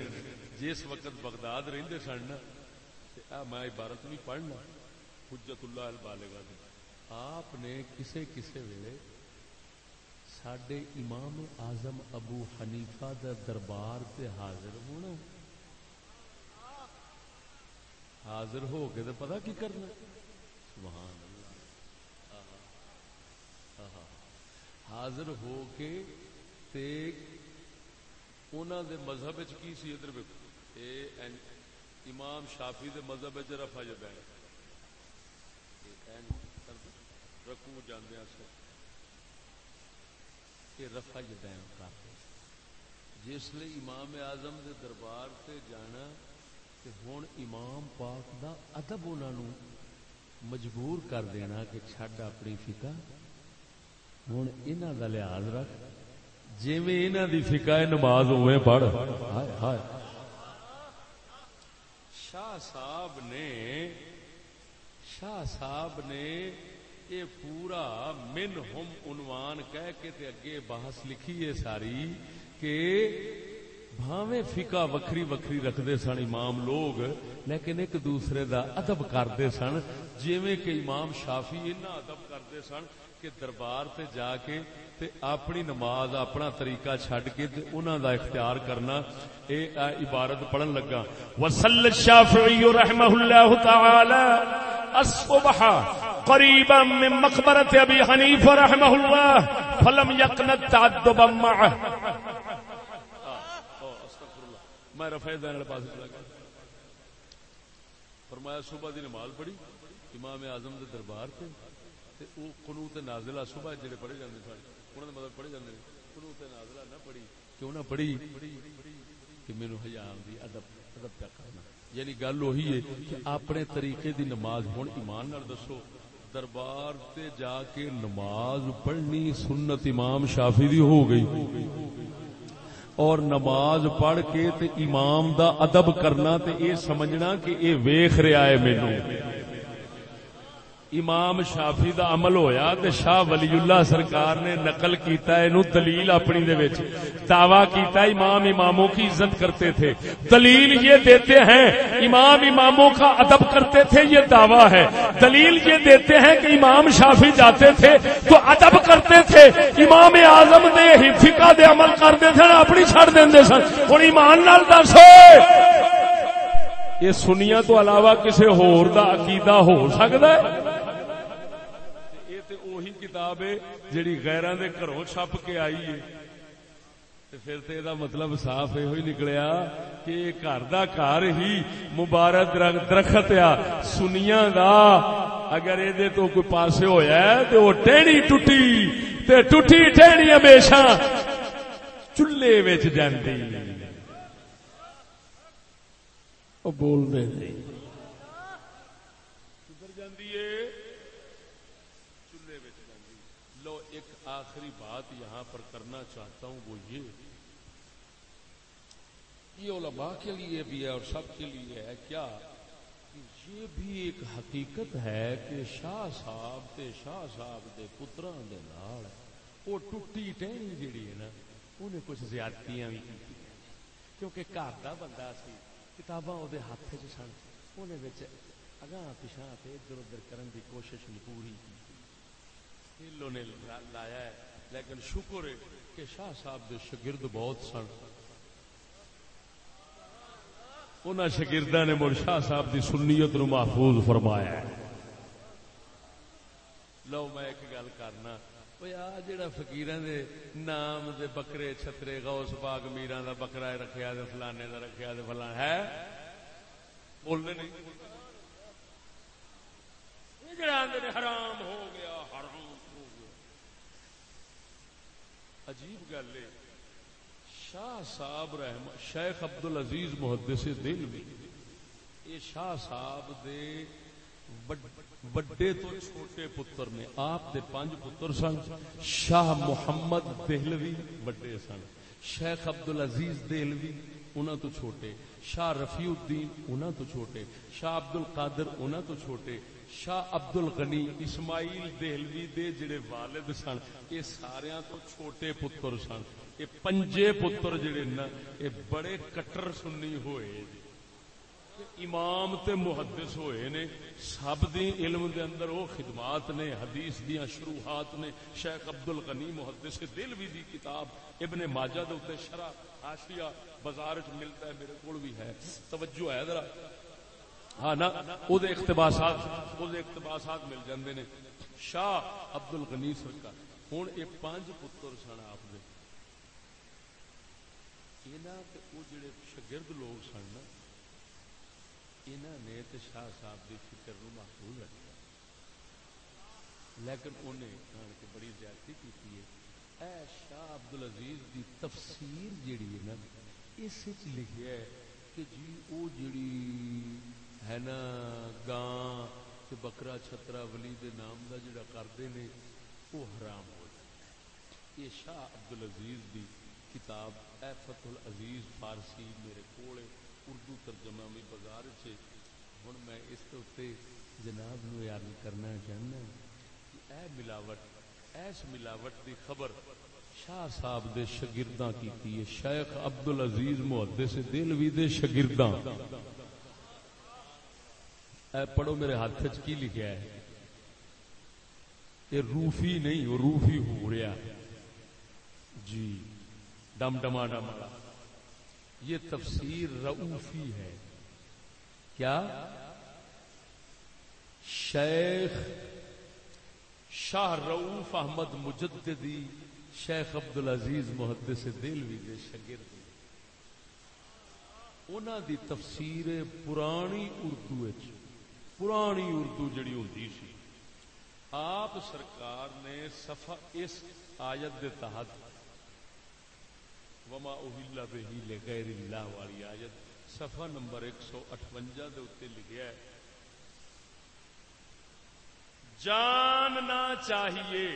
جس وقت بغداد رہندے سن نا میں عبارت نہیں پڑھنا حجت اللہ البالغہ دی آپ نے کسے کسے ویلے سڈے امام اعظم ابو حنیفہ دا دربار تے حاضر ہونا. حاضر ہو کے تو پتا کی کرنا؟ سبحان حاضر ہو کے تے دے مذہب کی سی ادھر امام شافی دے مذہب رفا جدین رکو جانے یہ رفا جدین کرتے جس لیے امام اعظم دے دربار سے جانا تے ہوں امام پاک دا ادب انہوں مجبور کر دینا کہ چھڈ اپنی فکا ہوں انہوں کا لحاظ رکھ۔ جی انہوں کی فکا نماز ہوئے پڑھ۔ شاہ صاحب نے، شاہ صاحب نے یہ پورا من ہم عنوان کہہ کے تے اگے بحث لکھی ہے ساری کہ بھاویں فقہ وکری وکری رکھتے سن امام لوگ، لیکن ایک دوسرے دا ادب کرتے سن۔ جیویں کہ امام شافی اینا ادب کرتے سن کہ دربار تے جا کے تے اپنی نماز، اپنا طریقہ چھڈ کے تے انہاں دا اختیار کرنا۔ اے عبارت پڑھن لگا۔ وصل الشافعی رحمہ اللہ تعالی الصبح قریبا من مقبرت ابی حنیف رحمہ اللہ، فلم یقنت تعدبا معه میں رفع دین پاس چلا گیا فرمایا، صبح دی نماز پڑھی، امام اعظم دے دربار تے تے او قنوت نازلہ صبح جڑے پڑھے جاندے سن۔ انہاں دے مطلب پڑھے جاندے نے قنوت نازلہ نہ پڑھی، کیوں نہ پڑھی؟ کہ مینوں حیا آندی ادب ادب پیا کرنا یعنی گل وہی ہے کہ اپنے طریقے دی نماز ہوں ایمان نال دسو، دربار تے جا کے نماز پڑھنی سنت امام شافی دی ہو گئی۔ اور نماز پڑھ کے تے امام دا ادب کرنا تے اے سمجھنا کہ اے ویخ رہا ہے مینوں۔ امام شافی دا عمل ہویا تے شاہ ولی اللہ سرکار نے نقل کیتا ہے نو دلیل اپنی دے وچ۔ دعویٰ کیتا ہے، امام اماموں کی عزت کرتے تھے۔ دلیل یہ دیتے ہیں، امام اماموں کا ادب کرتے تھے، یہ دعویٰ ہے۔ دلیل یہ دیتے ہیں کہ امام شافی جاتے تھے تو ادب کرتے تھے۔ امام اعظم دے ہی فقہ دے عمل کرتے تھے، اپنی چھڑ دیندے سن۔ ہن ایمان نال دسو یہ سنیا تو علاوہ کسی ہور دا عقیدہ ہو سکتا ہے؟ کتاب ہے، جیڑی غیران دے گھروں چھپ کے آئی ہے۔ پھر تو یہ مطلب صاف یہ نکلیا کہ گھر دا گھر ہی مبارک درخت آ سنیا دا۔ اگر یہ تو کوئی پاسے ہویا ہے تو وہ ٹہنی ٹوٹی۔ تے ٹوٹی ٹہنی ہمیشہ۔ چولہے وچ جاندی۔ وہ بول دے نہیں چاہتا ہوں وہ یہ یہ علماء کے لیے بھی ہے اور سب کے لیے ہے، کیا؟ یہ بھی ایک حقیقت ہے کہ شاہ صاحب تے شاہ صاحب دے پتراں دے نال وہ ٹوٹی ٹہنی جیڑی ہے نا، انہیں کچھ زیادتیاں بھی کی کیونکہ گھر کا بندہ سی، کتاباں وہ ہاتھ چ سن، انہیں اگاں پچھا تے ادھر ادھر کرن دی کوشش نہیں پوری کی نے لایا ہے، لیکن شکر ہے کہ شاہ صاحب دے شگرد بہت سن۔ ان شگردہ نے مڑ شاہ صاحب دی سنیت نو محفوظ فرمایا ہے۔ لو میں ایک گل کرنا جڑا فکیر دے نام دے بکرے چھترے غوث پاک میران دا بکرا رکھیا دے، فلانے دا رکھیا دے فلان ہے؟ بولنے نہیں۔ جڑا حرام ہو گیا۔ عجیب گل ہے۔ شاہ صاحب رحم شیخ عبد العزیز محدث دل بھی یہ شاہ صاحب دے بڑے تو چھوٹے پتر نے، آپ دے پانچ پتر سن، شاہ محمد دہلوی بڑے سن، شیخ عبد العزیز دہلوی انہوں تو چھوٹے، شاہ رفیع الدین انہوں تو چھوٹے، شاہ عبد القادر انہوں تو چھوٹے، شاہ ابد الغنی اسماعیل دہلوی دے جڑے والد سن، یہ سارے تو چھوٹے پتر سن۔ یہ پنجے پتر جڑے نا یہ بڑے کٹر سنی ہوئے امام تے محدث ہوئے نے، سب دی علم دے اندر وہ خدمات نے، حدیث دیاں شروحات نے۔ شیخ عبد الغنی محدث دلوی دی کتاب ابن ماجہ دے شرح آشیا بازار چ ملتا ہے، میرے کو بھی ہے۔ توجہ ہے ذرا۔ ہاں نا وہ اقتباسات وہ اقتباسات مل جاندے نے۔ شاہ عبد الغنی سرکار ہوں یہ پانچ پتر سن آپ دے وہ جڑے شگرد لوگ سن نا انہوں نے تو شاہ صاحب کی فکر نو محفوظ رکھا لیکن انہیں آن کے بڑی زیادتی کی ہے۔ اے شاہ عبد العزیز دی تفسیر جیڑی ہے نا، اس لکھا ہے کہ جی وہ جڑی ہے نا گاں بکرا چھترا ولی دے نام دا جڑا کرتے نے وہ حرام ہو جائے یہ شاہ عبد العزیز دی کتاب اے فتح العزیز فارسی میرے کول اردو ترجمہ بھی بازار سے ہوں میں اس اتنے جناب نو یاد کرنا چاہنا کہ اے ملاوٹ، ایس ملاوٹ دی خبر شاہ صاحب دے شگرداں کی شیخ عبد العزیز محدث دلوی دے شگرداں اے پڑھو میرے ہاتھ چ کی لکھا ہے؟ یہ روفی نہیں روفی ہو رہا جی۔ ڈم ڈما ڈم یہ تفسیر روفی ہے۔ کیا؟ شیخ شاہ روف احمد مجددی، شیخ عبد العزیز محدث دلوی دے شگرد انہوں دی تفسیر پرانی اردو پرانی اردو جڑی ہوتی سی۔ آپ سرکار نے صفحہ اس آیت دے تحت وما اوہلا بہی لغیر اللہ والی آیت، صفحہ نمبر ایک سو اٹھونجا دے اتے لکھیا ہے۔ جاننا چاہیے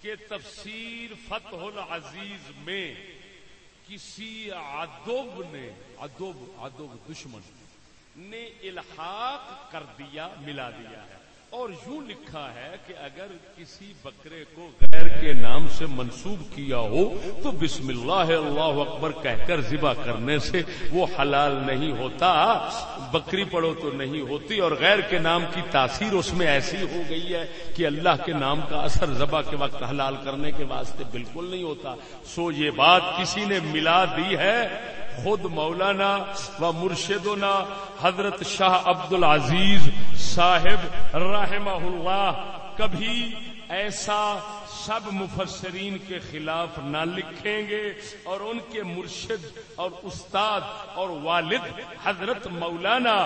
کہ تفسیر فتح العزیز میں کسی ادب نے ادب ادب دشمن نے الحاق کر دیا، ملا دیا ہے۔ اور یوں لکھا ہے کہ اگر کسی بکرے کو غیر کے نام سے منسوب کیا ہو، تو بسم اللہ اللہ اکبر کہہ کر ذبح کرنے سے وہ حلال نہیں ہوتا، بکری پڑو تو نہیں ہوتی، اور غیر کے نام کی تاثیر اس میں ایسی ہو گئی ہے کہ اللہ کے نام کا اثر ذبح کے وقت حلال کرنے کے واسطے بالکل نہیں ہوتا۔ سو یہ بات کسی نے ملا دی ہے خود مولانا و مرشدنا حضرت شاہ عبد العزیز صاحب رحمہ اللہ، کبھی ایسا سب مفسرین کے خلاف نہ لکھیں گے اور ان کے مرشد اور استاد اور والد حضرت مولانا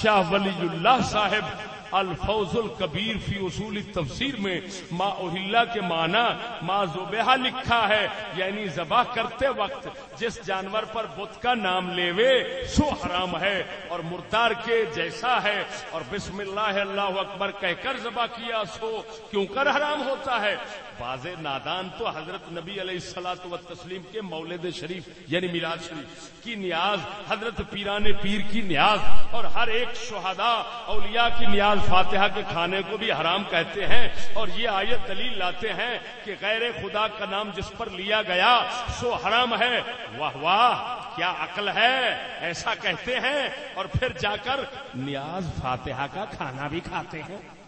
شاہ ولی اللہ صاحب الفوز القبیر فی اصول تفسیر میں ما اوہلا کے معنی ما زبیہ لکھا ہے یعنی ذبح کرتے وقت جس جانور پر بت کا نام لیوے سو حرام ہے اور مردار کے جیسا ہے اور بسم اللہ اللہ اکبر کہہ کر ذبح کیا سو کیوں کر حرام ہوتا ہے؟ باز نادان تو حضرت نبی علیہ السلاۃ و تسلیم کے مولد شریف یعنی میلاد شریف، کی نیاز حضرت پیران پیر کی نیاز اور ہر ایک شہداء، اولیاء کی نیاز فاتحہ کے کھانے کو بھی حرام کہتے ہیں۔ اور یہ آیت دلیل لاتے ہیں کہ غیر خدا کا نام جس پر لیا گیا سو حرام ہے۔ واہ واہ، کیا عقل ہے؟ ایسا کہتے ہیں۔ اور پھر جا کر نیاز فاتحہ کا کھانا بھی کھاتے ہیں۔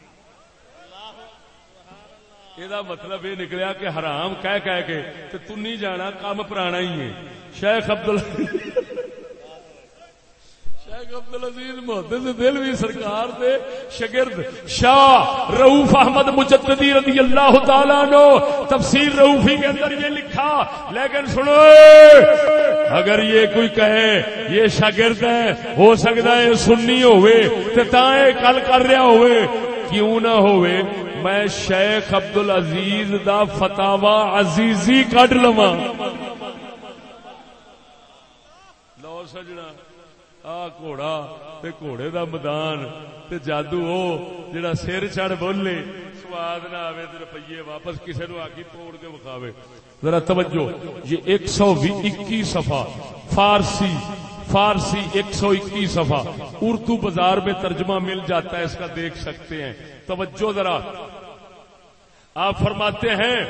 یہ مطلب یہ نکلیا کہ حرام کہہ کہہ کے تو تنی جانا کام پرانا ہی ہے شیخ عبد شیخ عبد العزیز محدث دل بھی سرکار دے شگرد شاہ رؤوف احمد مجددی رضی اللہ تعالیٰ نو تفسیر رؤوفی کے اندر یہ لکھا لیکن سنو اگر یہ کوئی کہے یہ شاگرد ہے ہو سکتا ہے سنی ہوئے تے تائیں کل کر رہا ہوئے کیوں نہ ہوئے میں شیخ ابد العزیز دا فتوا عزیزی کڈ لوا لو سجنا، آ گھوڑا تے گھوڑے دا میدان تے جادو او جڑا سر چڑھ بولے، سواد نہ آوے تے روپیے واپس کسے نو آگی توڑ کے بکھاوے ذرا توجہ، یہ ایک سو اکی صفحہ، فارسی فارسی ایک سو اکیس صفحہ۔ اردو بازار میں ترجمہ مل جاتا ہے، اس کا دیکھ سکتے ہیں۔ توجہ ذرا۔ آپ فرماتے ہیں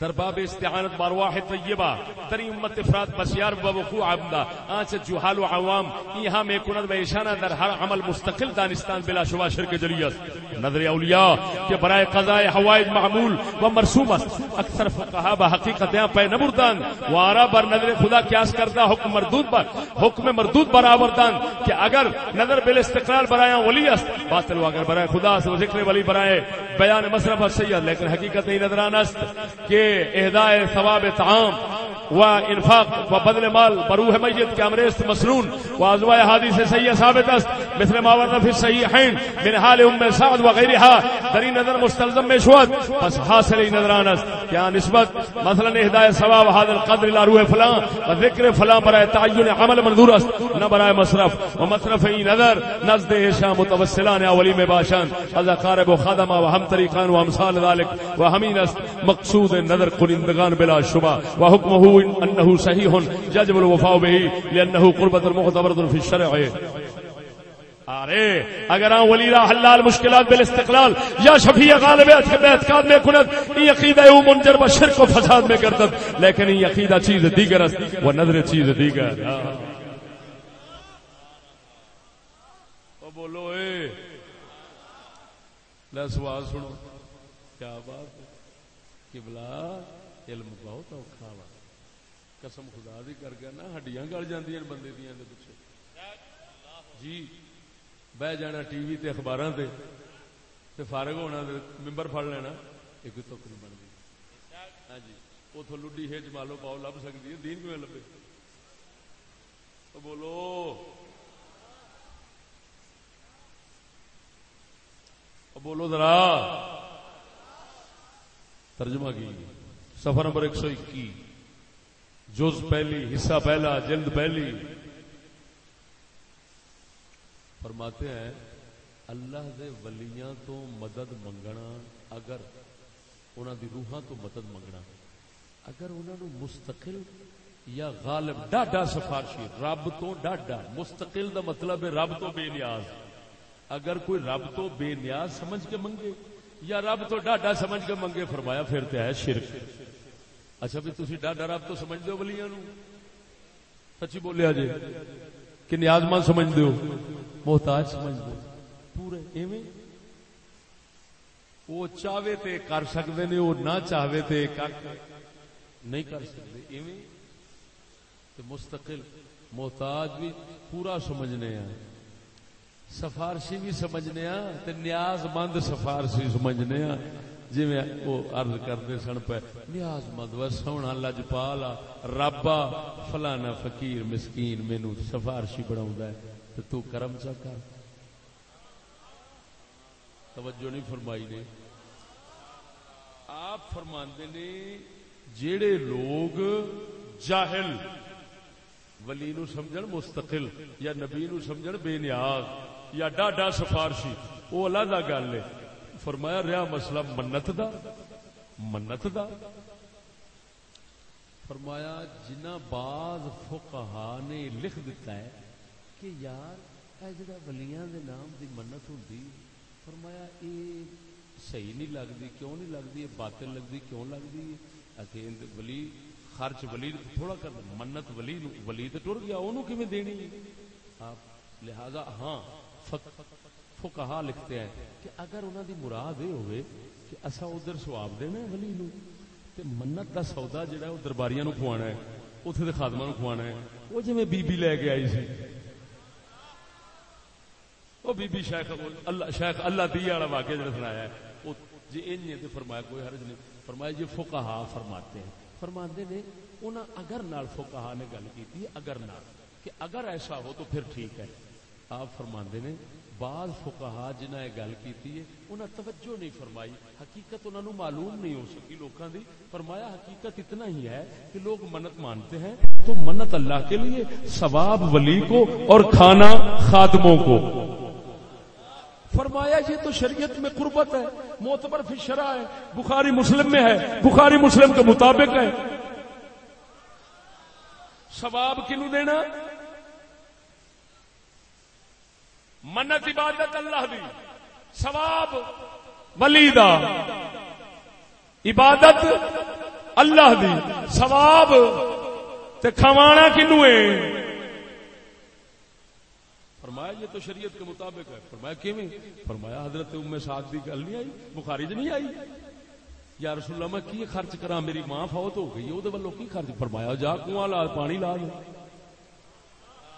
درباب استعانت بارواح طیبہ تری امت افراد بسیار و وقوع عبدہ آنچ جوحال و عوام یہاں میں کند و اشانہ در ہر عمل مستقل دانستان بلا شبہ شرک جریت نظر اولیاء کہ برائے قضاء حوائد معمول و مرسوم است. اکثر فقہا با حقیقت یہاں پہ نبردان و آرا بر نظر خدا کیاس کردہ حکم مردود بر حکم مردود بر آوردان کہ اگر نظر بل استقرار برائے ولی است، باطل و اگر برائے خدا سے ذکر ولی برائے بیان مصرف سید لیکن حقیقت نہیں نظران است کہ اہدائے ثواب تعام و انفاق و بدل مال بروح میت کے امریست مسنون و وازواء حدیث صحیح ثابت است۔ مثل ما ورد فی صحیحین من حال ام سعد وغیرها در این نظر مستلزم میں شوت پس حاصل این نظران است کیا نسبت مثلا اهدای ثواب هذا القدر الى روح فلان و ذکر فلان برای تعین عمل منظور است، نہ برای مصرف و مصرف این نظر، نزد هشام متوسلان اولی میں باشند۔ از قارب و خدمه و هم طریقان و امثال ذلك و همین است مقصود نظر کنندگان بلا شبہ. و حکمه انه صحیح ججب الوفاء به لانه قربت المعتبر في الشرع. ارے اگر آن ولی را حلال مشکلات بالاستقلال یا شفیع غالب اعتقاد میں کند این عقیدہ او منجر با شرک و فساد میں کردد لیکن این عقیدہ چیز دیگر است و نظر چیز دیگر. بولو اے لے سنو. کیا بات؟ قبلہ علم بہت اوکھا وا۔ قسم خدا دی کر گیا نا ہڈیاں گل جاندیاں بندے دیاں دے پیچھے۔ جی بہ جانا ٹی وی اخبار سے فارغ ہونا ممبر پڑ لینا۔ ایک توکری بن گئی ہاں جی اتو لڈی ہے جمالو پاؤ لب سکتی ہے، دین کیوں لبے؟ تو بولو۔ بولو ذرا۔ ترجمہ کی۔ سفر نمبر ایک سو اکی جز پہلی، حصہ پہلا، جلد پہلی۔ فرماتے ہیں، اللہ دے ولیاں تو مدد منگنا، اگر انہوں دی روحاں تو مدد منگنا۔ اگر انہوں نے مستقل یا غالب ڈاڈا سفارشی، رب تو ڈاڈا۔ مستقل دا مطلب ہے رب تو بے نیاز۔ اگر کوئی رب تو بے نیاز سمجھ کے منگے یا رب تو ڈاڈا سمجھ کے منگے، فرمایا پھر تے ہے شرک۔ اچھا بھی تھی ڈاڈا رب تو سمجھ دو ولیاں نو؟ سچی بولیا جی۔ کہ نیاز مند سمجھ دو محتاج سمجھ دو پورے ایویں؟ وہ چاہے تے کر سکتے نے، وہ نہ چاہے تے کر نہیں کر سکتے ایویں؟ تے مستقل، محتاج بھی پورا سمجھنے ہیں۔ سفارشی بھی سمجھنے ہاں تے نیاز مند سفارشی سمجھنے ہاں۔ جی میں وہ عرض کرتے سن پہ نیاز مند و سونا لجپالا ربا فلانا فقیر مسکین مینو سفارشی بنا ہے۔ تو تو کرم چا کر۔ توجہ نہیں فرمائی نے۔ آپ فرماندے نے، جیڑے لوگ جاہل، ولی نو سمجھن مستقل یا نبی نو سمجھن بے نیاز یا ڈاڈا سفارشی، وہ علیحدہ گل ہے۔ فرمایا، رہا مسئلہ منت دا منت دا۔ فرمایا، جنہ بعض فقہا نے لکھ دیتا ہے کہ یار، اے جڑا ولیاں دے نام دی منت ہوندی، فرمایا، اے صحیح نہیں لگدی، کیوں نہیں لگدی؟ باطل لگدی، کیوں لگدی؟ اتے ولی، خرچ ولی تھوڑا کر منت ولی نو، ولی تے ٹر گیا، اونوں کیویں دینی؟ آپ لہذا ہاں فقہا لکھتے ہیں کہ اگر انہاں دی مراد اے ہوئے کہ اسا ادھر ثواب دینا ہے ولی نو، تے منت دا سودا جڑا ہے او درباریاں نو کھوانا ہے، اوتھے دے خادماں نو کھوانا ہے۔ او جویں بی بی لے کے آئی سی۔ وہ بی بی شیخ اللہ شیخ اللہ دی والا واقعہ جڑا سنایا ہے جی ان نے فرمایا، کوئی حرج نہیں۔ فرمایا جی فقہا فرماتے ہیں۔ فرماتے نے، انہاں اگر نال فقہا نے گل کی اگر نال، کہ اگر ایسا ہو تو پھر ٹھیک ہے۔ آپ فرماندے نے، بعض فقہا جنہ یہ گل کی ہے، انہاں توجہ نہیں فرمائی۔ حقیقت انہوں نے معلوم نہیں ہو سکی لوگوں دی۔ فرمایا حقیقت اتنا ہی ہے کہ لوگ منت مانتے ہیں۔ تو منت اللہ کے لیے، ثواب ولی کو اور کھانا خادموں کو۔ فرمایا یہ تو شریعت میں قربت ہے، معتبر فی شرح ہے۔ بخاری مسلم میں ہے، بخاری مسلم کے مطابق ہے۔ ثواب کنو دینا؟ منت عبادت اللہ دی، ثواب ولی دا، عبادت اللہ دی، ثواب تے کھوانا کنو ہے فرمایا یہ تو شریعت کے مطابق ہے۔ فرمایا کیویں؟ فرمایا حضرت ام سعد دی گل نہیں آئی، بخاری چ نہیں آئی۔ یا رسول اللہ، میں کی خرچ کرا میری ماں فوت ہو گئی وہ ولو کی خرچ؟ فرمایا جا، کنواں لا، پانی لا۔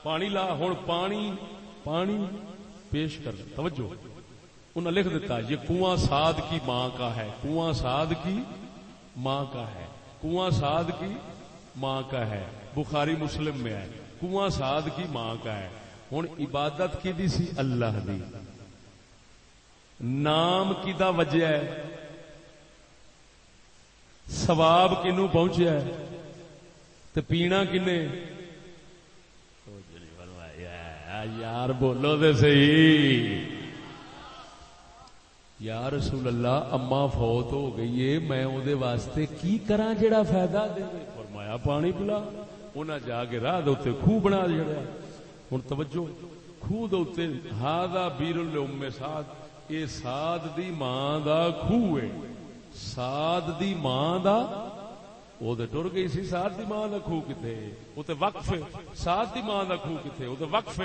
پانی لا، ہن پانی پانی پیش کر توجہ۔ انہوں نے لکھ دیتا یہ کنواں سعد کی ماں کا ہے۔ کنواں سعد کی ماں کا ہے۔ کنواں سعد کی ماں کا ہے۔ بخاری مسلم میں ہے۔ کنواں ساد کی ماں کا ہے۔ ہوں عبادت کی دی سی؟ اللہ دی۔ نام کدا وجہ ہے؟ سواب کنو پہنچیا ہے؟ تو پینا کنے؟ یار بولو دے صحیح۔ یا رسول اللہ اما فوت ہو گئی ہے، میں وہ واسطے کی کرا جڑا فائدہ؟ دے فرمایا، پانی پلا۔ انہیں جا کے راہ دے خوہ بنا جڑا۔ ہوں توجہ۔ خوہ دے اوتے ہاں بیر الام ساد اے ساد دی ماں دا خوہ ہے۔ ساد دی ماں دا وہ تو ٹر گئی سی ساد دی ماں دا خوہ کتے۔ وہ تو وقف ہے ساد دی ماں دا خوہ کتے۔ وہ تو وقف۔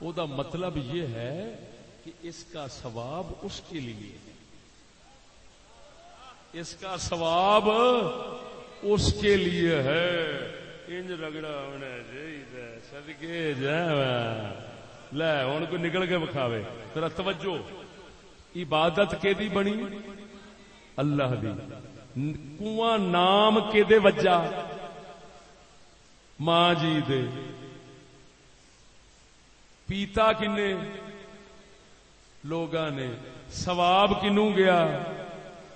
وہ دا مطلب یہ ہے کہ اس کا ثواب اس کے لیے اس کا ثواب اس کے لیے ہے۔ انج رگڑا ہونا چاہیے سدکے جا لے ہوں کو نکل کے بکھاوے تیرا توجہ۔ عبادت کے دی بنی؟ اللہ دی۔ کنواں نام کے دے وجہ؟ ماں جی دے۔ پیتا کنے؟ لوگا نے۔ سواب کنو گیا؟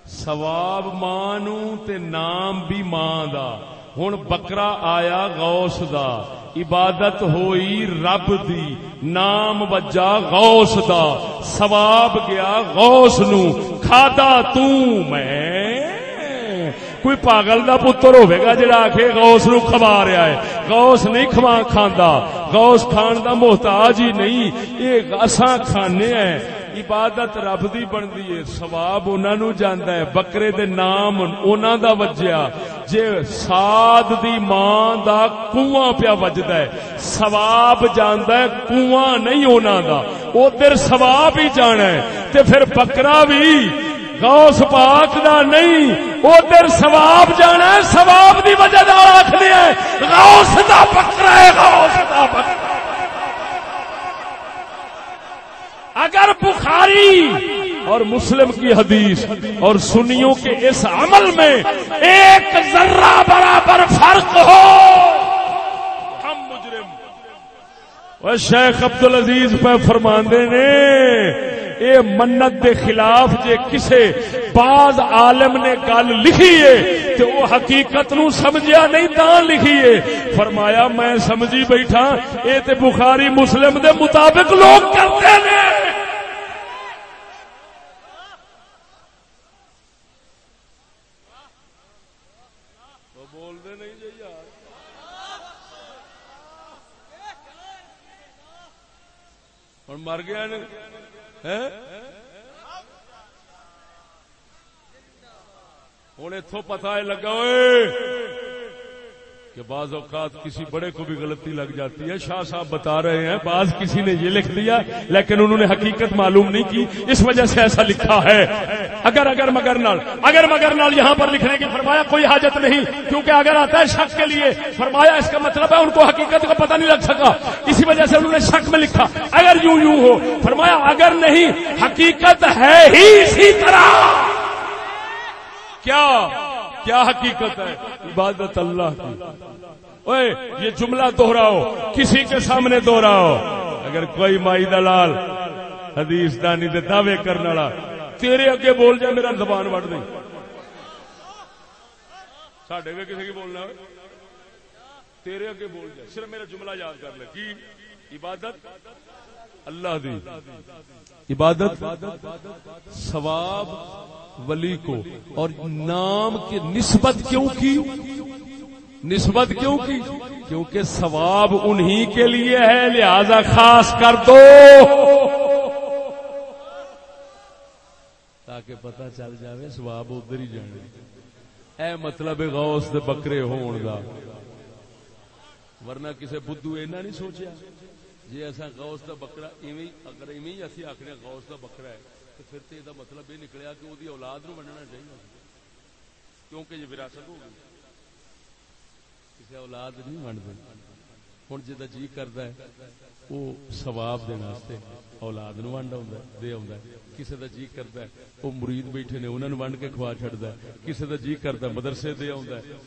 سواب ماں تے نام بھی ماں دا۔ ہوں بکرا آیا غوث دا۔ عبادت ہوئی رب دی، نام وجا غوث دا سواب گیا غوث نو۔ کھادا تو میں؟ کوئی پاگل دا پتر ہوے گا جڑا آکھے غوث نو کھوا رہا ہے۔ غوث نہیں کھوا کھاندا۔ غوث کھان دا محتاج ہی نہیں۔ یہ اساں کھانے ہیں۔ عبادت رب دی بندی ہے، ثواب انہاں نو جاندا ہے۔ بکرے دے نام انہاں دا وجیا۔ جے ساد دی ماں دا کنواں پیا وجدا ہے۔ ثواب جاندا ہے، کنواں نہیں انہاں دا۔ ادھر ثواب ہی جانا ہے۔ تے پھر بکرا بھی غوث پاک دا نہیں ادھر سواب جانا ہے سواب دی وجہ دار آخری ہے غوث دا بکرا ہے، غوث دا بکرا۔ اگر بخاری اور مسلم کی حدیث اور سنیوں کے اس عمل میں ایک ذرہ برابر فرق ہو، ہم مجرم۔ شیخ عبد العزیز پہ فرماندے نے، اے منت دے خلاف جے کسے بعض عالم نے گل لکھی ہے تو وہ حقیقت نو سمجھیا نہیں تا لکھی ہے۔ فرمایا میں سمجھی بیٹھا، اے تے بخاری مسلم دے مطابق لوگ کرتے ہیں۔ مر گیا ہوں اتو پتا لگا لگا کہ بعض اوقات کسی بڑے کو بھی غلطی لگ جاتی ہے، شاہ صاحب بتا رہے ہیں، بعض کسی نے یہ لکھ دیا، لیکن انہوں نے حقیقت معلوم نہیں کی، اس وجہ سے ایسا لکھا ہے۔ اگر اگر، مگر نال، اگر مگر نال یہاں پر لکھنے کی فرمایا کوئی حاجت نہیں، کیونکہ اگر آتا ہے شک کے لیے، فرمایا اس کا مطلب ہے ان کو حقیقت کا پتہ نہیں لگ سکا۔ اسی وجہ سے انہوں نے شک میں لکھا۔ اگر یوں یوں ہو، فرمایا اگر نہیں، حقیقت ہے ہی اسی طرح۔ کیا؟ کیا حقیقت ہے؟ عبادت اللہ کی۔ اوے یہ جملہ دوہراؤ کسی کے سامنے دوہراؤ اگر کوئی مائی دلال، حدیث دانی دے دعوے کرنے والا، تیرے اگے بول جائے، میرا زبان وٹ دیں ساڈے میں کسی کی بولنا تیرے اگے بول جائے۔ صرف میرا جملہ یاد کر لے۔ کی؟ عبادت اللہ دی۔ عبادت، ثواب ولی کو۔ اور نام کی نسبت کیوں کی؟ نسبت کیوں کی؟ کیونکہ ثواب انہی کے لیے ہے، لہذا خاص کر دو۔ تاکہ پتہ چل جاوے سواب ادھر ہی جانے اے مطلب غوث دے بکرے ہون دا۔ ورنہ کسے بدھو اینا نہیں سوچیا۔ جی ایسا غوث دا بکرا اگر ایویں اسی آخر غوث دا بکرا ہے۔ تو پھر تو یہ مطلب یہ نکلیا کہ وہ اولاد نو مننا چاہیے کیونکہ یہ وراثت ہو گئی۔ کسی اولاد نہیں منتے ہوں جا جی کرتا ہے وہ سواب دن اولاد نو ونڈ دے آ کسی کا جی کرتا ہے وہ مرید بیٹھے نے انہوں نے ونڈ کے کھوا چڑتا ہے۔ کسی کا جی کرتا مدرسے دے آ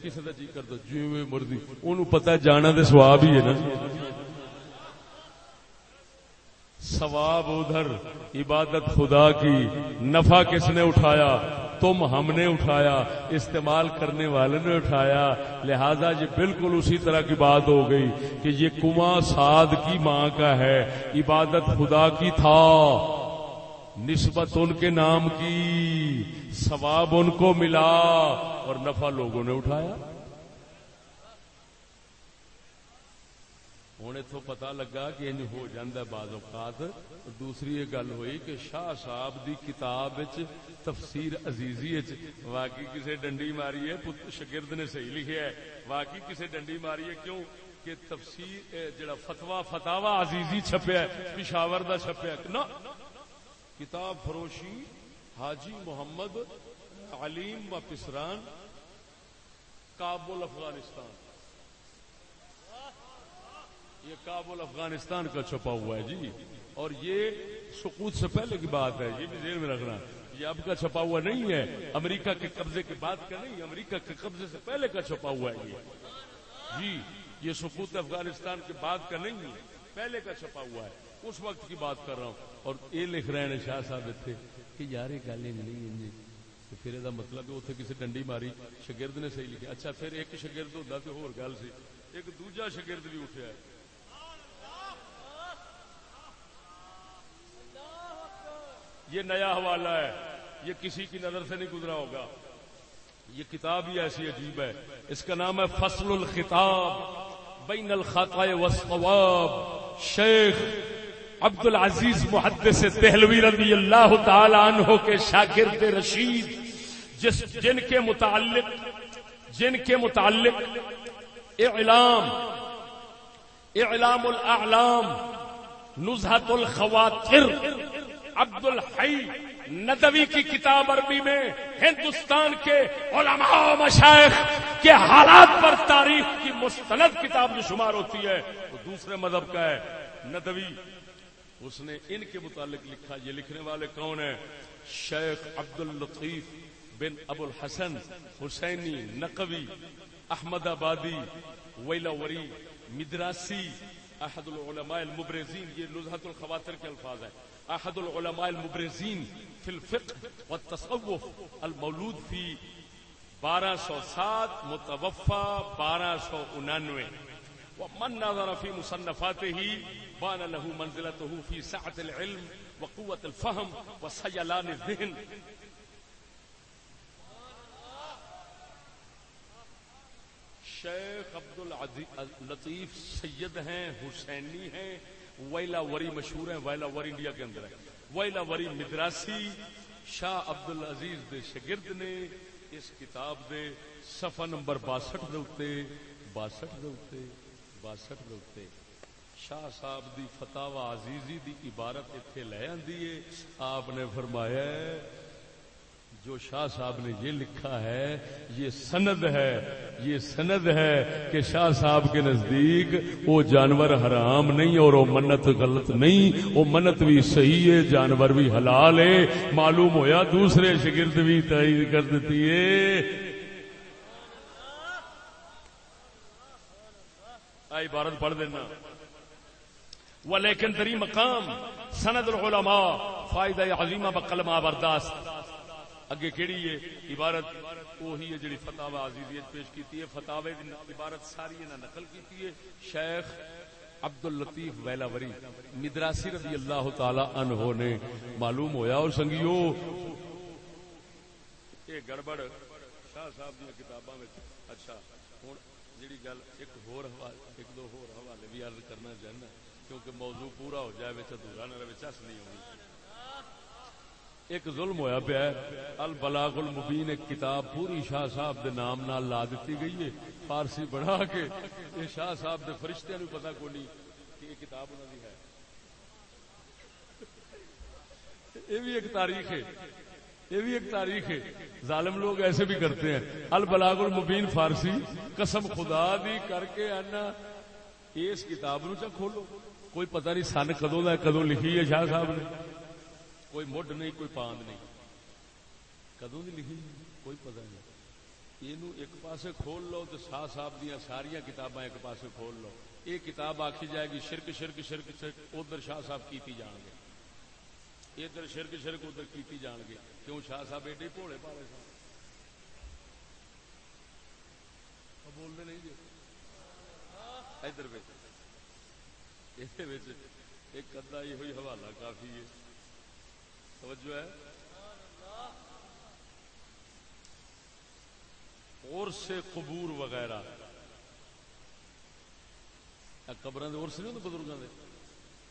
کسی کا جی کرتا جی مرضی انہوں پتا جانا تو سواب ہی ہے نا۔ سواب ادھر، عبادت خدا کی، نفع کس نے اٹھایا؟ تم ہم نے اٹھایا، استعمال کرنے والے نے اٹھایا۔ لہذا یہ بالکل اسی طرح کی بات ہو گئی کہ یہ کنواں سعد کی ماں کا ہے، عبادت خدا کی تھا۔ نسبت ان کے نام کی، ثواب ان کو ملا اور نفع لوگوں نے اٹھایا۔ ہوں اتو پتا لگا کہ انج ہو جاندہ بعض اوقات۔ دوسری یہ گل ہوئی کہ شاہ صاحب دی کتاب تفسیر عزیزی واقعی کسے ڈنڈی ماری ہے شگرد نے صحیح لکھیا ہے۔ واقعی کسے ڈنڈی ماری ہے کیوں؟ کہ تفسیر جڑا فتوا فتوا عزیزی چھپیا ہے، پشاور دا چھپیا نا کتاب فروشی حاجی محمد علیم و پسران، کابل، افغانستان۔ یہ کابل افغانستان کا چھپا ہوا ہے جی۔ اور یہ سکوت سے پہلے کی بات ہے، یہ بھی ذہن میں رکھنا۔ یہ اب کا چھپا ہوا نہیں ہے۔ امریکہ کے قبضے کے بعد کا نہیں امریکہ کے قبضے سے پہلے کا چھپا ہوا ہے یہ۔ جی یہ سکوت افغانستان کے بعد کا نہیں ہے پہلے کا چھپا ہوا ہے۔ اس وقت کی بات کر رہا ہوں۔ اور یہ لکھ رہے ہیں شاہ صاحب اتنے کہ یار یہ گل نہیں جی۔ پھر یہ مطلب اتنے کسی ڈنڈی ماری شگرد نے صحیح لکھا اچھا پھر ایک شگرد ہوتا تو ہو گل سی۔ ایک دوجا شگرد بھی اٹھا ہے۔ یہ نیا حوالہ ہے، یہ کسی کی نظر سے نہیں گزرا ہوگا۔ یہ کتاب ہی ایسی عجیب ہے۔ اس کا نام ہے فصل الخطاب، بین الخطا والصواب۔ شیخ عبد العزیز محدث دہلوی رضی اللہ تعالی عنہ کے شاگرد رشید، جس، جن کے متعلق، جن کے متعلق اعلام اعلام الاعلام، نزہت الخواتر عبد الحی ندوی کی کتاب عربی میں ہندوستان کے علماء مشائخ کے حالات پر تاریخ کی مستند کتاب جو شمار ہوتی ہے، وہ دوسرے مذہب کا ہے، ندوی۔ اس نے ان کے متعلق لکھا، یہ لکھنے والے کون ہیں؟ شیخ عبد الطیف بن ابو الحسن حسینی، نقوی، احمد آبادی ویلا وری مدراسی، احد العلماء المبرزین، یہ نزہت الخواتر کے الفاظ ہیں۔ احد العلماء المبرزین فی الفقہ والتصوف المولود فی بارہ سو سات متوفا بارہ سو انانوے۔ ومن نظر فی مصنفاته، بان له منزلته في سعة العلم وقوة الفهم وسيلان الذهن شیخ عبد الطیف سید ہیں، حسینی ہیں ویلا وری مشہور ہیں، ویلا وری انڈیا کے اندر ہے ویلا وری مدراسی شاہ عبد العزیز دے شگرد نے اس کتاب دے صفحہ نمبر باسٹھ دے باسٹھ دے باسٹھ دے شاہ صاحب دی فتح عزیزی دی عبارت اتنے لے آدھی ہے۔ آپ نے فرمایا ہے جو شاہ صاحب نے یہ لکھا ہے، یہ سند ہے، یہ سند ہے کہ شاہ صاحب کے نزدیک وہ جانور حرام نہیں اور وہ منت غلط نہیں، وہ منت بھی صحیح ہے، جانور بھی حلال ہے۔ معلوم ہویا دوسرے شگرد بھی تعید کر دیتی ہے۔ عبارت پڑھ دینا۔ وہ لیکن تری مقام سند العلماء، فائدہ عظیمہ بقلمہ برداشت۔ اگے کیڑی ہے؟ عبارت وہی ہے جڑی فتح عزیزیت پیش کیتی ہے۔ فتح عبارت ساری انہاں نقل کیتی ہے۔ شیخ عبد اللطیف ویلاوری، مدراسی رضی اللہ تعالی عنہ نے معلوم ہویا۔ اور سنگیو یہ گڑبڑ، شاہ صاحب دی کتاباں وچ اچھا ہن جڑی گل ایک ہور حوالے ایک دو ہور حوالے بھی عرض کرنا چاہنا، کیونکہ موضوع پورا ہو جائے وچ ادھورا نہ رہے چس نہیں ہونی۔ ایک ظلم ہویا پیا البلاغ المبین، ایک کتاب پوری شاہ صاحب دے نام نال لا دیتی گئی ہے۔ فارسی بڑھا کے یہ شاہ صاحب دے فرشتے نو پتہ کو نہیں کہ یہ کتاب انہوں دی ہے۔ یہ بھی ایک تاریخ ہے۔ یہ بھی ایک تاریخ ہے۔ ظالم لوگ ایسے بھی کرتے ہیں۔ البلاغ المبین فارسی، قسم خدا دی کر کے آنا اس کتاب نو چا کھولو۔ کوئی پتہ نہیں سن کدو دا کدو لکھی ہے شاہ صاحب نے۔ کوئی مڈ نہیں، کوئی پاند نہیں۔ کدو دی لکھی کوئی پتہ نہیں۔ یہ ایک پاسے کھول لو تو شاہ صاحب دیا ساریا کتاباں ایک پاسے کھول لو۔ یہ کتاب آخی جائے گی، شرک شرک شرک شرک، ادھر شاہ صاحب کیتی جان گے۔ ادھر شرک شرک، ادھر کیتی جان گے۔ کیوں شاہ صاحب ایڈے بھولے پالے سن؟ بولتے نہیں جی۔ ادھر ایک ادا یہ ہوئی حوالہ کافی ہے۔ توجہ ہے۔ اور سے قبور وغیرہ۔ قبر ارس نہیں ہوتے بزرگوں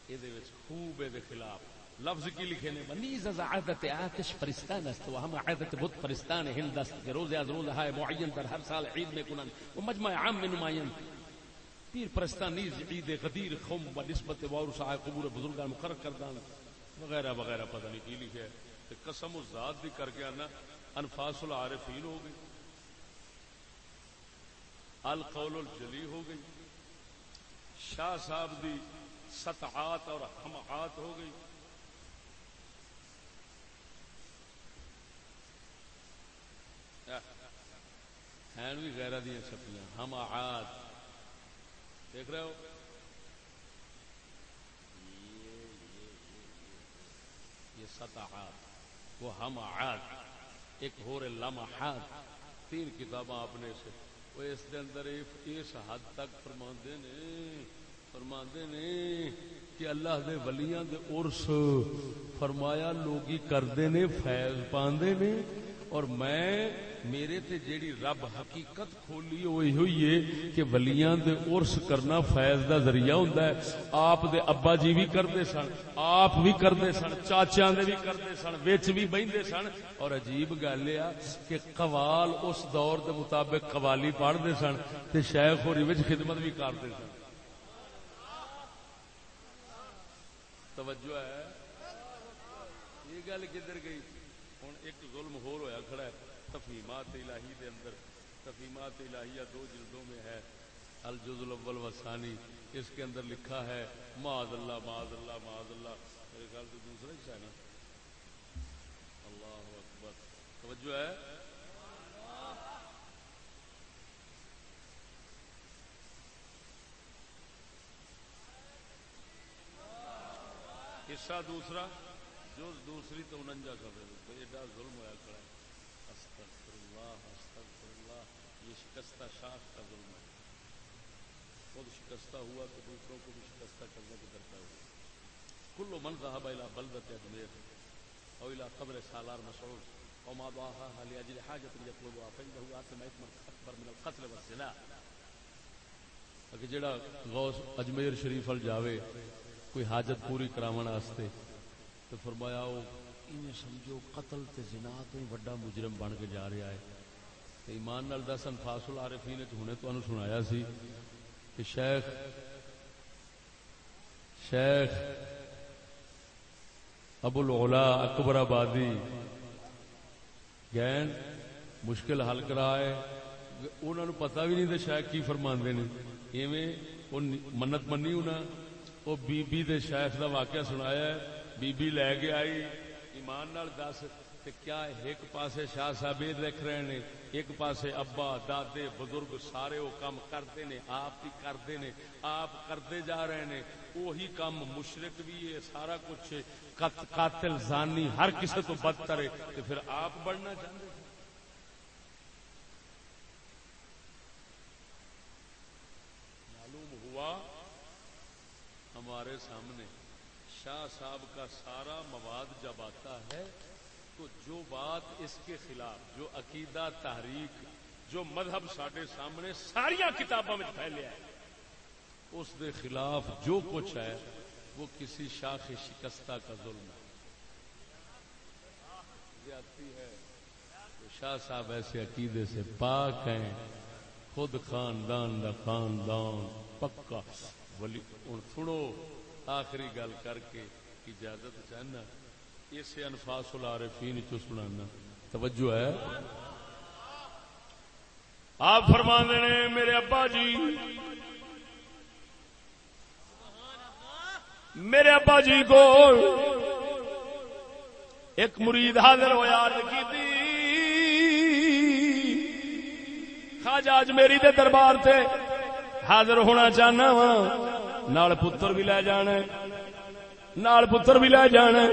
کے یہ خوب یہ خلاف۔ لفظ کی لکھے نے نیز از عادت آتش پرستان است و ہم عادت بت پرستان ہند است کہ روز از روز ہائے معین در ہر سال عید میں کنن و مجمع عام میں نمائن۔ پیر پرستان نیز عید غدیر خم و نسبت وارث آئے قبور بزرگان مقرر کردان است وغیرہ وغیرہ، پتہ نہیں کی لکھے ہے۔ قسم و ذات بھی کر کے آنا، انفاس العارفین ہو گئی۔ القول الجلی ہو گئی۔ شاہ صاحب دی سطحات اور ہمعات ہو گئی۔ ہاں، ہیں بھی غیرہ دیا چھپیاں ہم آہات دیکھ رہے ہو؟ یہ سطحات وہ ہم آہات ایک ہو رہے لمحات تین کتابیں اپنے سے۔ وہ اس دے اندر اس حد تک فرماندے نے فرماندے نے کہ اللہ دے ولیاں دے عرس فرمایا لوگی کردے نے، فیض پاندے نے۔ اور میں میرے تے جیڑی رب حقیقت کھولی ہوئی ہوئی ہے کہ ولیاں دے عرس کرنا فیض دا ذریعہ ہوندا ہے۔ آپ دے ابا جی بھی کردے سن، آپ بھی کردے سن، چاچیاں دے بھی کردے سن وچ بھی بیندے سن۔ اور عجیب گل ہے کہ قوال اس دور دے مطابق قوالی پڑھ دے سن تے شیخ ہوری وچ خدمت بھی کردے سن۔ توجہ ہے۔ یہ گل کدھر گئی؟ ظلم ہور ہویا کھڑا ہے۔ تفیمات الہی دے اندر تفیمات الہیہ دو جلدوں میں ہے۔ الجز الاول و ثانی اس کے اندر لکھا ہے، معاذ اللہ معاذ اللہ معاذ اللہ۔ میرے خیال سے دوسرا حصہ ہے نا۔ اللہ اکبر۔ توجہ ہے۔ حصہ دوسرا۔ جو دوسری تو انجا خبر تو ایڈا ظلم ہوا کھڑا ہے۔ استغفر اللہ استغفر اللہ یہ شکستہ شاخ کا ظلم ہے۔ خود شکستہ ہوا تو دوسروں کو بھی شکستہ کرنے کو کرتا ہوا کلو من ذهب الى بلدة اجمیر او الى قبر سالار مسعود او ما ضاها لاجل حاجة يطلبها فإنه آثم إثما أكبر من القتل والزنا۔ کہ جڑا غوث اجمیر شریف ال جاوے، کوئی حاجت پوری کراون واسطے تو فرمایا وہ سمجھو قتل تے زنا تو ہی وڈا مجرم بن کے جا رہا ہے۔ تے ایمان نال دس، انفاس العارفین نے ہنے تو سنایا سی کہ شیخ شیخ ابو العلا اکبر آبادی گین مشکل حل کرائے انہوں نے پتا بھی نہیں تو شاید کی فرماندے نے۔ ایویں منت منی انہیں وہ بی بی دے شیخ دا واقعہ سنایا ہے۔ بی بی لے کے آئی، ایمان نال دس کیا ایک پاسے شاہ صاحب لکھ رہے ہیں ایک پاسے ابا، دادے، بزرگ سارے وہ کام کرتے نے، آپ ہی کرتے نے، آپ کرتے جا رہے ہیں وہی کام مشرق بھی ہے، سارا کچھ قاتل، زانی، ہر کسی کو بدتر ہے تو پھر آپ بڑھنا چاہتے معلوم ہوا ہمارے سامنے شاہ صاحب کا سارا مواد جب آتا ہے تو جو بات اس کے خلاف، جو عقیدہ تحریک، جو مذہب سڈے سامنے ساریا کتابوں میں پھیلے ہے اس دے خلاف جو کچھ ہے، وہ کسی شاخ شکستہ کا ظلم ہے۔ ہے شاہ صاحب ایسے عقیدے سے پاک ہیں، خود خاندان دا خاندان، پکا۔ ولی سنو۔ آخری گل کر کے اجازت چاہنا، اسے انفاس العارفین چو سنانا۔ توجہ ہے۔ آپ فرما نے، میرے ابا جی۔ میرے ابا جی کو ایک مرید حاضر ہو یاد کی خواجہ اج میری دے دربار تے حاضر ہونا چاہنا وا نال پتر بھی لے جانا نال پتر بھی لے جانا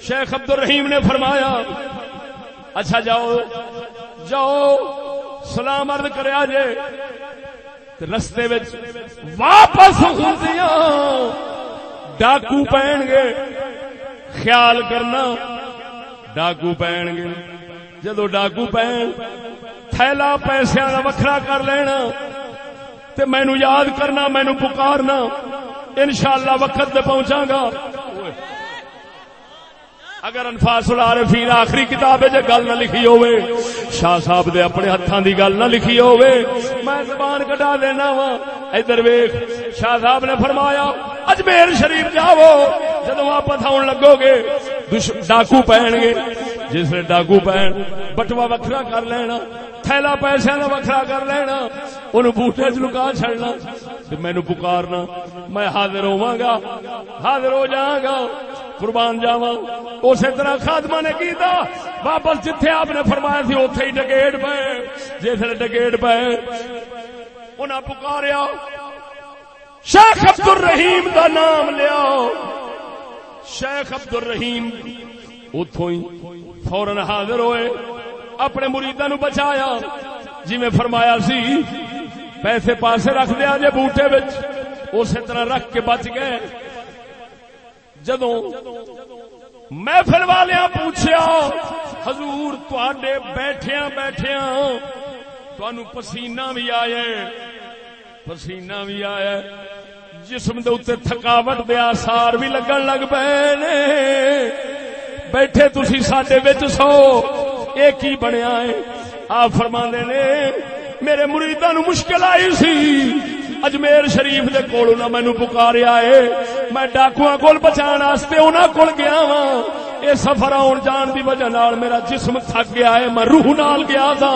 شیخ عبد الرحیم نے فرمایا اچھا جاؤ جاؤ، سلام ارد کریا جے رستے واپس ڈاکو پہن گے۔ خیال کرنا، ڈاکو پہن گے۔ جدو ڈاکو پہن، تھیلا پیسے کا وکھرا کر لینا۔ تے مینو یاد کرنا، مینو پکارنا۔ انشاءاللہ وقت تے پہنچا گا۔ اگر انفاس العارفین آخری کتاب جے گل نہ لکھی ہوئے شاہ صاحب دے اپنے ہتھاں دی گل نہ لکھی ہوئے میں زبان کٹا دینا وا۔ ادھر ویکھ، شاہ صاحب نے فرمایا، اجمیر شریف جاؤ جدو واپس آن لگو گے ڈاکو پہن گے جس نے ڈاکو پہن، بٹوا وکھرا کر لینا۔ تھیلا پیسے کا وکھرا کر لینا ان بوٹے چ لکا چڑنا مینو پکارنا۔ میں حاضر ہوا گا حاضر ہو جا گا قربان جاوا اسی طرح خاتمہ نے کیتا، واپس جتھے آپ نے فرمایا سی اتے ہی ڈکیٹ پے۔ جس نے ڈکیٹ پے انہیں پکاریا۔ شیخ عبد الرحیم دا نام لیا۔ شیخ عبد الرحیم اتوں ہی فورن حاضر ہوئے۔ اپنے مریدا نو بچایا۔ جی میں فرمایا سی، پیسے پاسے رکھ دیا جے بوٹے اسی طرح رکھ کے بچ گئے۔ جدو محفل والے پوچھا حضور تے بیٹھیا بیٹھیا تنو پسینہ بھی آیا پسینہ بھی آیا جسم دے اتنے تھکاوٹ دے آسار بھی لگن لگ پے بیٹھے تھی سڈے سو۔ یہ کی بنیا ہے۔ آپ فرما نے، میرے مریدا نو مشکل آئی سی۔ اجمیر شریف دے کول نہ مینو پکاریا ہے۔ میں ڈاکو کول بچان واسطے انہاں کول گیا وا یہ سفر آن جان دی وجہ نال میرا جسم تھک گیا ہے، میں روح نال گیا تھا۔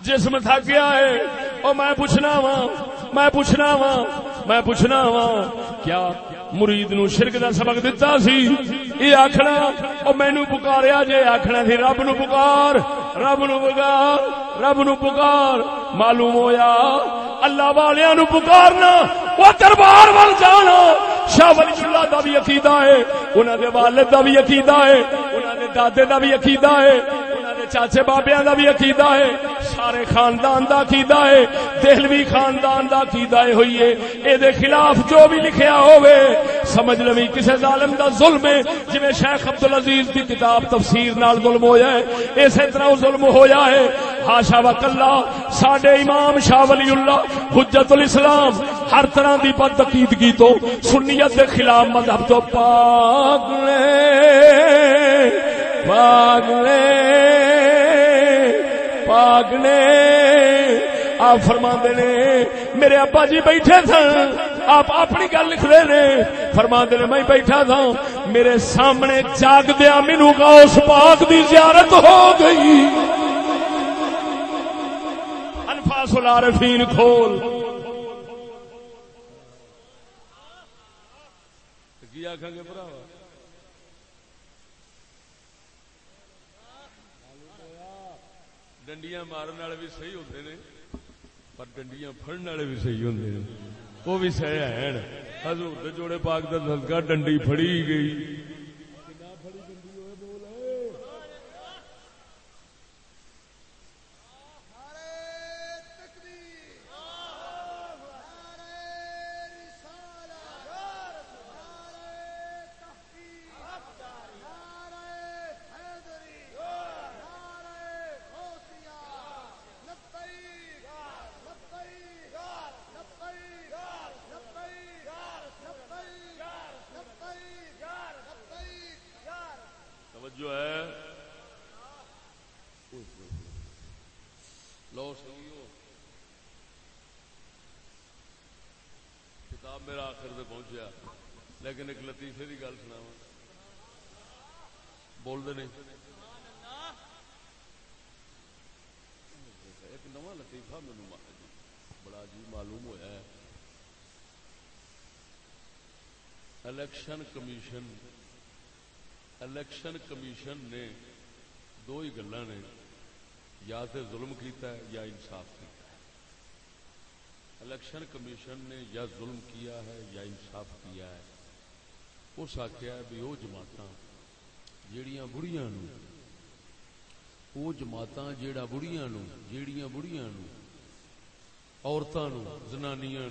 جسم تھک گیا ہے۔ او میں پوچھنا وا میں پوچھنا وا میں پوچھنا وا کیا مرید نو شرک دا سبق دتا سی۔ یہ آخنا او مینو پکاریا جے آخنا سی، رب نو پکار، رب نو پکار، رب نو پکار۔ معلوم ہویا، اللہ والیا نو پکارنا وہ دربار وال جانا۔ شاہ ولی اللہ دا بھی عقیدہ ہے، انہاں دے والد دا بھی عقیدہ ہے، انہاں دے دادے دا بھی عقیدہ ہے۔ چاچے بابیا دا بھی عقیدہ ہے، سارے خاندان دا عقیدہ ہے، دہلوی خاندان دا عقیدہ ہے، ہوئی ہے۔ اے دے خلاف جو بھی لکھیا ہوئے سمجھ لوی کسے ظالم دا ظلم ہے۔ جی شیخ عبدالعزیز دی کتاب تفسیر نال ظلم ہویا ہے، اسی طرح ظلم ہویا ہے۔ ہاشا و کلا، ساڈے امام شاہ ولی اللہ، حجت الاسلام، ہر طرح دی بد عقیدگی تو سنیت دے خلاف مذہب تو پاک پاگلے پاگلے آپ فرما نے، میرے ابا جی بیٹھے سن، آپ اپنی گل لکھ رہے نے فرما نے، میں بیٹھا تھا میرے سامنے جاگ دیا مینو کا اس پاک دی زیارت ہو گئی۔ انفاس العارفین کھول۔ کی آخان گے برا ڈنڈیاں مارن والے بھی صحیح ہوتے ہیں پر ڈنڈیاں فڑن والے بھی صحیح ہوتے ہیں وہ بھی صحیح ہیں حضور جوڑے پاک کا دلکا ڈنڈی فڑی گئی لیکن ایک لطیفے کی گل سنا بولتے نہیں ایک نواں لطیفہ مینو بڑا جی معلوم ہوا ہے الیکشن کمیشن الیکشن کمیشن نے دو ہی گلا نے یا تو ظلم کیتا ہے یا انصاف کیتا ہے۔ الیکشن کمیشن نے یا ظلم کیا ہے یا انصاف کیا ہے۔ اس آخیا بھی وہ جماعت جہیا بڑیاں وہ جماعت جیڑا بڑیاں جیڑیاں بڑیاں عورتوں زنانیاں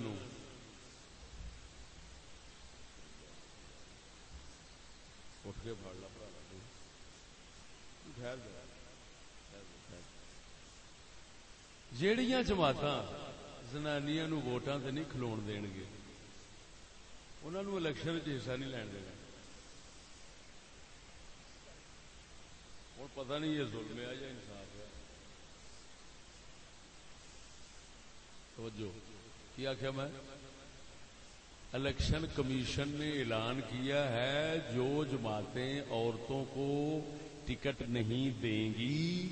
اٹھ کے پڑ لا جیڑیاں جماعت زنانیاں ووٹاں تے نہیں کھلو دین گے انہوں الیکشن وچ حصہ نہیں لین دینا۔ ہوں پتہ نہیں یہ ظلم ہے یا انصاف ہے۔ توجہ۔ کی آخیا میں؟ الیکشن کمیشن نے اعلان کیا ہے جو جماعتیں عورتوں کو ٹکٹ نہیں دیں گی،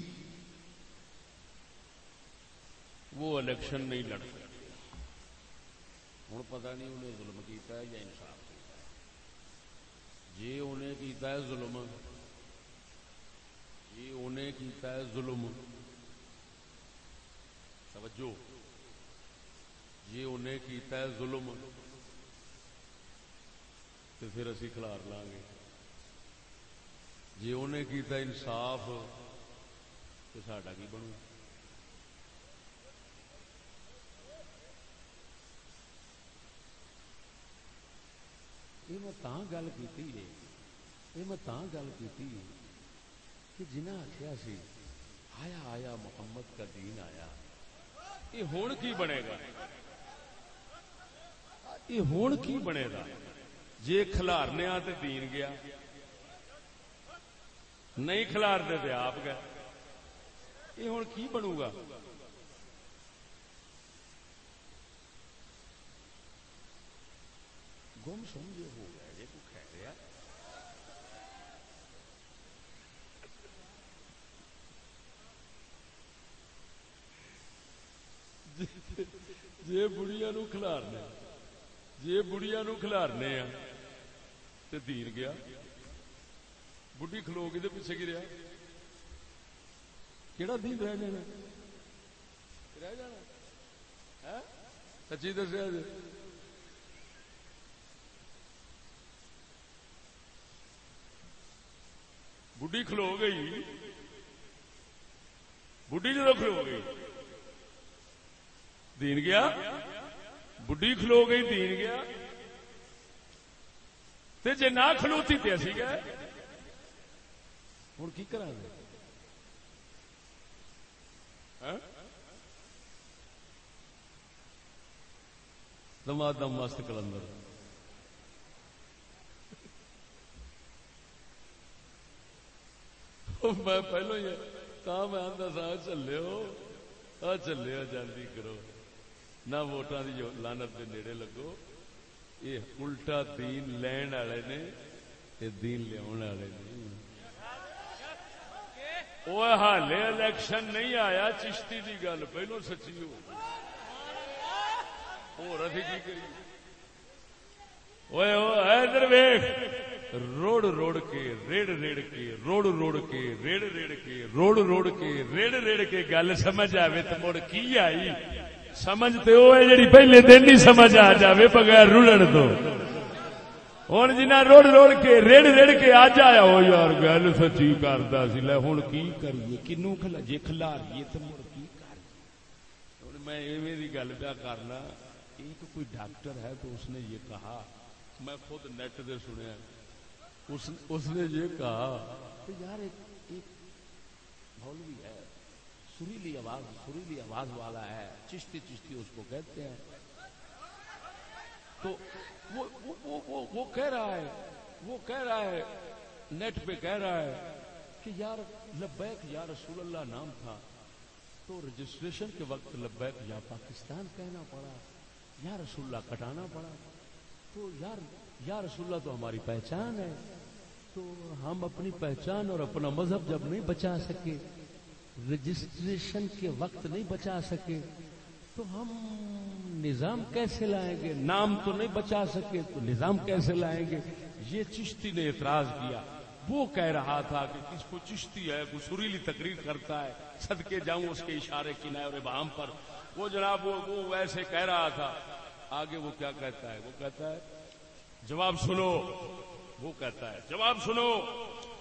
وہ الیکشن نہیں لڑ سکتے۔ ہوں، پتہ نہیں انہیں ظلم کیتا ہے یا انصاف کیتا ہے۔ جی انہیں کیتا ہے ظلم۔ جی انہیں کیتا ہے ظلم۔ توجہ۔ جی انہیں کیتا ہے ظلم۔ تو پھر اسی کھلار لاں گے جی انہیں کیتا انصاف تو ساڈا کی بنو؟ یہ میں تاں گل کی یہ میں تاں گل کی کہ جنہیں آخیا سی، آیا آیا، محمد کا دین آیا۔ یہ ہون کی بنے گا؟ یہ ہون کی بنے گا؟ جی کھلارنے تے دین گیا، نہیں کھلار دے دے آپ گئے۔ یہ ہوں کی بنو گا؟ گم سمجھے ہو گیا یہ تو کہہ رہا جی, جی،, جی، بڑیا نو کھلارنے۔ جی بڑیا نو کھلارنے تو دین گیا۔ بڑھی کھلو گئی پیچھے گریا۔ کہڑا دین رہ جانا؟ رہ جانا؟ ہاں؟ سچی دسیا جی۔ بڑھی کھلو گئی۔ بڑھی جدو کھلو گئی۔ دین گیا؟ بڑھی کھلو گئی دین گیا جی نہ کھلوتی تو اسی گئے ہوں کی کرا دما دم مست کلندر میں پہلو ہی میں آتا سا چلے آ چلے جلدی کرو نہ ووٹان کی لانت کے نیڑے لگو یہ الٹا دین لین والے نے یہ دین لیا والے نے۔ وہ ہالے الیکشن نہیں آیا، چشتی کی گل پہلو سچی ہو رہی کی کری؟ ادھر ویخ روڑ روڑ کے ریڑ ریڑ کے، روڑ روڑ کے ریڑ ریڑ کے، روڑ روڑ کے ریڑ ریڑ کے گل سمجھ آئے تو مڑ کی آئی؟ سمجھتے وہ جی پہلے دن ہی سمجھ آ جائے بغیر رڑن دو ہوں جنا روڑ روڑ کے ریڑ ریڑ کے آج آیا ہو یار گل سچی کرتا سی لے ہوں کی کریے؟ کنو جی کھلاریے تو مڑ کی کر میں ایویں گل پیا کرنا ایک کوئی ڈاکٹر ہے تو اس نے یہ کہا میں خود نیٹ دے سنیا اس, اس نے یہ کہا کہ یار ایک مولوی ہے سریلی آواز سریلی آواز والا ہے۔ چشتی چشتی اس کو کہتے ہیں۔ تو وہ, وہ, وہ, وہ کہہ رہا ہے وہ کہہ رہا ہے نیٹ پہ کہہ رہا ہے کہ یار لبیک یا رسول اللہ نام تھا۔ تو رجسٹریشن کے وقت لبیک یا پاکستان کہنا پڑا یا رسول اللہ کٹانا پڑا۔ تو یار یا رسول اللہ تو ہماری پہچان ہے۔ تو ہم اپنی پہچان اور اپنا مذہب جب نہیں بچا سکے رجسٹریشن کے وقت نہیں بچا سکے۔ تو ہم نظام کیسے لائیں گے؟ نام تو نہیں بچا سکے تو نظام کیسے لائیں گے؟ یہ چشتی نے اعتراض کیا۔ وہ کہہ رہا تھا کہ کس کو چشتی ہے وہ سریلی تقریر کرتا ہے صدقے جاؤں اس کے اشارے کی نئے بام پر۔ وہ جناب وہ, وہ ویسے کہہ رہا تھا۔ آگے وہ کیا کہتا ہے؟ وہ کہتا ہے جواب سنو۔ وہ کہتا ہے جواب سنو۔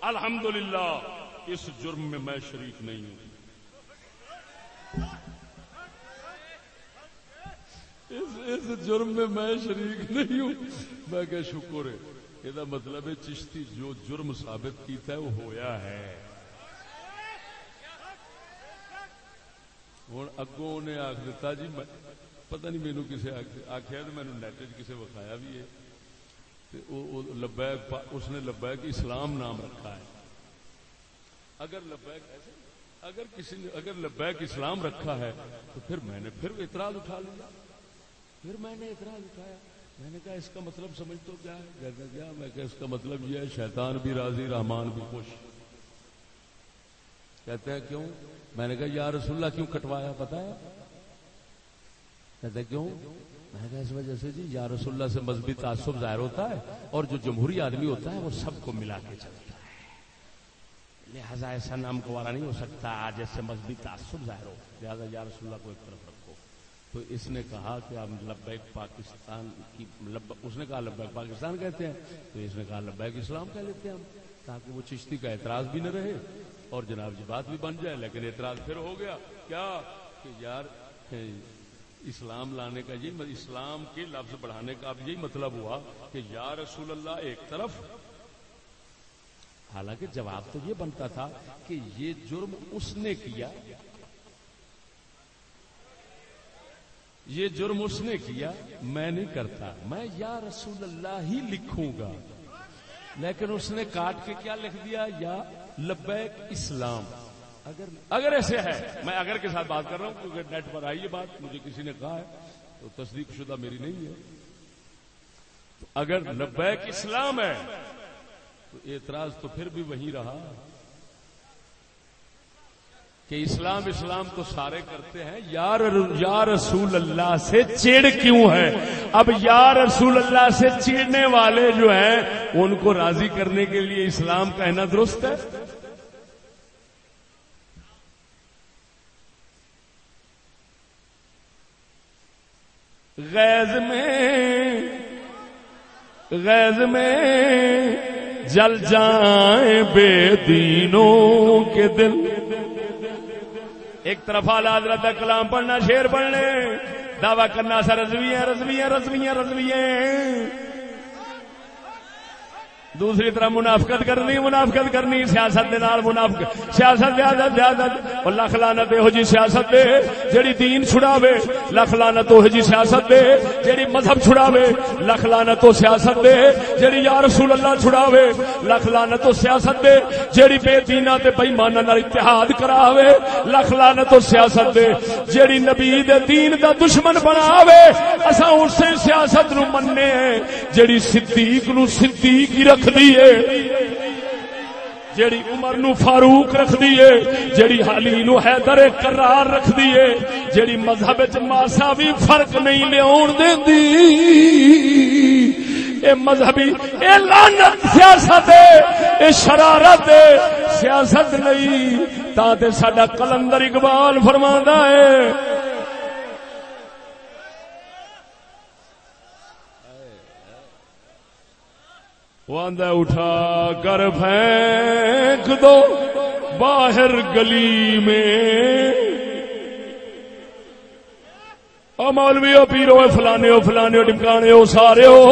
الحمدللہ اس جرم میں میں شریک نہیں ہوں۔ اس جرم میں میں شریک نہیں ہوں۔ میں کہ شکر ہے۔ یہ مطلب ہے چشتی جو جرم ثابت کیتا ہے وہ ہویا ہے۔ ہوں اگوں انہیں آخ دیتا جی پتہ نہیں مینو کسی آخیا تو مینو نیٹ کسی وکھایا بھی ہے۔ لبیک اس نے لبیک اسلام نام رکھا ہے۔ اگر لبیک ایسے اگر کسی نے اگر لبیک اسلام رکھا ہے، تو پھر میں نے پھر اعتراض اٹھا لیا۔ پھر میں نے اعتراض اٹھایا۔ میں نے کہا، اس کا مطلب سمجھ تو کیا ہے؟ کہتے کیا میں کہ اس کا مطلب یہ ہے، شیطان بھی راضی، رحمان بھی خوش۔ کہتے ہیں، کیوں؟ میں نے کہا، یا رسول اللہ کیوں کٹوایا؟ پتا ہے کہتے کیوں؟ میں نے اس وجہ سے جی یا رسول اللہ سے مذہبی تعصب ظاہر ہوتا ہے اور جو جمہوری آدمی ہوتا ہے، وہ سب کو ملا کے چلتا ہے لہذا ایسا نام گوارا نہیں ہو سکتا، آج ایسے مذہبی تعصب ظاہر ہو۔ لہٰذا یا رسول اللہ کو ایک طرف رکھو۔ تو اس نے کہا کہ ہم لبیک پاکستان کی، لب... اس نے کہا لبیک پاکستان کہتے ہیں، تو اس نے کہا لبیک اسلام کہہ لیتے ہیں ہم۔ تاکہ وہ چشتی کا اعتراض بھی نہ رہے اور جناب جی بات بھی بن جائے، لیکن اعتراض پھر ہو گیا۔ کیا؟ کہ یار اسلام لانے کا یہ اسلام کے لفظ بڑھانے کا اب یہی مطلب ہوا کہ یا رسول اللہ ایک طرف حالانکہ جواب تو یہ بنتا تھا کہ یہ جرم اس نے کیا۔ یہ جرم اس نے کیا، میں نہیں کرتا، میں یا رسول اللہ ہی لکھوں گا۔ لیکن اس نے کاٹ کے کیا لکھ دیا؟ یا لبیک اسلام۔ اگر اگر ایسے ہے، میں اگر کے ساتھ بات کر رہا ہوں، کیونکہ نیٹ پر آئی یہ بات، مجھے کسی نے کہا ہے، تو تصدیق شدہ میری نہیں ہے۔ تو اگر لبیک اسلام ہے تو اعتراض تو پھر بھی وہی رہا کہ اسلام اسلام تو سارے کرتے ہیں۔ یار یا رسول اللہ سے چیڑ کیوں ہے اب یا رسول اللہ سے چیڑنے والے جو ہیں، ان کو راضی کرنے کے لیے اسلام کہنا درست ہے؟ غیظ میں غیظ میں جل جائیں بے دینوں کے دل۔ ایک طرف آلہ حضرت کلام پڑھنا شیر پڑھنے، دعوی کرنا سا رضویاں رضویاں رضویاں رضویاں۔ دوسری طرف منافقت کرنی منافقت کرنی، سیاست دے نال منافق سیاست زیادت زیادت اور لکھ لانت ہو جی سیاست دے جڑی دین چھڑاوے، لکھ لانت ہو جی سیاست دے جڑی مذہب چھڑاوے، لکھ لانت ہو سیاست دے جڑی یا رسول اللہ چھڑاوے، لکھ لانت ہو سیاست دے جڑی بے دینا تے بے ایماناں نال اتحاد کراوے، لکھ لانت ہو سیاست دے جڑی نبی دے دین دا دشمن بناوے، اساں اس سیاست نو مننے جڑی صدیق نو صدیق ہی رکھ رکھ دیے جیڑی عمر نو فاروق رکھ دیے جیڑی حالی نو حیدر قرار رکھ دیے جیڑی مذہب وچ ماسا بھی فرق نہیں لیاون دیندی۔ اے مذہبی، اے لعنت سیاست ہے، اے شرارت ہے، سیاست نہیں تا تے ساڈا کلندر اقبال فرماندا اے ہے، اٹھا کر پھینک دو باہر گلی میں۔ او مولوی او پیرو فلانے ہو فلانے ہو ڈمکانے ہو سارے ہو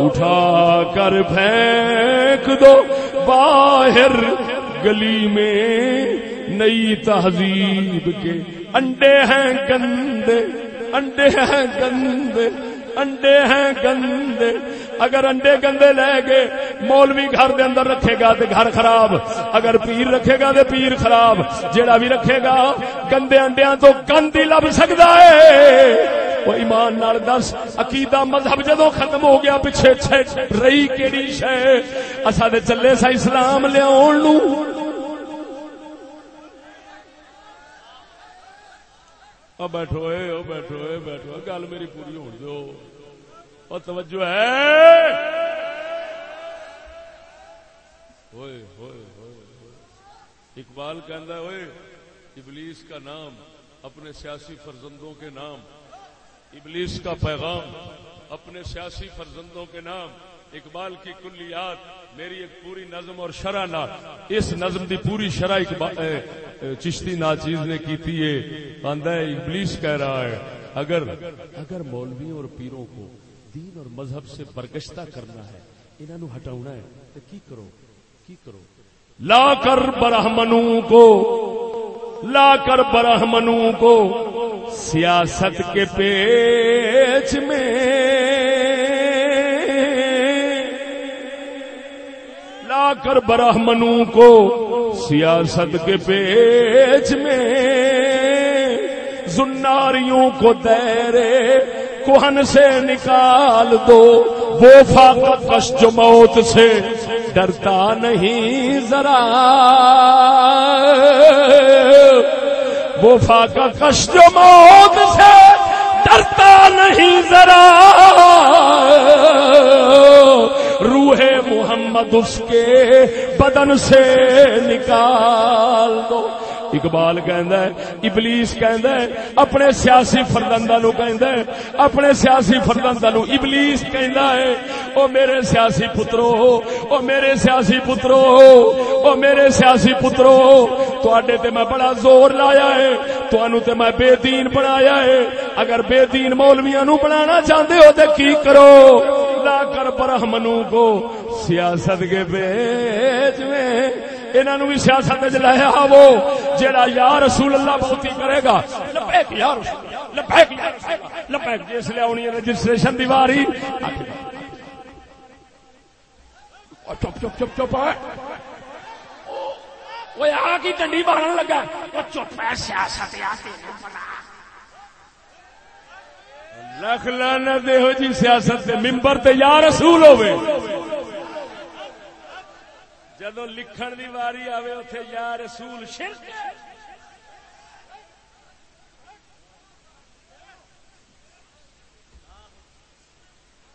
اٹھا کر پھینک دو باہر گلی میں۔ نئی تہذیب کے انڈے ہیں گندے، انڈے ہیں گندے، انڈے ہیں گندے۔ اگر انڈے گندے لے گے مولوی گھر دے اندر رکھے گا تو گھر خراب۔ اگر پیر رکھے گا تو پیر خراب۔ جیڑا بھی رکھے گا، گندے انڈیاں تو گند ہی لب سکتا ہے۔ وہ ایمان نال دس، عقیدہ مذہب جدو ختم ہو گیا پیچھے رہی کیڑی شے؟ اسا دے چلے سا اسلام لیا بیٹھو اے او بیٹھو اے، بیٹھو گل میری پوری ہو دو۔ اور توجہ ہے۔ ہوئے ہوئے ہوئے۔ اقبال کہندا ہوئے ابلیس کا نام، اپنے سیاسی فرزندوں کے نام۔ ابلیس کا پیغام، اپنے سیاسی فرزندوں کے نام۔ اقبال کی کلیات میری ایک پوری نظم اور شرح نات اس نظم دی پوری شرح چشتی ناچیز نے کی تھی۔ یہ ابلیس کہہ رہا ہے، اگر اگر مولویوں اور پیروں کو دین اور مذہب سے برگشتہ کرنا ہے انہوں ہٹاؤنا ہے۔ تو کی کرو؟ کی کرو؟ لا کر برہمنوں کو، لا کر برہمنوں کو سیاست کے پیچ میں۔ لا کر برہمنوں کو سیاست کے پیچ میں۔ زناریوں کو دیرے کوہن سے نکال دو۔ وہ فاقت کش جو موت سے ڈرتا نہیں ذرا۔ وہ فاقہ کش جو موت سے ڈرتا نہیں ذرا۔ روح محمد اس کے بدن سے نکال دو۔ اقبال کہندا ہے، ابلیس کہندا ہے، اپنے سیاسی فرزنداں نو کہندا ہے، اپنے سیاسی فرزنداں نو ابلیس کہندا ہے، او میرے سیاسی پترو، او میرے سیاسی پترو، او میرے سیاسی پترو، تواڈے تے میں بڑا زور لایا ہے، تانوں تے میں بے دین بنایا ہے، اگر بے دین مولویاں نو بنانا چاہندے ہو تے کی کرو؟ لا کر برہمنوں کو سیاست کے بیچ میں۔ انہوں بھی سیاست لایا وہ جہاں یا رسول اللہ بہتی کرے گا۔ لپیک یا لپیک لپیک جس لے آنی رجسٹریشن دیواری چپ چپ چپ چپ وہ آ کی ٹنڈی مارن لگا۔ چپ ہے، سیاست لکھ لانا دے جی سیاست دے ممبر تے یا رسول ہوئے جدو لکھن دی واری آوے اتے یا رسول شرک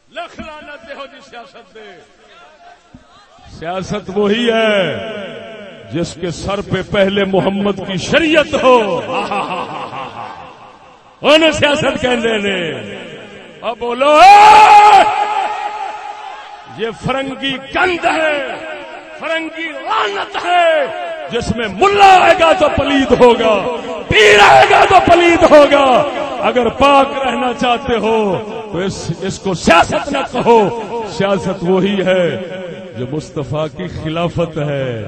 لکھ لانت ہو جی سیاست دے۔ سیاست وہی ہے جس کے سر پہ پہلے محمد کی شریعت ہو۔ ان سیاست کہنے نے۔ اب بولو یہ فرنگی گند ہے فرنگی لانت ہے جس میں ملا آئے گا تو پلید ہوگا پیر آئے گا تو پلید ہوگا۔ اگر پاک رہنا چاہتے ہو تو اس, اس کو سیاست نہ کہو۔ سیاست وہی ہے جو مصطفیٰ کی خلافت ہے۔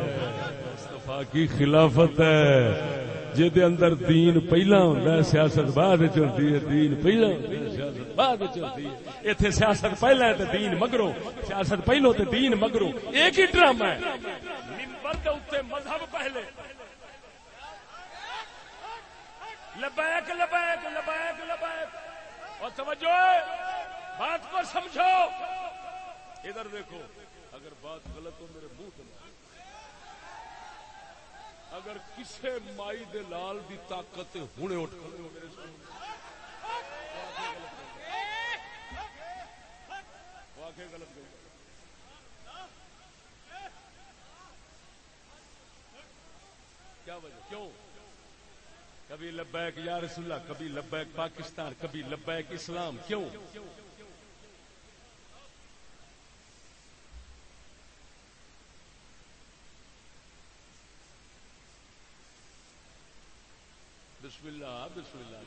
مصطفیٰ کی خلافت ہے۔ جہد اندر دین پہلا ہوں سیاست بعد چلتی ہے، دین پہلا سیاست بعد چلتی ہے۔ اتنے سیاست پہلا ہے دین مگرو، سیاست پہلو تو دین مگرو۔ ایک ہی ڈرامہ ہے۔ مذہب پہلے۔ لبیک لبیک لبیک لبیک۔ اور توجہ، بات کو سمجھو۔ ادھر دیکھو، اگر بات غلط ہو میرے منہ اگر کسے مائی دے لال دی طاقت ہونے اٹھ کیا وجہ؟ کیوں؟ کبھی لبیک یا رسول اللہ، کبھی لبیک پاکستان، کبھی لبیک اسلام، کیوں؟ بسم اللہ بسم اللہ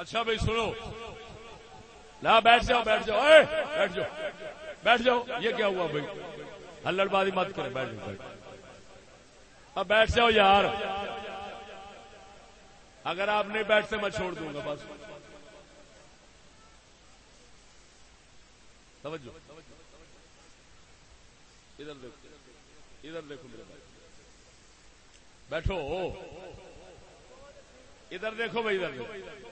اچھا بھائی، سنو۔ لا، بیٹھ جاؤ بیٹھ جاؤ۔ اے، بیٹھ جاؤ۔ بیٹھ جاؤ۔ یہ کیا ہوا بھائی؟ ہلڑ بازی مت کرے بیٹھ جاؤ، بیٹھ اب بیٹھ جاؤ یار۔ اگر آپ نہیں بیٹھتے، میں چھوڑ دوں گا، بس۔ توجہ۔ ادھر دیکھو۔ ادھر دیکھو میرے بھائی۔ بیٹھو۔ ادھر دیکھو بھائی، ادھر دیکھو۔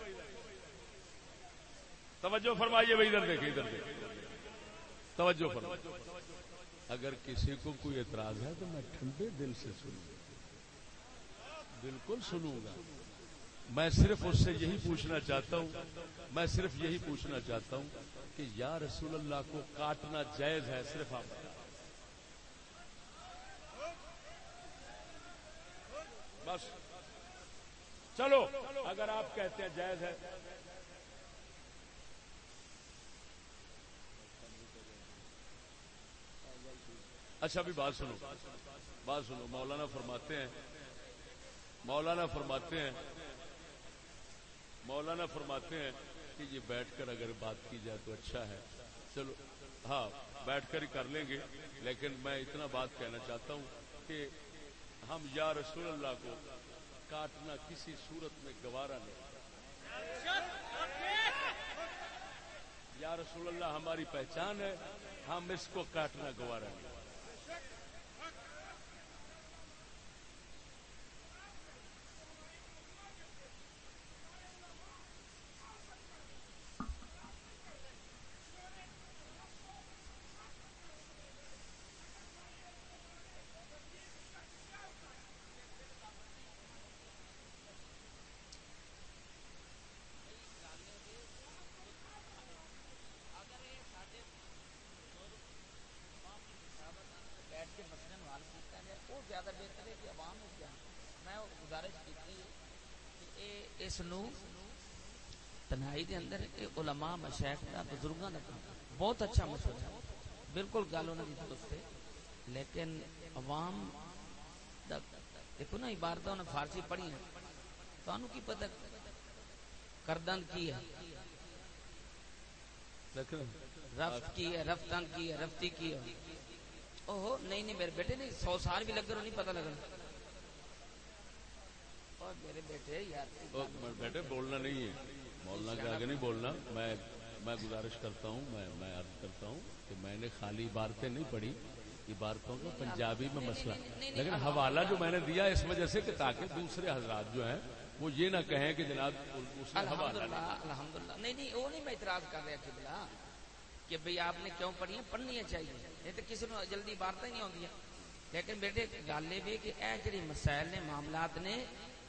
توجہ فرمائیے بھائی، ادھر دیکھیں ادھر دیکھیں۔ توجہ کرو اگر کسی کو کوئی اعتراض ہے تو میں ٹھنڈے دل سے سنوں بالکل سنوں گا۔ میں صرف اس سے یہی پوچھنا چاہتا ہوں۔ میں صرف یہی پوچھنا چاہتا ہوں کہ یا رسول اللہ کو کاٹنا جائز ہے صرف آپ بس۔ چلو، اگر آپ کہتے ہیں جائز ہے۔ اچھا ابھی بات سنو۔ بات سنو۔ مولانا فرماتے ہیں۔ مولانا فرماتے ہیں۔ مولانا فرماتے ہیں۔ کہ یہ بیٹھ کر اگر بات کی جائے تو اچھا ہے۔ چلو ہاں بیٹھ کر ہی کر لیں گے۔ لیکن میں اتنا بات کہنا چاہتا ہوں کہ ہم یا رسول اللہ کو کاٹنا کسی صورت میں گوارا نہیں۔ یا رسول اللہ، ہماری پہچان ہے، ہم اس کو کاٹنا گوارا نہیں اس نو تنہائی دے اندر علماء مشائخ دا بزرگاں دا بہت اچھا مشورہ ہے۔ بالکل گل انہاں دی درست ہے۔ لیکن عوام دا دیکھو نا عبارتاں نے فارسی پڑھی ہیں۔ تانوں کی پتہ کردن کی ہے؟ رفت کی ہے رفتن کی ہے رفتی کی ہے۔ اوہو نہیں نہیں میرے بیٹے نہیں سو سال بھی لگ رہا نہیں پتہ لگنا میرے بیٹے یار بیٹے بولنا نہیں ہے۔ بولنا کے آگے نہیں بولنا، میں میں گزارش کرتا ہوں، میں میں عرض کرتا ہوں کہ میں نے خالی عبارتیں نہیں پڑھی، عبارتوں کا پنجابی میں مسئلہ۔ لیکن حوالہ جو میں نے دیا اس وجہ سے کہ تاکہ دوسرے حضرات جو ہیں، وہ یہ نہ کہیں کہ جناب الحمد للہ نہیں۔ نہیں وہ نہیں میں اعتراض کر رہا کہ کہ بھئی آپ نے کیوں پڑھی ہیں؟ پڑھنی چاہیے۔ نہیں تو کسی نے جلدی عبارتیں نہیں آدی لیکن بیٹے، گل یہ کہ اے جڑی مسائل نے، معاملات نے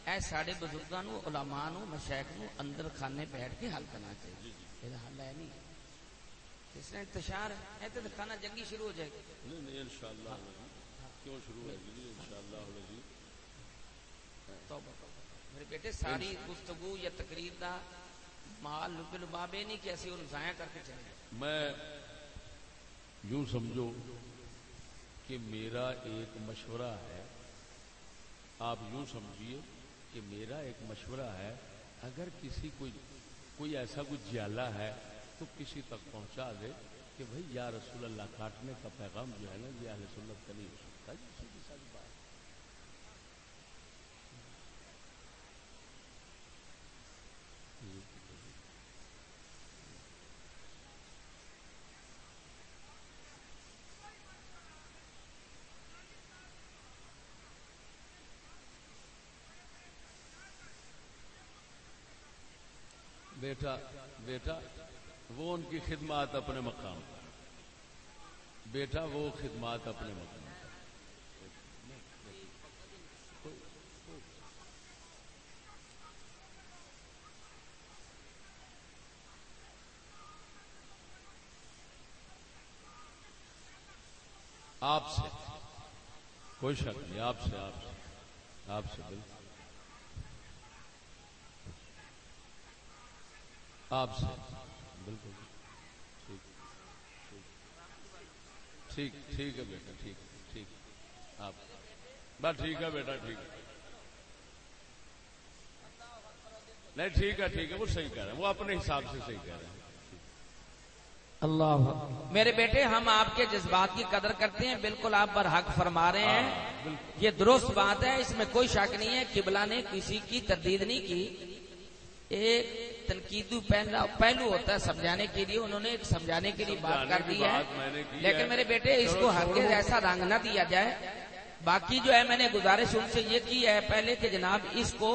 اے سارے بزرگوں علماء نو مشائق نو اندر خانے بیٹھ کے حل کرنا چاہیے۔ یہ حل ہے نہیں۔ اس نے انتشار ہے تو کھانا جنگی شروع ہو جائے گی۔ نہیں نہیں انشاءاللہ کیوں شروع ہو گی؟ انشاءاللہ میرے بیٹے ساری گفتگو یا تقریر دا مال لب لبابے نہیں کہ اسی انہوں ضائع کر کے چلے میں یوں سمجھو کہ میرا ایک مشورہ ہے۔ آپ یوں سمجھیے کہ میرا ایک مشورہ ہے، اگر کسی کوئی کوئی ایسا کچھ جیالہ ہے تو کسی تک پہنچا دے کہ بھئی یا رسول اللہ کاٹنے کا پیغام جو ہے نا، یہ اہل سنت کا نہیں ہو سکتا جی ساری بات بیٹا بیٹا، وہ ان کی خدمات اپنے مقام بیٹا، وہ خدمات اپنے مقام آپ سے، کوئی شک نہیں، آپ سے آپ سے آپ سے۔ بالکل آپ سے۔ بالکل۔ ٹھیک۔ ٹھیک۔ ہے بیٹا ٹھیک۔ ٹھیک۔ آپ۔ بس ٹھیک ہے بیٹا ٹھیک۔ ہے نہیں ٹھیک ہے ٹھیک ہے وہ صحیح کہہ رہے ہیں۔ وہ اپنے حساب سے صحیح کہہ رہے ہیں۔ اللہ۔ میرے بیٹے ہم آپ کے جذبات کی قدر کرتے ہیں۔ بالکل آپ پر حق فرما رہے ہیں۔ ہاں، یہ درست بات ہے۔ اس میں کوئی شک نہیں ہے۔ قبلہ نے کسی کی تردید نہیں کی۔ ایک تنقیدی پہلا پہلو ہوتا ہے سمجھانے کے لیے انہوں نے سمجھانے کے لیے بات کر دی ہے۔ لیکن میرے بیٹے اس کو ہر ایسا رنگ نہ دیا جائے۔ باقی جو ہے میں نے گزارش ان سے یہ کی ہے پہلے کہ جناب اس کو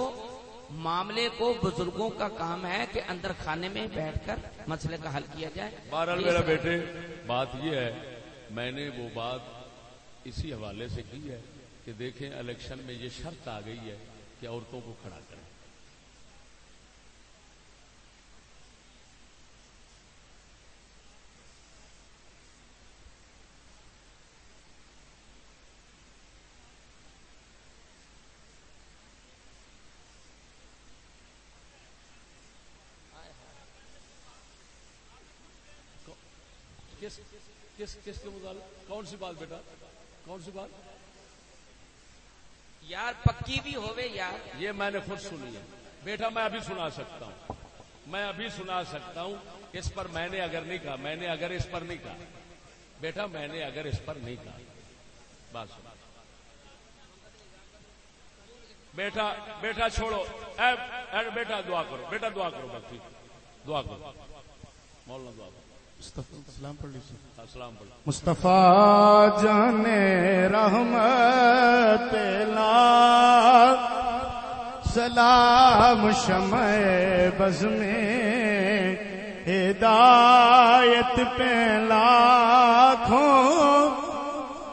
معاملے کو بزرگوں کا کام ہے کہ اندر خانے میں بیٹھ کر مسئلے کا حل کیا جائے۔ بہرحال میرا بیٹے بات یہ ہے میں نے وہ بات اسی حوالے سے کی ہے کہ دیکھیں الیکشن میں یہ شرط آ گئی ہے کہ عورتوں کو کھڑا کریں کس کس کس کے متعلق؟ کون سی بات بیٹا؟ کون سی بات؟ یار پکی بھی ہوئے یار۔ یہ میں نے خود سنی ہے۔ بیٹا میں ابھی سنا سکتا ہوں۔ میں ابھی سنا سکتا ہوں۔ اس پر میں نے اگر نہیں کہا میں نے اگر اس پر نہیں کہا۔ بیٹا میں نے اگر اس پر نہیں کہا۔ بات سنا بیٹا بیٹا چھوڑو۔ اے بیٹا دعا کرو۔ بیٹا دعا کرو بس ٹھیک۔ دعا کرو۔ مولانا دعا کرو۔ مصطفیٰ جان رحمت لا سلام شمع بز میں ہدایت پہ لاکھوں